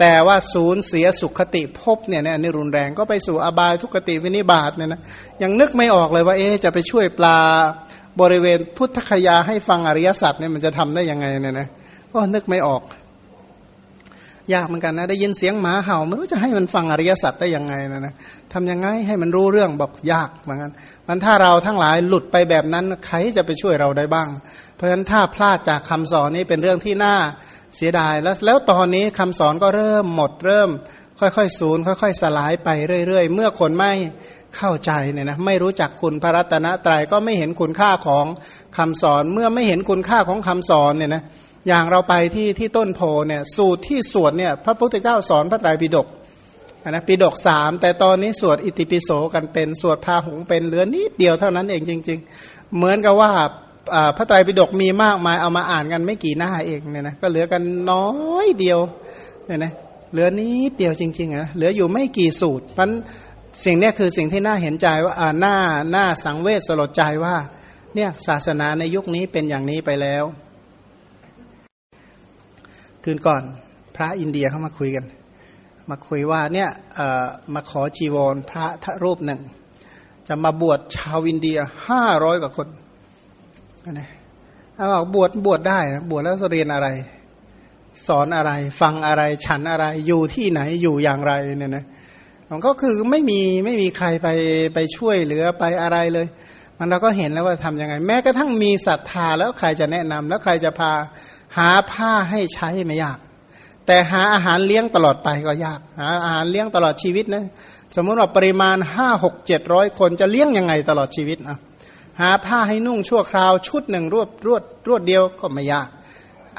แต่ว่าศูนย์เสียสุขติภพเนี่ยเนี่ยนี่รุนแรงก็ไปสู่อบายทุกติวินิบาตเนี่ยนะยังนึกไม่ออกเลยว่าเอ๊จะไปช่วยปลาบริเวณพุทธคยาให้ฟังอริยสัจเนี่ยมันจะทำได้ยังไงเนี่ยนะก็นึกไม่ออก ยากเหมือนกันนะได้ยินเสียงหมาเห่าไม่รู้จะให้มันฟังอริยสัจได้ยังไงนะนะทำยังไงให้มันรู้เรื่องบอกยากเหมือนกันมันถ้าเราทั้งหลายหลุดไปแบบนั้นใครจะไปช่วยเราได้บ้าง เพราะฉะนั้นถ้าพลาดจากคำสอนนี้เป็นเรื่องที่น่าเสียดายแล้วแล้วตอนนี้คำสอนก็เริ่มหมดเริ่ม ค่อยๆสูญค่อย ๆ สลายไปเรื่อย ๆ เมื่อคนไม่เข้าใจเนี่ยนะไม่รู้จักคุณพระรัตนตรัยก็ไม่เห็นคุณค่าของคำสอน เมื่อไม่เห็นคุณค่าของคำสอนเนี่ยนะ อย่างเราไปที่ที่ต้นโพเนี่ยสูตรที่สวดเนี่ยพระพุทธเจ้าสอนพระไตรปิฎกนะปิฎกสามแต่ตอนนี้สวดอิติปิโสกันเป็นสวดพาหงเป็นเหลือนิดเดียวเท่านั้นเองจริง ๆ เหมือนกับว่าพระไตรปิฎกมีมากมายเอามาอ่านกันไม่กี่หน้าเองเนี่ยนะก็เหลือกันน้อยเดียวเนี่ยนะเหลือนิดเดียวจริงๆนะเหลืออยู่ไม่กี่สูตรเพราะสิ่งนี้คือสิ่งที่น่าเห็นใจว่าหน้าหน้าสังเวชสลดใจว่าเนี่ยศาสนาในยุคนี้เป็นอย่างนี้ไปแล้ว คืนก่อน พระอินเดียเข้ามาคุยกัน มาคุยว่าเนี่ยมาขอจีวรพระทรูปหนึ่ง จะมาบวชชาวอินเดียห้าร้อยกว่าคนนะเอาบอกบวชบวชได้บวชแล้วเรียนอะไร สอนอะไร ฟังอะไร ฉันอะไร อยู่ที่ไหนอยู่อย่างไรเนี่ยนะมันก็คือไม่มีไม่มีใครไปไปช่วยเหลือไปอะไรเลย มันเราก็เห็นแล้วว่าทํำยังไง แม้กระทั่งมีศรัทธาแล้วใครจะแนะนำแล้วใครจะพา หาผ้าให้ใช้ไม่ยาก แต่หาอาหารเลี้ยงตลอดไปก็ยาก หาอาหารเลี้ยงตลอดชีวิตนะสมมติว่าปริมาณห้าหกเจ็ดร้อยคนจะเลี้ยงยังไงตลอดชีวิตอะหาผ้าให้นุ่งชั่วคราวชุดหนึ่งรวดรวดรวดเดียวก็ไม่ยาก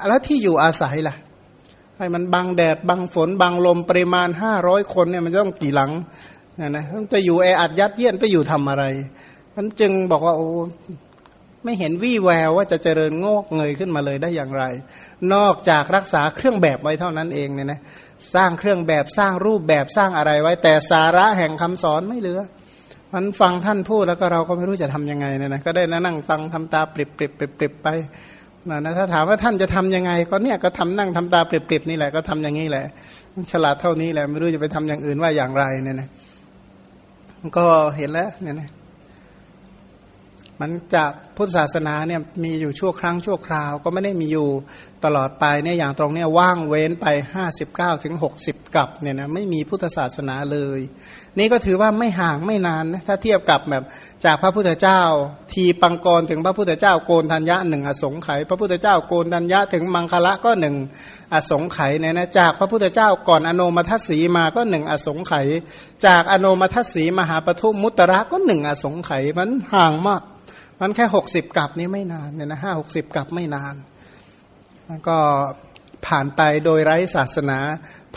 แล้วที่อยู่อาศัยล่ะให้มันบังแดดบังฝนบังลมปริมาณห้าร้อยคนเนี่ยมันจะต้องกี่หลังนะนะต้องจะอยู่แออัดยัดเยียนไปอยู่ทำอะไรมันจึงบอกว่าโอ้ ไม่เห็นวี่แววว่าจะเจริญงอกเงยขึ้นมาเลยได้อย่างไร นอกจากรักษาเครื่องแบบไว้เท่านั้นเองเนี่ยนะสร้างเครื่องแบบสร้างรูปแบบสร้างอะไรไว้ แต่สาระแห่งคำสอนไม่เหลือมันฟังท่านพูดแล้วก็เราก็ไม่รู้จะทํำยังไงเนี่ยนะก็ได้นั่งฟังทำตาปริบปริบปริบปริบไปนะถ้าถามว่าท่านจะทำยังไง ก็เนี่ยก็ทำนั่งทำตาปริบปริบนี่แหละก็ทำอย่างนี้แหละฉลาดเท่านี้แหละไม่รู้จะไปทำอย่างอื่นว่าอย่างไรเนี่ยนะก็เห็นแล้วเนี่ยนะมันจาก พุทธศาสนาเนี่ยมีอยู่ชั่วครั้งชั่วคราว ก็ไม่ได้มีอยู่ตลอดไปเนี่ยอย่างตรงเนี่ยว่างเว้นไปห้าสิบเก้าถึงหกสิบกับเนี่ยนะไม่มีพุทธศาสนาเลย นี่ก็ถือว่าไม่ห่างไม่นานนะถ้าเทียบกับแบบจากพระพุทธเจ้า ทีปังกรถึงพระพุทธเจ้าโกนธัญญะหนึ่งอสงไขยพระพุทธเจ้าโกนธัญญะถึงมังคละก็หนึ่งอสงไขยเนี่ยนะจากพระพุทธเจ้าก่อนอโนมัทสีมาก็หนึ่งอสงไขยจากอโนมัทสีมหาปทุมมุตระก็หนึ่งอสงไขยมันห่างมาก มันแค่หกสิบกับนี่ไม่นานเนี่ยนะห้าหกสิบกับไม่นานมันก็ผ่านไปโดยไร้ศาสนา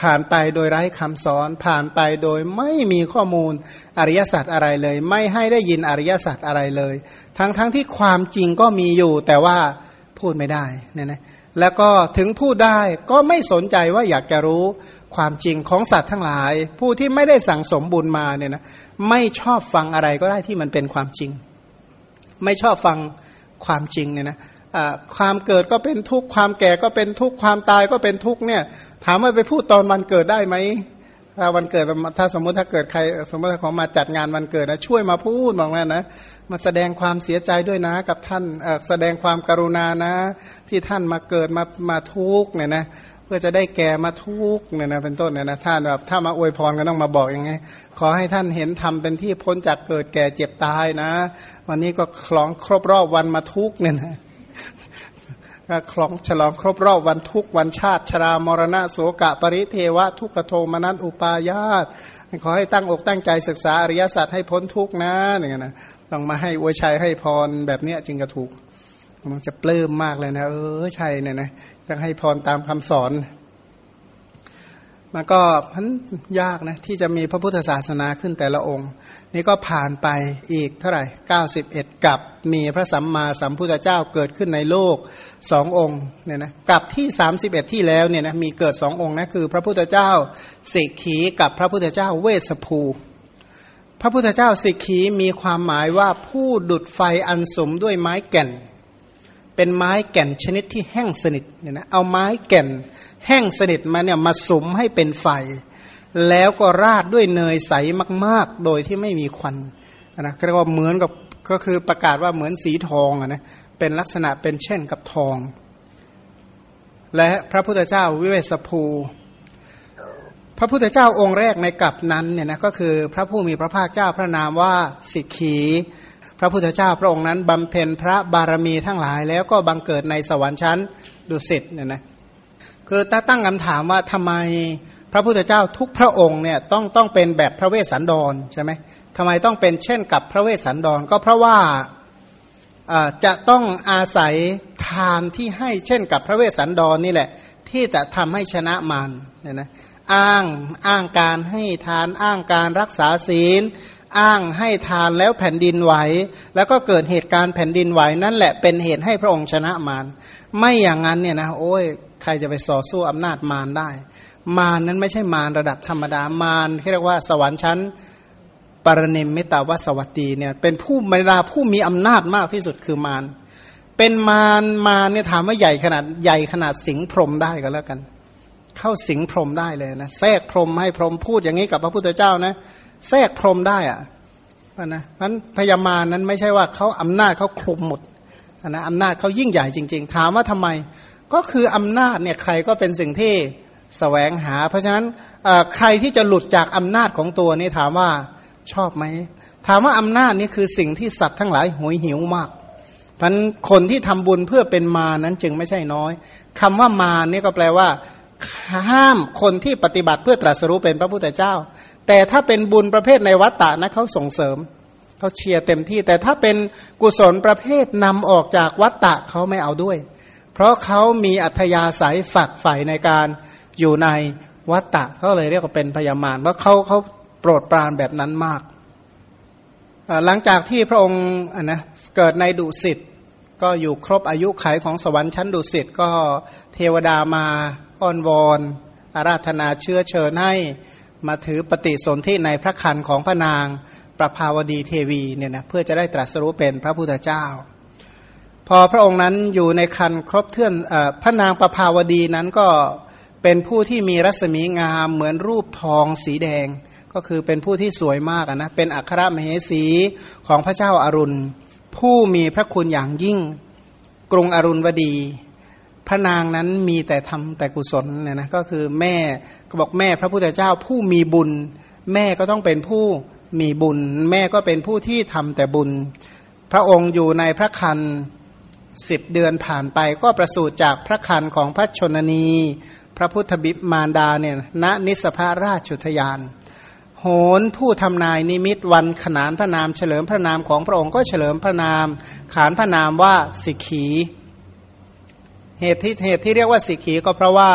ผ่านไปโดยไร้คำสอน ผ่านไปโดยไม่มีข้อมูลอริยสัจอะไรเลย ไม่ให้ได้ยินอริยสัจอะไรเลย ทั้งทั้งที่ความจริงก็มีอยู่ แต่ว่าพูดไม่ได้เนี่ยนะแล้วก็ถึงพูดได้ก็ไม่สนใจว่าอยากจะรู้ความจริงของสัตว์ทั้งหลาย ผู้ที่ไม่ได้สั่งสมบุญมาเนี่ยนะไม่ชอบฟังอะไรก็ได้ที่มันเป็นความจริง ไม่ชอบฟังความจริงเนี่ยนะความเกิดก็เป็นทุกข์ความแก่ก็เป็นทุกข์ความตายก็เป็นทุกข์เนี่ย ถามว่าไปพูดตอนวันเกิดได้ไหมถ้าวันเกิดถ้าสมมุติถ้าเกิดใคร สมมติถ้าขามาจัดงานวันเกิดนะช่วยมาพูดบอกว่านะมาแสดงความเสียใจด้วยนะกับท่านแสดงความกรุณานะ ที่ท่านมาเกิดมามาทุกข์เนี่ยนะ พื่อจะได้แก่มาทุกเนี่ยนะเป็นต้นเนี่ยนะท่านแบบถ้ามาอวยพรก็ต้องมาบอกยังไง ขอให้ท่านเห็นทำเป็นที่พ้นจากเกิดแก่เจ็บตายนะ วันนี้ก็คล้องครบรอบวันมาทุกเนี่ยนะก็คล้องฉลองครบรอบวันทุกวันชาติ ชรามรณะโสกะปริเทวะ ทุกขโทมนัสอุปายาตขอให้ตั้งอกตั้งใจศึกษาอริยสัจให้พ้นทุกนะเนี่ยนะต้องมาให้อวยชัยให้พรแบบเนี้ยจึงจะถูก มันจะปลื้มมากเลยนะ เออใช่เนี่ยนะจะให้พรตามคำสอน มันก็พันยากนะ ที่จะมีพระพุทธศาสนาขึ้นแต่ละองค์ นี่ก็ผ่านไปอีกเท่าไหร่เก้าสิบเอ็ดกับมีพระสัมมาสัมพุทธเจ้าเกิดขึ้นในโลกสององค์เนี่ยนะกับที่สามสิบเอ็ดที่แล้วเนี่ยนะมีเกิดสององค์นะคือ พระพุทธเจ้าสิกขีกับพระพุทธเจ้าเวสภูพระพุทธเจ้าสิกขีมีความหมายว่าผู้ดุดไฟอันสมด้วยไม้แก่น เป็นไม้แก่นชนิดที่แห้งสนิทเนี่ยนะเอาไม้แก่นแห้งสนิทมาเนี่ยมาสมให้เป็นไฟ แล้วก็ราดด้วยเนยใสมาก ๆ โดยที่ไม่มีควันนะเรียกว่าเหมือนกับก็คือประกาศว่าเหมือนสีทองนะเป็นลักษณะเป็นเช่นกับทอง และพระพุทธเจ้าวิเวสภู พระพุทธเจ้าองค์แรกในกลับนั้นเนี่ยนะก็คือพระผู้มีพระภาคเจ้าพระนามว่าสิกขี พระพุทธเจ้าพระองค์นั้นบำเพ็ญพระบารมีทั้งหลาย แล้วก็บังเกิดในสวรรค์ชั้นดุสิตเนี่ยนะคือถ้าตั้งคำถามว่าทำไมพระพุทธเจ้าทุกพระองค์เนี่ยต้องต้องเป็นแบบพระเวสสันดรใช่ไหมทำไมต้องเป็นเช่นกับพระเวสสันดร ก็เพราะว่าจะต้องอาศัยทานที่ให้เช่นกับพระเวสสันดรนนี่แหละ ที่จะทำให้ชนะมารเนี่ยนะอ้างอ้างการให้ทานอ้างการรักษาศีล อ้างให้ทานแล้วแผ่นดินไหว แล้วก็เกิดเหตุการณ์แผ่นดินไหวนั่นแหละเป็นเหตุให้พระองค์ชนะมารไม่อย่างนั้นเนี่ยนะโอ้ยใครจะไปส่อสู้อำนาจมารได้ มารนั้นไม่ใช่มารระดับธรรมดามารเรียกว่าสวรรค์ชั้นปรนิมมิตาวสวัตตีเนี่ยเป็นผู้มราผู้มีอำนาจมากที่สุดคือมารเป็นมารมารเนี่ยถามว่าใหญ่ขนาดใหญ่ขนาดสิงพรมได้ก็แล้วกัน เข้าสิงพรมได้เลยนะแทรกพรมให้พรมพูดอย่างนี้กับพระพุทธเจ้านะ แทรกพรมได้อะนะนั้นพญามารนั้นไม่ใช่ว่าเขาอำนาจเขาคลุมหมดนะอำนาจเขายิ่งใหญ่จริง ๆ ถามว่าทำไม ก็คืออำนาจเนี่ยใครก็เป็นสิ่งที่สแสวงหา เพราะฉะนั้นใครที่จะหลุดจากอำนาจของตัวนี่ถามว่าชอบไหมถามว่าอำนาจนี่คือสิ่งที่สัตว์ทั้งหลายหวยหิวมากพันคนที่ทำบุญเพื่อเป็นมานั้นจึงไม่ใช่น้อยคำว่ามานี่ก็แปลว่า ห้ามคนที่ปฏิบัติเพื่อตรัสรู้เป็นพระพุทธเจ้า แต่ถ้าเป็นบุญประเภทในวัฏฏะนะเขาส่งเสริมเขาเชียร์เต็มที่ แต่ถ้าเป็นกุศลประเภทนำออกจากวัฏฏะเขาไม่เอาด้วย เพราะเขามีอัธยาศัยฝักใฝ่ในการอยู่ในวัฏฏะเขาเลยเรียกว่าเป็นพยามารเพราะเขาเขาโปรดปรานแบบนั้นมาก หลังจากที่พระองค์นะเกิดในดุสิตก็อยู่ครบอายุไขของสวรรค์ชั้นดุสิตก็เทวดามาอ้อนวอนอาราธนาเชื้อเชิญให้ มาถือปฏิสนธิในพระคันของพระนางประภาวดีเทวีเนี่ยนะเพื่อจะได้ตรัสรู้เป็นพระพุทธเจ้า พอพระองค์นั้นอยู่ในคันครบเทื่อนพระนางประภาวดีนั้นก็เป็นผู้ที่มีรัศมีงามเหมือนรูปทองสีแดง ก็คือเป็นผู้ที่สวยมากนะเป็นอัครมเหสีของพระเจ้าอารุณ ผู้มีพระคุณอย่างยิ่ง กรุงอรุณวดี พระนางนั้นมีแต่ทำแต่กุศลเนี่ยนะก็คือแม่ก็บอกแม่พระพุทธเจ้าผู้มีบุญ แม่ก็ต้องเป็นผู้มีบุญ แม่ก็เป็นผู้ที่ทำแต่บุญ พระองค์อยู่ในพระคันสิบเดือนผ่านไปก็ประสูติจากพระคันของพระชนนี พระพุทธบิมารดาเนี่ยณนิสภาราชุทยาน โหนผู้ทำนายนิมิตวันขนานพระนามเฉลิมพระนามของพระองค์ก็เฉลิมพระนาม ขานพระนามว่าสิกขี เหตุที่เหตุที่เรียกว่าสิกขีก็เพราะว่า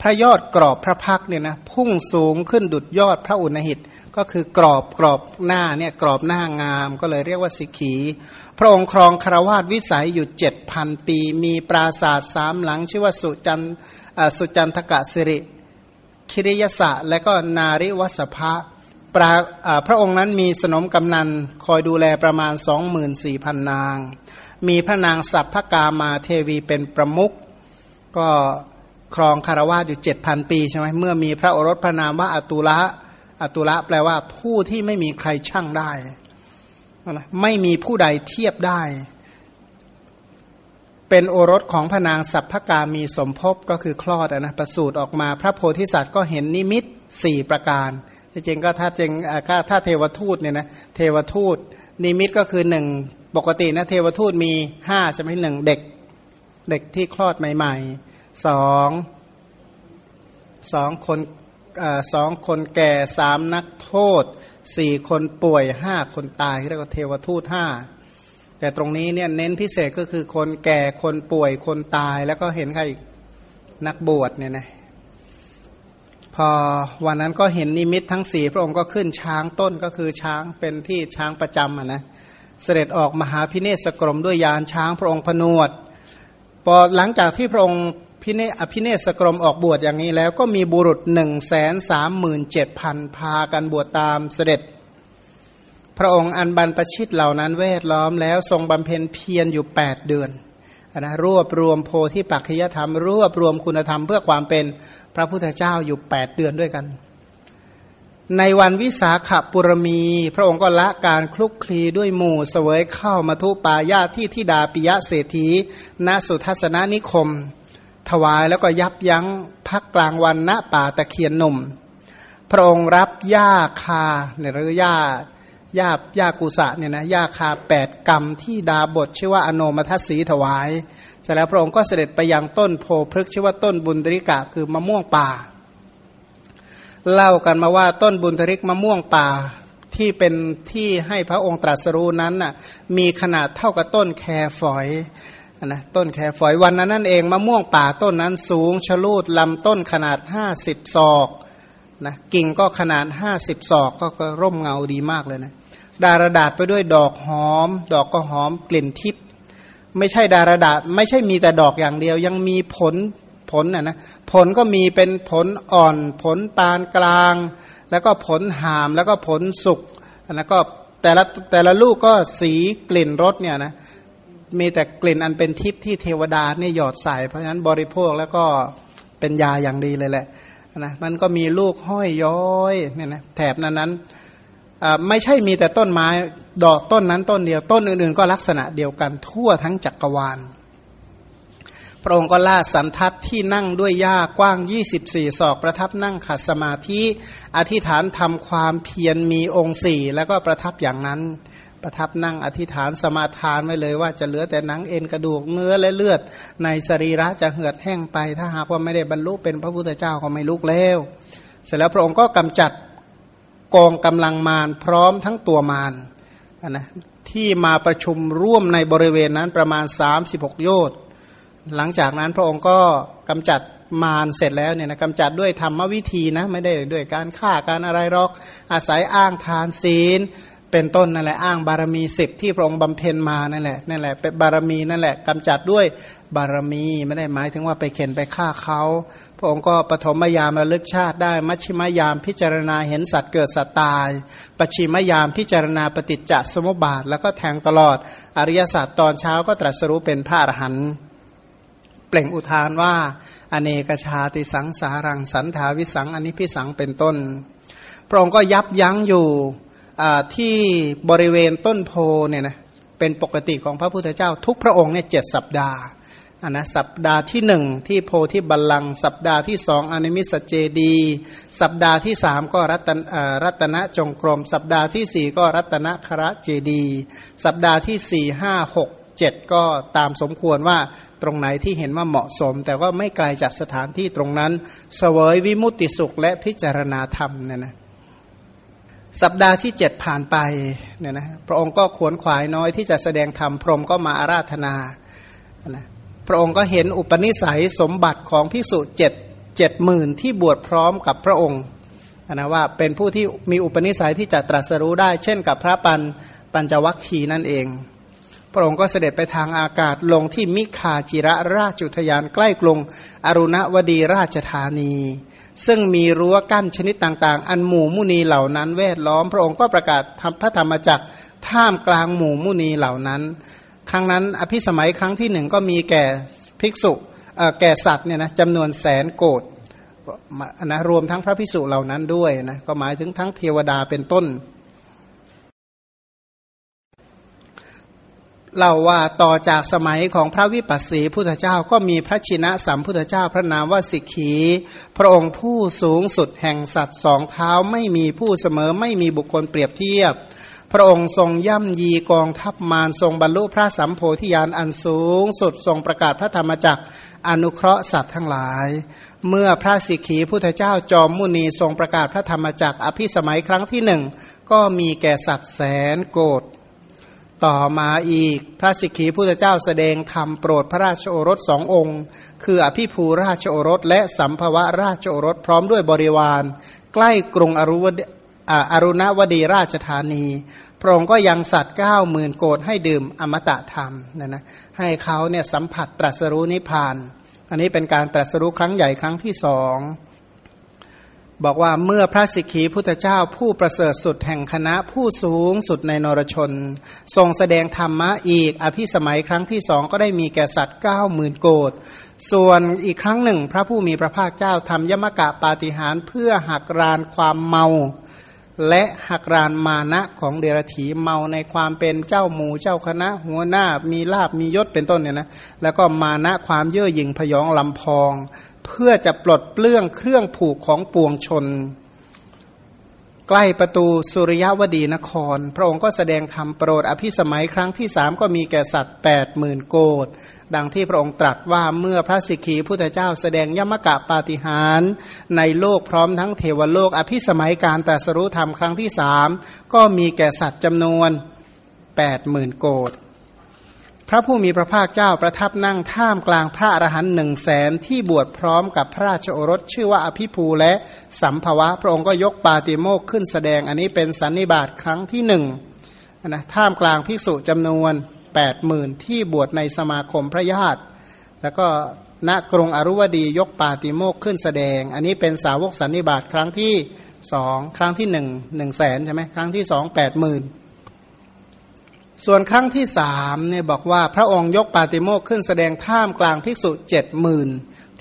พระยอดกรอบพระพักเนี่ยนะพุ่งสูงขึ้นดุดยอดพระอุณหิต ก็คือกรอบกรอบหน้าเนี่ยกรอบหน้างามก็เลยเรียกว่าสิกขี พระองค์ครองคารวาสวิสัยอยู่เจ็ดพันปี มีปราศาสตร์สามหลัง ชื่อว่าสุจันสุจันทกะสิริ คิริยสะและก็นาริวัสภะปราพระองค์นั้นมีสนมกำนันคอยดูแลประมาณสองหมื่นสี่พันนาง มีพระนางสัพพกามาเทวีเป็นประมุขก็ครองคารวาสอยู่เจ็ดพันปีใช่ไหมเมื่อมีพระโอรสพระนามว่าอตุละอตุละแปลว่าผู้ที่ไม่มีใครช่างได้ ไม่มีผู้ใดเทียบได้ เป็นโอรสของพระนางสัพพกามีสมภพก็คือคลอดนะประสูติออกมา พระโพธิสัตว์ก็เห็นนิมิตสี่ประการจริงก็ถ้าจริงถ้าเทวทูตเนี่ยนะเทวทูตนิมิตก็คือหนึ่ง ปกตินะเทวทูตมีห้าใช่ไหมหนึ่งเด็ก เด็กที่คลอดใหม่ๆสองสองคนสองคนแก่สามนักโทษสี่คนป่วยห้าคนตายเรียกว่าเทวทูตห้าแต่ตรงนี้เนี่ยเน้นพิเศษก็คือคนแก่คนป่วยคนตายแล้วก็เห็นใครอีกนักบวชเนี่ยนะพอวันนั้นก็เห็นนิมิตทั้งสี่พระองค์ก็ขึ้นช้างต้นก็คือช้างเป็นที่ช้างประจำอะนะ เสด็จออกมหาพิเนศกรมด้วยยานช้างพระองค์ผนวดพอหลังจากที่พระองค์พิเนอภิเนศกรมออกบวชอย่างนี้แล้วก็มีบุรุษหนึ่งแสนสามหมื่นเจ็ดพันพากันบวชตามเสด็จ พระองค์อันบรรพชิตเหล่านั้นเวทล้อมแล้วทรงบำเพ็ญเพียรอยู่แปดเดือนนะรวบรวมโพธิปัจจยธรรม รวบรวมคุณธรรมเพื่อความเป็นพระพุทธเจ้าอยู่แปดเดือนด้วยกัน ในวันวิสาขบุรมี พระองค์ก็ละการคลุกคลีด้วยหมู่เสวยเข้ามาทุปายาที่ทิดาปิยะเศรษฐีณสุทัศนนิคม ถวายแล้วก็ยับยั้งพักกลางวันณป่าตะเคียนหนุ่ม พระองค์รับหญ้าคาเนี่ยหรือหญ้าหญ้าหญ้ากุสะเนี่ยนะหญ้าคาแปดกรรมที่ดาบทชื่อว่าอโนมัทสีถวายเสร็จแล้วพระองค์ก็เสด็จไปยังต้นโพพฤกชื่อว่าต้นบุญริกะคือมะม่วงป่า เล่ากันมาว่าต้นบุญตริกมะม่วงป่าที่เป็นที่ให้พระองค์ตรัสรู้นั้นน่ะมีขนาดเท่ากับต้นแครฝอยนะต้นแคฝอยวันนั้นนั่นเองมะม่วงป่าต้นนั้นสูงชะลูดลำต้นขนาดห้าสิบศอกนะกิ่งก็ขนาดห้าสิบศอกก็ร่มเงาดีมากเลยนะดารดาษไปด้วยดอกหอม ดอกก็หอมกลิ่นทิพย์ไม่ใช่ดารดาษไม่ใช่มีแต่ดอกอย่างเดียว ยังมีผล ลนะนะผลก็มีเป็นผลอ่อน ผลปานกลาง แล้วก็ผลหามแล้วก็ผลสุกแล้วก็แต่ละแต่ละลูกก็สีกลิ่นรสเนี่ยนะมีแต่กลิ่นอันเป็นทิพย์ที่เทวดาเนี่ยหยอดใส่เพราะฉะนั้นบริโภคแล้วก็เป็นยาอย่างดีเลยแหละนะมันก็มีลูกห้อยย้อยเนี่ยนะแถบนั้นนั้นไม่ใช่มีแต่ต้นไม้ดอกต้นนั้นต้นเดียวต้นอื่นๆ ก็ลักษณะเดียวกันทั่วทั้งจักรวาล พระองค์ก็ล่าสันทัดที่นั่งด้วยหญ้ากว้าง 24 ศอก ประทับนั่งขัดสมาธิ อธิษฐานทำความเพียรมีองค์สี่แล้วก็ประทับอย่างนั้น ประทับนั่งอธิษฐานสมาทานไว้เลยว่าจะเหลือแต่หนังเอ็นกระดูกเนื้อและเลือด ในสรีระจะเหือดแห้งไป ถ้าหากว่าไม่ได้บรรลุเป็นพระพุทธเจ้าก็ไม่ลุกแล้ว เสร็จแล้วพระองค์ก็กำจัดกองกำลังมารพร้อมทั้งตัวมารนะที่มาประชุมร่วมในบริเวณนั้นประมาณ 36 โยชน์ หลังจากนั้นพระองค์ก็กำจัดมารเสร็จแล้วเนี่ยนะกำจัดด้วยธรรมวิธีนะไม่ได้ด้วยการฆ่าการอะไรหรอก อาศัยอ้างทานศีล เป็นต้นนั่นแหละอ้างบารมีสิบที่พระองค์บำเพ็ญมานั่นแหละนั่นแหละเป็นบารมีนั่นแหละกำจัดด้วยบารมีไม่ได้หมายถึงว่าไปเข็นไปฆ่าเขาพระองค์ก็ปฐมยามระลึกชาติได้ มัชชิมยามพิจารณาเห็นสัตว์เกิดสัตว์ตาย ปัจฉิมยามพิจารณาปฏิจจสมุปบาท แล้วก็แทงตลอดอริยศาสัจตอนเช้าก็ตรัสรู้เป็นพระอรหันต์ ล่งอุทานว่า อเนกชาติสังสารังสันถาวิสังอนิพิสังเป็นต้น พระองค์ก็ยับยั้งอยู่ที่บริเวณต้นโพเนี่ยนะเป็นปกติของพระพุทธเจ้า ทุกพระองค์เนี่ยเจ็ดสัปดาห์นนะสัปดาห์ที่หนึ่งที่โพธิบัลลังสัปดาห์ที่สองอนิมิสเจดี สัปดาห์ที่สามก็รัตนรัตนจงกรม สัปดาห์ที่สี่ก็รัตนคระเจดี สัปดาห์ที่สี่ห้าหก เจ็ดก็ตามสมควรว่าตรงไหนที่เห็นว่าเหมาะสม แต่ว่าไม่ไกลจากสถานที่ตรงนั้น เสวยวิมุตติสุขและพิจารณาธรรมเนี่ยนะสัปดาห์ที่เจ็ดผ่านไปเนี่ยนะพระองค์ก็ขวนขวายน้อยที่จะแสดงธรรมพรหมก็มาอาราธนานะพระองค์ก็เห็นอุปนิสัยสมบัติของพิสุเจ็ดเจ็ดหมื่นที่บวชพร้อมกับพระองค์นะว่าเป็นผู้ที่มีอุปนิสัยที่จะตรัสรู้ได้ เช่นกับพระปันปัญจวัคคีนั่นเอง พระองค์ก็เสด็จไปทางอากาศลงที่มิคาจิระราชุทยานใกล้กรุงอรุณวดีราชธานี ซึ่งมีรั้วกั้นชนิดต่างๆ อันหมู่มุนีเหล่านั้นแวดล้อม พระองค์ก็ประกาศพระธรรมจักรท่ามกลางหมู่มุนีเหล่านั้น ครั้งนั้นอภิสมัยครั้งที่หนึ่งก็มีแก่ภิกษุแก่สัตว์เนี่ยนะจำนวนแสนโกดนะรวมทั้งพระภิกษุเหล่านั้นด้วยนะก็หมายถึงทั้งเทวดาเป็นต้น เล่าว่าต่อจากสมัยของพระวิปัสสีพุทธเจ้าก็มีพระชินะสัมพุทธเจ้าพระนามว่าสิกขี พระองค์ผู้สูงสุดแห่งสัตว์สองเท้าไม่มีผู้เสมอไม่มีบุคคลเปรียบเทียบ พระองค์ทรงย่ำยีกองทัพมารทรงบรรลุพระสัมโพธิญาณอันสูงสุดทรงประกาศพระธรรมจักรอนุเคราะห์สัตว์ทั้งหลาย เมื่อพระสิกขีพุทธเจ้าจอมมุนีทรงประกาศพระธรรมจักรอภิสมัยครั้งที่หนึ่งก็มีแก่สัตว์แสนโกรธ ต่อมาอีก พระสิกขีพุทธเจ้าแสดงธรรมโปรดพระราชโอรสสององค์ คืออภิภูราชโอรสและสัมภวะราชโอรสพร้อมด้วยบริวาร ใกล้กรุงอรุวอรุณวดีราชธานี พระองค์ก็ยังสัตว์เก้าหมื่นโกดให้ดื่มอมตะธรรมนะนะให้เขาเนี่ยสัมผัสตรัสรู้นิพพาน อันนี้เป็นการตรัสรู้ครั้งใหญ่ครั้งที่สอง บอกว่าเมื่อพระสิกขีพุทธเจ้าผู้ประเสริฐสุดแห่งคณะผู้สูงสุดในนรชน ทรงแสดงธรรมะอีก อภิสมัยครั้งที่สองก็ได้มีแก่สัตว์เก้าหมื่นโกดส่วนอีกครั้งหนึ่ง พระผู้มีพระภาคเจ้าทำยมกะปาฏิหารเพื่อหักรานความเมา และหักรานมานะของเดรธีเมาในความเป็นเจ้าหมู่เจ้าคณะ หัวหน้ามีลาบมียศเป็นต้นเนี่ยนะแล้วก็มานะความเย่อหยิ่งพยองลำพอง เพื่อจะปลดเปลื้องเครื่องผูกของปวงชน ใกล้ประตูสุริยวดีนคร พระองค์ก็แสดงธรรมโปรดอภิสมัยครั้งที่สามก็มีแก่สัตว์แปดหมื่นโกดดังที่พระองค์ตรัสว่าเมื่อพระสิกขีพุทธเจ้าแสดงยมกะปาฏิหารในโลกพร้อมทั้งเทวโลก อภิสมัยการแต่สรู้ธรรมครั้งที่สามก็มีแก่สัตว์จำนวนแปดหมื่นโกด พระผู้มีพระภาคเจ้าประทับนั่งท่ามกลางพระอรหันต์หนึ่งแสนที่บวชพร้อมกับพระราชโอรสชื่อว่าอภิภูและสัมภวะ พระองค์ก็ยกปาติโมกขึ้นแสดง อันนี้เป็นสันนิบาตครั้งที่หนึ่งนะท่ามกลางภิกษุจำนวนแปดหมื่นที่บวชในสมาคมพระญาติ แล้วก็ณกรุงอรุวดียกปาติโมกขึ้นแสดง อันนี้เป็นสาวกสันนิบาตครั้งที่สองครั้งที่หนึ่งหนึ่งแสนใช่ไหมครั้งที่สองแปดหมื่น ส่วนครั้งที่สามเนี่ยบอกว่าพระองค์ยกปาติโมกขึ้นแสดงท่ามกลางภิกษุเจ็ดหมื่น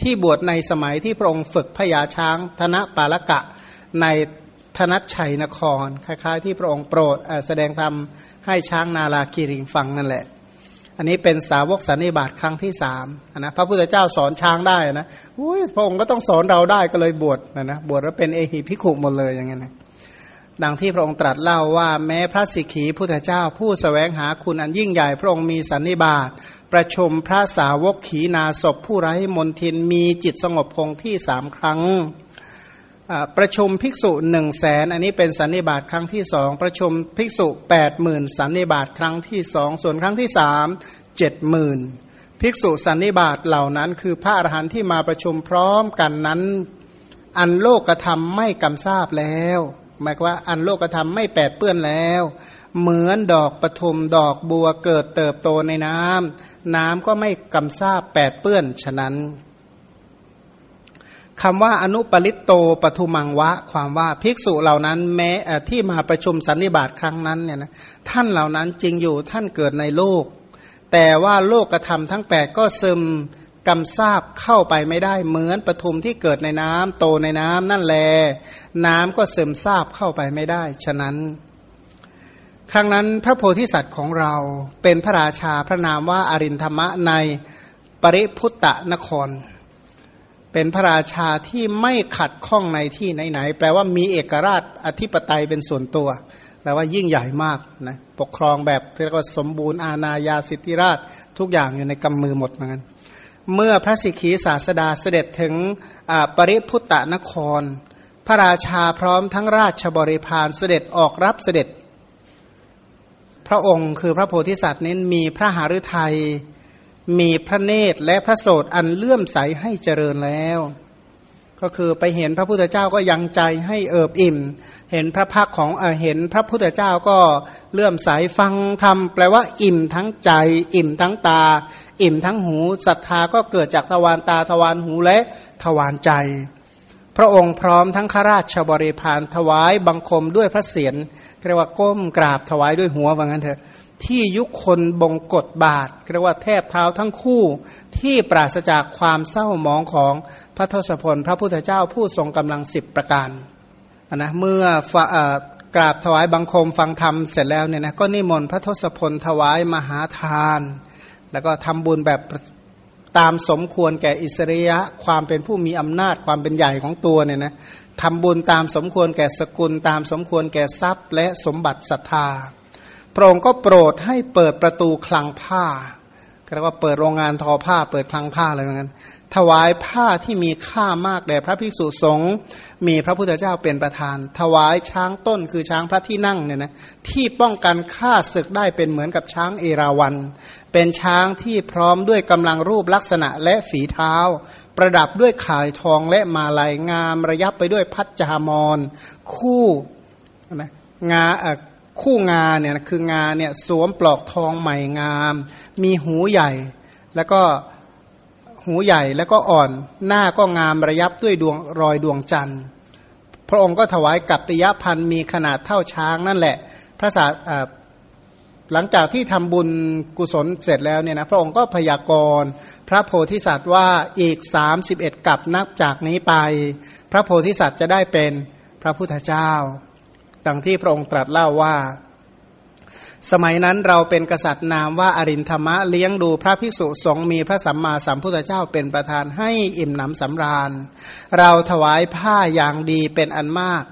ที่บวชในสมัยที่พระองค์ฝึกพญาช้างธนปาลกะในธนัชชัยนคร คล้ายๆ ที่พระองค์โปรดแสดงธรรมให้ช้างนาลากีริงฟังนั่นแหละ อันนี้เป็นสาวกสันนิบาตครั้งที่สามนะพระพุทธเจ้าสอนช้างได้นะอุ้ยพระองค์ก็ต้องสอนเราได้ก็เลยบวชนะนะบวชแล้วเป็นเอหิพิขุหมดเลยอย่างเงี้ยนะ ดังที่พระองค์ตรัสเล่าว่าแม้พระสิกขีพุทธเจ้าผู้สแสวงหาคุณอันยิ่งใหญ่ พระองค์มีสันนิบาตประชุมพระสาวกขีนาศพผู้ไร้มนทินมีจิตสงบคงที่สามครั้งประชุมภิกษุหนึ่งแสนอันนี้เป็นสันนิบาตครั้งที่สองประชุมภิกษุแปดหมื่นสันนิบาตครั้งที่สองส่วนครั้งที่สามเจ็ดหมื่นภิกษุสันนิบาตเหล่านั้น คือพระอรหันต์ที่มาประชุมพร้อมกันนั้น อันโลกธรรมไม่กำทราบแล้ว หมายว่าอันโลกธรรมไม่แปดเปื้อนแล้ว เหมือนดอกปทุมดอกบัวเกิดเติบโตในน้ำน้ำก็ไม่กำทราบแปดเปื้อนฉะนั้นคำว่าอนุปริตโตปทุมังวะ ความว่าภิกษุเหล่านั้นแม้ที่มาประชุมสันนิบาตครั้งนั้นเนี่ยนะท่านเหล่านั้นจริงอยู่ท่านเกิดในโลก แต่ว่าโลกกระทำทั้งแปดก็ซึม กำซาบเข้าไปไม่ได้เหมือนปทุมที่เกิดในน้ำโตในน้ำนั่นแล น้ำก็ซึมซาบเข้าไปไม่ได้ ฉะนั้น ครั้งนั้นพระโพธิสัตว์ของเราเป็นพระราชาพระนามว่าอารินธรรมะในปริพุตตะนคร เป็นพระราชาที่ไม่ขัดข้องในที่ไหนๆแปลว่ามีเอกราชอธิปไตยเป็นส่วนตัวแปลว่ายิ่งใหญ่มากนะปกครองแบบเรียกว่าสมบูรณ์อาณาญาสิทธิราชทุกอย่างอยู่ในกำมือหมดเหมือนกัน เมื่อพระสิกขีศาสดาเสด็จถึงปริพุตตนคร พระราชาพร้อมทั้งราชบริพารเสด็จออกรับเสด็จ พระองค์คือพระโพธิสัตว์นี้มีพระหฤทัยมีพระเนตรและพระโสดอันเลื่อมใสให้เจริญแล้ว ก็คือไปเห็นพระพุทธเจ้าก็ยังใจให้เอิบอิ่ม เห็นพระพักของเอเห็นพระพุทธเจ้าก็เลื่อมใสฟังธรรมแปลว่าอิ่มทั้งใจ อิ่มทั้งตา อิ่มทั้งหูศรัทธาก็เกิดจากทวารตาทวารหูและทวารใจ พระองค์พร้อมทั้งข้าราชบริพารถวายบังคมด้วยพระเศียรเรียกว่าก้มกราบถวายด้วยหัวว่างั้นเถอะ ที่ยุคนบงกฎบาทเรียกว่าแทบเท้าทั้งคู่ที่ปราศจากความเศร้าหมองของพระทศพล พระพุทธเจ้าผู้ทรงกำลังสิบประการนะเมื่อกราบถวายบังคมฟังธรรมเสร็จแล้วเนี่ยนะก็นิมนต์พระทศพลถวายมหาทาน แล้วก็ทำบุญแบบตามสมควรแก่อิสริยะความเป็นผู้มีอำนาจความเป็นใหญ่ของตัวเนี่ยนะทำบุญตามสมควรแก่สกุล ตามสมควรแก่ทรัพย์ และสมบัติศรัทธา พระองค์ก็โปรดให้เปิดประตูคลังผ้าเรียกว่าเปิดโรงงานทอผ้าเปิดคลังผ้าอะไรเหมือนกันถวายผ้าที่มีค่ามากแด่พระภิกษุสงฆ์มีพระพุทธเจ้าเป็นประธาน ถวายช้างต้นคือช้างพระที่นั่งเนี่ยนะที่ป้องกันฆ่าศึกได้เป็นเหมือนกับช้างเอราวัน เป็นช้างที่พร้อมด้วยกำลังรูปลักษณะและฝีเท้า ประดับด้วยข่ายทองและมาลายงามระยับไปด้วยพัชจามอนคู่นะงา คู่งาเนี่ยคืองาเนี่ยสวมปลอกทองใหม่งาม มีหูใหญ่ แล้วก็หูใหญ่แล้วก็อ่อนหน้าก็งามระยับด้วยดวงรอยดวงจันทร์ พระองค์ก็ถวายกัปติยพันธ์มีขนาดเท่าช้างนั่นแหละ พระศาหลังจากที่ทำบุญกุศลเสร็จแล้วเนี่ยนะพระองค์ก็พยากรณ์พระโพธิสัตว์ว่าอีกสามสิบเอ็ดกับนับจากนี้ไป พระโพธิสัตว์จะได้เป็นพระพุทธเจ้า ดังที่พระองค์ตรัสเล่าว่า สมัยนั้นเราเป็นกษัตริย์นามว่าอรินธรรมะเลี้ยงดูพระภิกษุสงฆ์มีพระสัมมาสัมพุทธเจ้าเป็นประธานให้อิ่มหนำสำราญ เราถวายผ้าอย่างดีเป็นอันมาก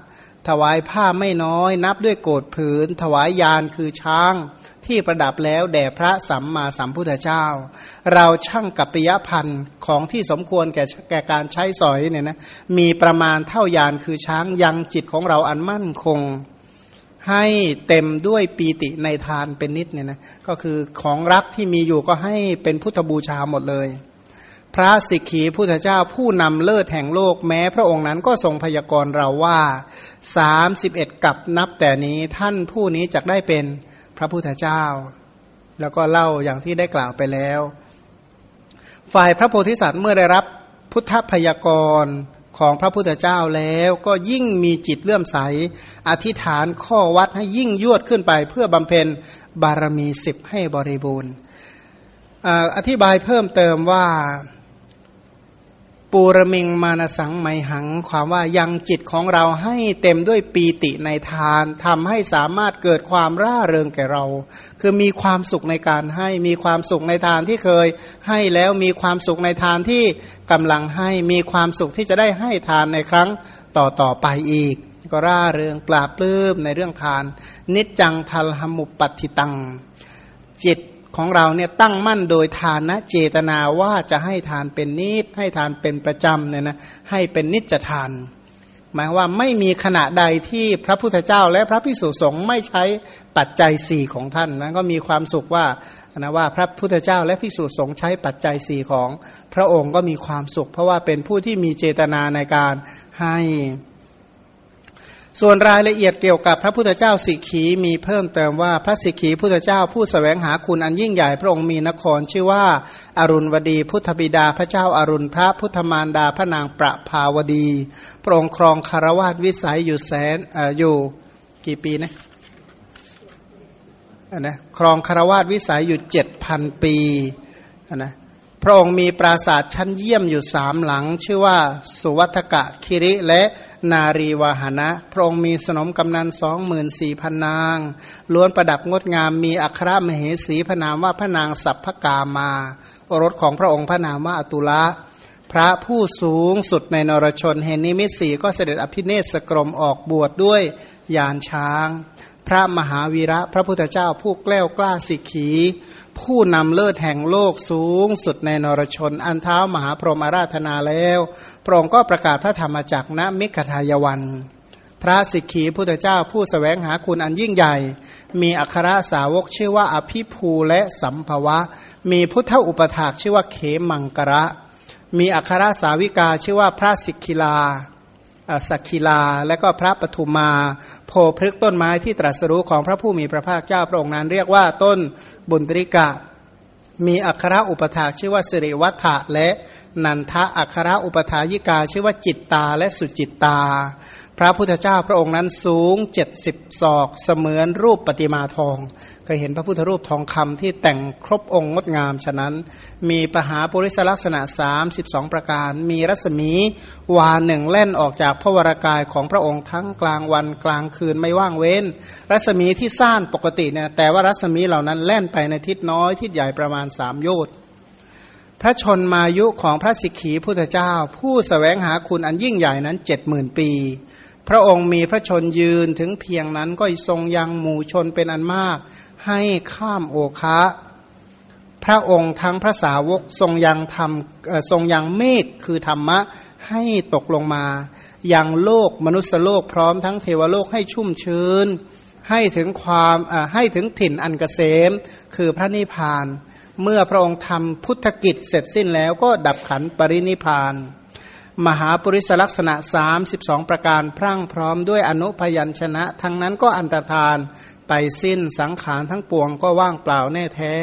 ถวายผ้าไม่น้อย นับด้วยโกดผืน ถวายยานคือช้าง ที่ประดับแล้วแด่พระสัมมาสัมพุทธเจ้า เราช่างกับปิยพันธ์ของที่สมควรแก่แก่การใช้สอยเนี่ยนะมีประมาณเท่ายานคือช้างยังจิตของเราอันมั่นคง ให้เต็มด้วยปีติในทานเป็นนิดเนี่ยนะก็คือของรักที่มีอยู่ก็ให้เป็นพุทธบูชาหมดเลย พระสิกขีพุทธเจ้าผู้นำเลิศแห่งโลกแม้ พระองค์นั้นก็ทรงพยากรณ์เราว่าสามสิบเอ็ดกับนับแต่นี้ท่านผู้นี้จะได้เป็นพระพุทธเจ้า แล้วก็เล่าอย่างที่ได้กล่าวไปแล้ว ฝ่ายพระโพธิสัตว์เมื่อได้รับพุทธพยากรของพระพุทธเจ้าแล้วก็ยิ่งมีจิตเลื่อมใส อธิษฐานข้อวัดให้ยิ่งยวดขึ้นไป เพื่อบำเพ็ญบารมีสิบให้บริบูรณ์อธิบายเพิ่มเติมว่า ปูรมิงมานสังไมหัง ความว่ายังจิตของเราให้เต็มด้วยปีติในทานทำให้สามารถเกิดความร่าเริงแก่เรา คือมีความสุขในการให้มีความสุขในทานที่เคย ให้แล้วมีความสุขในทานที่กำลังให้มีความสุขที่จะได้ให้ทานในครั้งต่อต่อไปอีก ก็ร่าเริงปราบปลื้มในเรื่องทาน นิจจังทัลหมุปปัติตัง จิต ของเราเนี่ยตั้งมั่นโดยทานนะเจตนาว่าจะให้ทานเป็นนิดให้ทานเป็นประจำเนี่ยนะให้เป็นนิจทาน หมายว่าไม่มีขณะใดที่พระพุทธเจ้าและพระพิสุสงฆ์ไม่ใช้ปัจจัยสี่ของท่านนั้นก็มีความสุขว่านะว่าพระพุทธเจ้าและพิสุสงฆ์ใช้ปัจจัยสี่ของ พระองค์ก็มีความสุข เพราะว่าเป็นผู้ที่มีเจตนาในการให้ ส่วนรายละเอียดเกี่ยวกับพระพุทธเจ้าสิกขีมีเพิ่มเติมว่าพระสิกขีพุทธเจ้าผู้สแสวงหาคุณอันยิ่งใหญ่พระองค์มีนครชื่อว่าอารุณวดี พุทธบิดาพระเจ้าอารุณพระพุทธมารดาพระนางประภาวดี พระองค์ครองคารวาสวิสัยอยู่แสนออยู่กี่ปีนะนะครองคารวาสวิสัยอยู่เจ็ดพันปีนะ พระองค์มีปราสาทชั้นเยี่ยมอยู่สามหลัง ชื่อว่าสุวัตกะคิริและนารีวาหนะ พระองค์มีสนมกำนันสองหมื่นสี่พันนาง ล้วนประดับงดงามมีอัครมเหสีพระนามว่าพระนางสัพพกามาโอรสของพระองค์พระนามว่าอตุละพระผู้สูงสุดในนรชนเห็นนิมิตสีก็เสด็จอภิเนศกรมออกบวชดด้วยยานช้าง พระมหาวีระพระพุทธเจ้าผู้แกล้วกล้าสิกขี ผู้นำเลิศแห่งโลกสูงสุดในนรชน อันเท้ามหาพรหมาราธนาแล้วพระองค์ก็ประกาศพระธรรมจักรณมิขทายวัน พระสิกขีพุทธเจ้าผู้สแสวงหาคุณอันยิ่งใหญ่ มีอัครสาวกชื่อว่าอภิภูและสัมภวะ มีพุทธอุปถากชื่อว่าเขมังกระ มีอัครสาวิกาชื่อว่าพระสิกขิลา สักคิลา และก็พระปฐุมาโพพฤกต้นไม้ที่ตรัสรู้ของพระผู้มีพระภาคเจ้าพระองค์นั้น เรียกว่าต้นบุญตริกะ มีอัคระอุปถาชื่อว่าสิริวัฒะและนันทะอัคระอุปถายิกาชื่อว่าจิตตาและสุจิตตา ระพุทธเจ้าพระองค์นั้นสูงเจ็ดสิบศอกเสมือนรูปปฏิมาทองเคยเห็นพระพุทธรูปทองคำที่แต่งครบองค์งดงาม ฉะนั้นมีปหาปุริสลักษณะ32ประการ มีรัศมีวาหนึ่งเล่นออกจากพระวรากายของพระองค์ทั้งกลางวันกลางคืนไม่ว่างเว้น รัศมีที่ซ่านปกติเนี่ยแต่ว่ารัศมีเหล่านั้นแล่นไปในทิศน้อยทิศใหญ่ประมาณสามโยชน์พระชนมายุของพระสิกขีพุทธเจ้า ผู้สแสวงหาคุณอันยิ่งใหญ่นั้นเจ็ดหมื่นปี พระองค์มีพระชนยืนถึงเพียงนั้นก็ทรงยังหมู่ชนเป็นอันมาก ให้ข้ามโอคะ พระองค์ทั้งพระสาวกทรงยังทำทรงยังเมฆคือธรรมะให้ตกลงมายังโลกมนุษยโลกพร้อมทั้งเทวโลกให้ชุ่มชื้น ให้ถึงความให้ถึงถิ่นอันกเกษม คือพระนิพพาน เมื่อพระองค์ทำพุทธกิจเสร็จสิ้นแล้วก็ดับขันปรินิพพาน มหาปริศลักษณะ 32 ประการพรั่งพร้อมด้วยอนุพยัญชนะ ทั้งนั้นก็อันตรธานไปสิ้นสังขารทั้งปวงก็ว่างเปล่าแน่แท้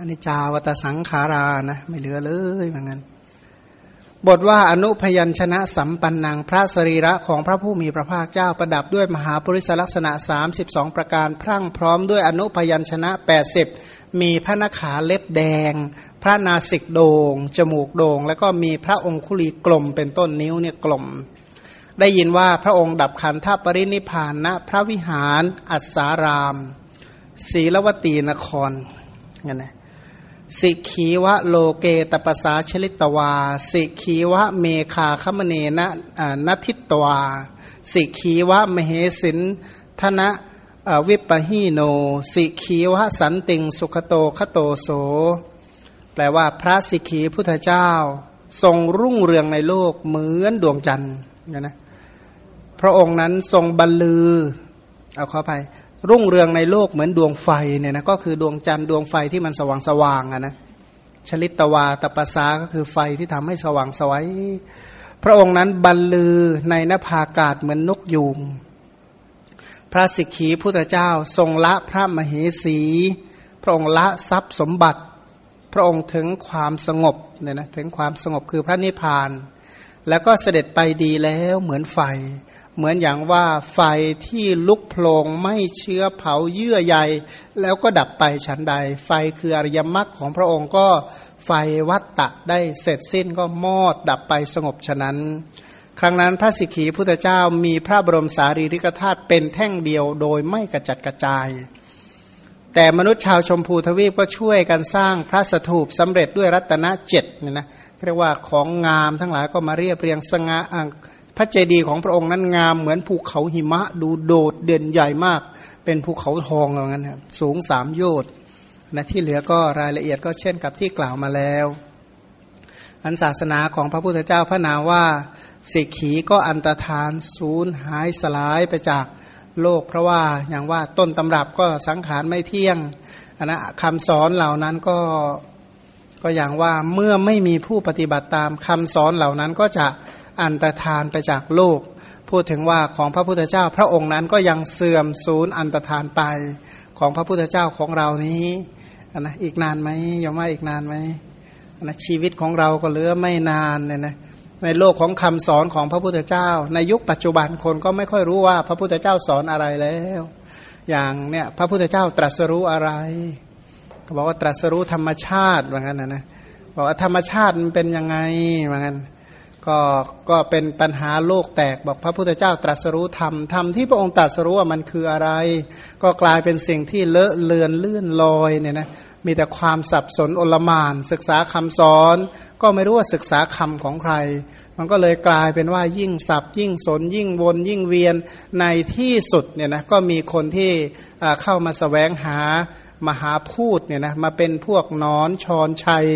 อนิจจาวัตสังขารานะไม่เหลือเลยเหมือนกันบทว่าอนุพยัญชนะสัมปันนังพระสรีระของพระผู้มีพระภาคเจ้าประดับด้วยมหาปริศลักษณะ 32 ประการพรั่งพร้อมด้วยอนุพยัญชนะ 80 มีพระนขาเล็บแดง พระนาสิกโดง่งจมูกโดง่งแล้วก็มีพระองคุลีกลมเป็นต้นนิ้วเนี่ยกลม ได้ยินว่าพระองค์ดับขันธปรินิพานณพระวิหารอัศารามศีลวตีนครงั้นนะสิขีวะโลเกตปสาชลิตวา สิขีวะเมคาคมเนนะนัทิตวา สิขีวะมเหสินธนะ วิปหิโน สิขีวะสันติง สุขโตคโตโส แปลว่าพระสิขีพุทธเจ้า ทรงรุ่งเรืองในโลกเหมือนดวงจันทร์นะพระองค์นั้นทรงบรรลือ เอาข้าไปรุ่งเรืองในโลกเหมือนดวงไฟเนี่ยนะก็คือดวงจันทร์ดวงไฟที่มันสว่างสว่างอะนะชลิตวาตปสาก็คือไฟที่ทำให้สว่างสวัยพระองค์นั้นบรรลือในนภาอากาศเหมือนนกยูง ระสิกขีพุทธเจ้า ทรงละพระมเหสี พระองค์ละทรัพย์สมบัติ พระองค์ถึงความสงบเนี่ยนะถึงความสงบคือพระนิพพาน แล้วก็เสด็จไปดีแล้วเหมือนไฟ เหมือนอย่างว่าไฟที่ลุกโพลงไม่เชื้อเผาเยื่อใยแล้วก็ดับไปฉันใด ไฟคืออริยมรรคของพระองค์ก็ไฟวัตตะได้เสร็จสิ้นก็มอดดับไปสงบฉะนั้น ครั้งนั้นพระสิกขีพุทธเจ้ามีพระบรมสารีริกธาตุเป็นแท่งเดียวโดยไม่กระจัดกระจาย แต่มนุษย์ชาวชมพูทวีปก็ช่วยกันสร้างพระสถูปสำเร็จด้วยรัตนเจ็ดเนี่ยนะเรียกว่าของงามทั้งหลายก็มาเรียบเรียงสง่าพระเจดีย์ของพระองค์นั้นงามเหมือนภูเขาหิมะดูโดดเด่นใหญ่มาก เป็นภูเขาทองอย่างนั้นครับสูงสามโยชน์นะที่เหลือก็รายละเอียดก็เช่นกับที่กล่าวมาแล้ว อันศาสนาของพระพุทธเจ้าพระนามว่า สิกขีก็อันตรธานศูนย์หายสลายไปจากโลก เพราะว่าอย่างว่าต้นตำรับก็สังขารไม่เที่ยงอันนะคำสอนเหล่านั้นก็ก็อย่างว่าเมื่อไม่มีผู้ปฏิบัติตามคำสอนเหล่านั้นก็จะอันตรธานไปจากโลก พูดถึงว่าของพระพุทธเจ้า พระองค์นั้นก็ยังเสื่อมศูนย์อันตรธานไปของพระพุทธเจ้าของเรานี้นะอีกนานไหมยอมว่าอีกนานไหมนะชีวิตของเราก็เหลือไม่นานเนี่ยนะ ในโลกของคำสอนของพระพุทธเจ้า ในยุคปัจจุบันคนก็ไม่ค่อยรู้ว่าพระพุทธเจ้าสอนอะไรแล้ว อย่างเนี่ยพระพุทธเจ้าตรัสรู้อะไรก็บอกว่าตรัสรู้ธรรมชาติว่างั้นนะนะบอกว่าธรรมชาติมันเป็นยังไงว่างั้นก็ก็เป็นปัญหาโลกแตกบอกพระพุทธเจ้าตรัสรู้ธรรมธรรมที่พระองค์ตรัสรู้ว่ามันคืออะไร ก็กลายเป็นสิ่งที่เลอะเลือนเลื่อนลอยเนี่ยนะ มีแต่ความสับสนอลมาน ศึกษาคำสอน ก็ไม่รู้ว่าศึกษาคำของใคร มันก็เลยกลายเป็นว่ายิ่งสับยิ่งสน ยิ่งวนยิ่งเวียนในที่สุดเนี่ยนะก็มีคนที่เข้ามาสแสวงหามหาพูดเนี่ยนะมาเป็นพวกนอนชอนชัย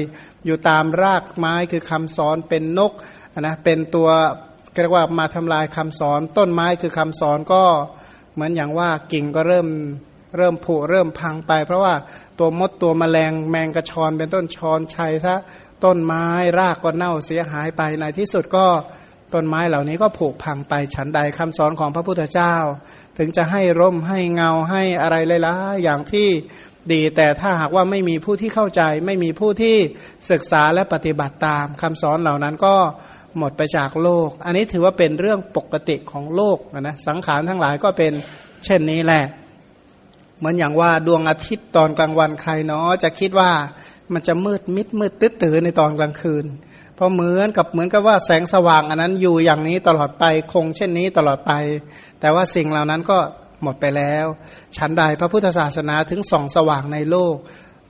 อยู่ตามรากไม้คือคำสอนเป็นนกนะเป็นตัวเรียกว่ามาทำลายคำสอน ต้นไม้คือคำสอนก็เหมือนอย่างว่ากิ่งก็เริ่ม เริ่มผุเริ่มพังไป เพราะว่าตัวมดตัวมแมลงแมงกระชอนเป็นต้นชอนชัยถ้าต้นไม้รากก็เน่าเสียหายไปในที่สุดก็ต้นไม้เหล่านี้ก็ผุพังไปฉันใดคำสอนของพระพุทธเจ้า ถึงจะให้ร่มให้เงาให้อะไรเลยละอย่างที่ดีแต่ถ้าหากว่าไม่มีผู้ที่เข้าใจ ไม่มีผู้ที่ศึกษาและปฏิบัติตามคำสอนเหล่านั้นก็หมดไปจากโลก อันนี้ถือว่าเป็นเรื่องปกติของโลกนะสังขารทั้งหลายก็เป็นเช่นนี้แหละ เหมือนอย่างว่าดวงอาทิตย์ตอนกลางวันใครเนาะจะคิดว่ามันจะมืดมิดมืดตื้อตื่นในตอนกลางคืนเพราะเหมือนกับเหมือนกับว่าแสงสว่างอันนั้นอยู่อย่างนี้ตลอดไปคงเช่นนี้ตลอดไป แต่ว่าสิ่งเหล่านั้นก็หมดไปแล้ว ชั้นใดพระพุทธศาสนาถึงส่องสว่างในโลก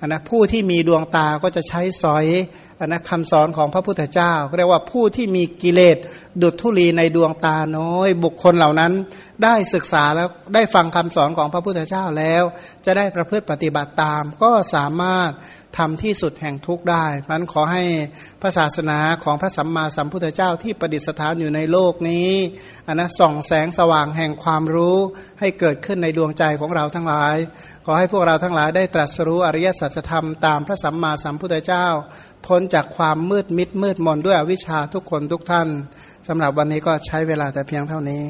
นะผู้ที่มีดวงตาก็จะใช้สอยอนะคำสอนของพระพุทธเจ้าเรียกว่าผู้ที่มีกิเลสดุดทุลีในดวงตาน้อย บุคคลเหล่านั้นได้ศึกษาแล้วได้ฟังคำสอนของพระพุทธเจ้าแล้ว จะได้ประพฤติปฏิบัติตาม ก็สามารถ ทำที่สุดแห่งทุกได้มันขอให้พระศาสนาของพระสัมมาสัมพุทธเจ้าที่ประดิษฐานอยู่ในโลกนี้อันนะส่องแสงสว่างแห่งความรู้ให้เกิดขึ้นในดวงใจของเราทั้งหลาย ขอให้พวกเราทั้งหลายได้ตรัสรู้อริยสัจธรรมตามพระสัมมาสัมพุทธเจ้า พ้นจากความมืดมิดมืดมนด้วยอวิชชาทุกคนทุกท่านสำหรับวันนี้ก็ใช้เวลาแต่เพียงเท่านี้